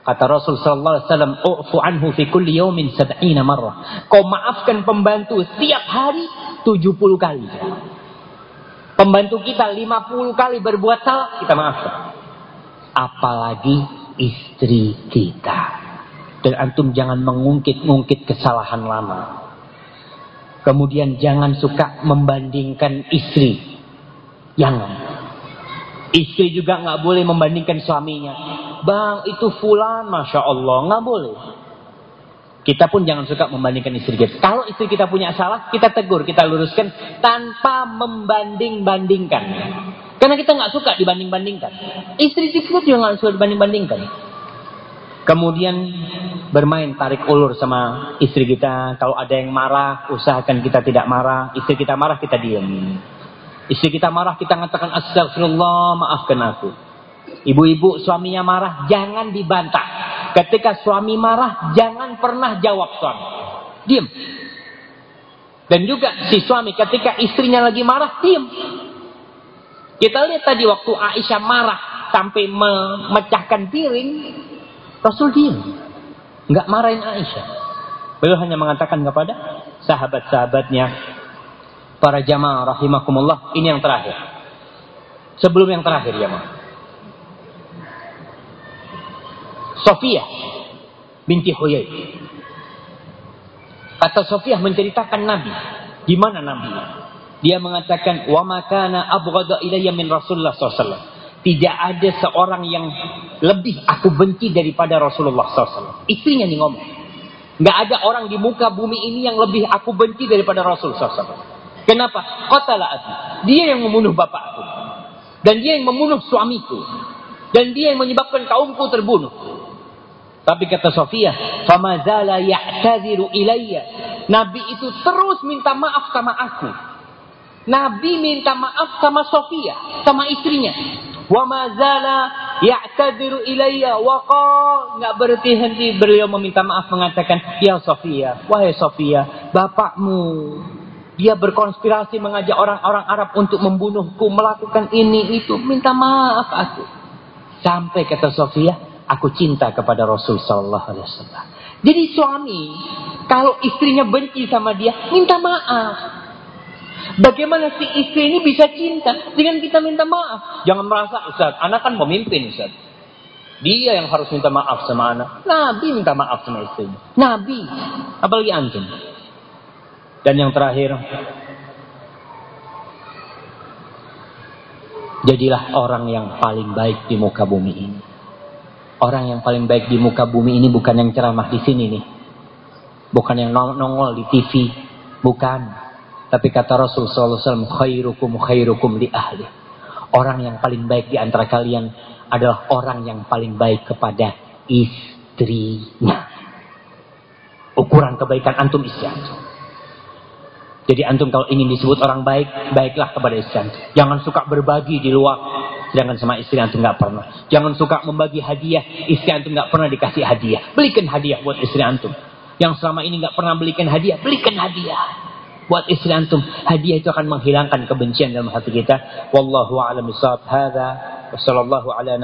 Kata Rasul sallallahu alaihi wasallam, "U'fu anhu fi kulli yawmin sab'ina marrah." Kau maafkan pembantu setiap hari 70 kali. Pembantu kita 50 kali berbuat salah, kita maafkan. Apalagi istri kita. Dan antum jangan mengungkit-ungkit kesalahan lama. Kemudian jangan suka membandingkan istri. Jangan. Istri juga nggak boleh membandingkan suaminya. Bang, itu fulan, masya Allah, nggak boleh. Kita pun jangan suka membandingkan istri kita. Kalau istri kita punya salah, kita tegur, kita luruskan tanpa membanding-bandingkan. Karena kita nggak suka dibanding-bandingkan. Istri kita juga nggak suka dibanding-bandingkan. Kemudian bermain tarik ulur sama istri kita. Kalau ada yang marah, usahakan kita tidak marah. Istri kita marah, kita diam. Istri kita marah, kita mengatakan astagfirullah, maafkan aku. Ibu-ibu suaminya marah, jangan dibantah. Ketika suami marah, jangan pernah jawab suami. Diam. Dan juga si suami ketika istrinya lagi marah, diam. Kita lihat tadi waktu Aisyah marah sampai memecahkan piring, Rasul diam. Enggak marahin Aisyah. Beliau hanya mengatakan kepada sahabat-sahabatnya, Para jamaah rahimakumullah, ini yang terakhir. Sebelum yang terakhir ya, Ma. Sofia binti Huyai. Kata Sofia menceritakan Nabi. Di mana Nabi? Dia mengatakan, "Wa makana abghada ilayya min Rasulullah SAW." Tidak ada seorang yang lebih aku benci daripada Rasulullah SAW. Istrinya nih ngomong. Nggak ada orang di muka bumi ini yang lebih aku benci daripada Rasulullah SAW. Kenapa? Qatala abi. Dia yang membunuh bapakku. Dan dia yang membunuh suamiku. Dan dia yang menyebabkan kaumku terbunuh. Tapi kata Sofia, "Famazala ya'tadiru ilayya." Nabi itu terus minta maaf sama aku. Nabi minta maaf sama Sofia, sama istrinya. Wa mazala ya'tadiru ilayya wa nggak berhenti-henti beliau meminta maaf mengatakan, "Ya Sofia, wahai Sofia, bapakmu dia berkonspirasi mengajak orang-orang Arab untuk membunuhku, melakukan ini itu. Minta maaf aku. Sampai kata Sofia, aku cinta kepada Rasul Sallallahu Alaihi Wasallam. Jadi suami, kalau istrinya benci sama dia, minta maaf. Bagaimana si istri ini bisa cinta dengan kita minta maaf? Jangan merasa, Ustaz, anak kan pemimpin, Ustaz. Dia yang harus minta maaf sama anak. Nabi minta maaf sama istrinya. Nabi. Apalagi antum. Dan yang terakhir, jadilah orang yang paling baik di muka bumi ini. Orang yang paling baik di muka bumi ini bukan yang ceramah di sini nih. Bukan yang nongol di TV. Bukan. Tapi kata Rasul SAW, khairukum khairukum li ahli. Orang yang paling baik di antara kalian adalah orang yang paling baik kepada istrinya. Ukuran kebaikan antum istri antum. Jadi antum kalau ingin disebut orang baik, baiklah kepada istri antum. Jangan suka berbagi di luar, sedangkan sama istri antum nggak pernah. Jangan suka membagi hadiah, istri antum nggak pernah dikasih hadiah. Belikan hadiah buat istri antum. Yang selama ini nggak pernah belikan hadiah, belikan hadiah buat istri antum. Hadiah itu akan menghilangkan kebencian dalam hati kita. Wallahu a'lam bishawab. Hadza wa sallallahu ala.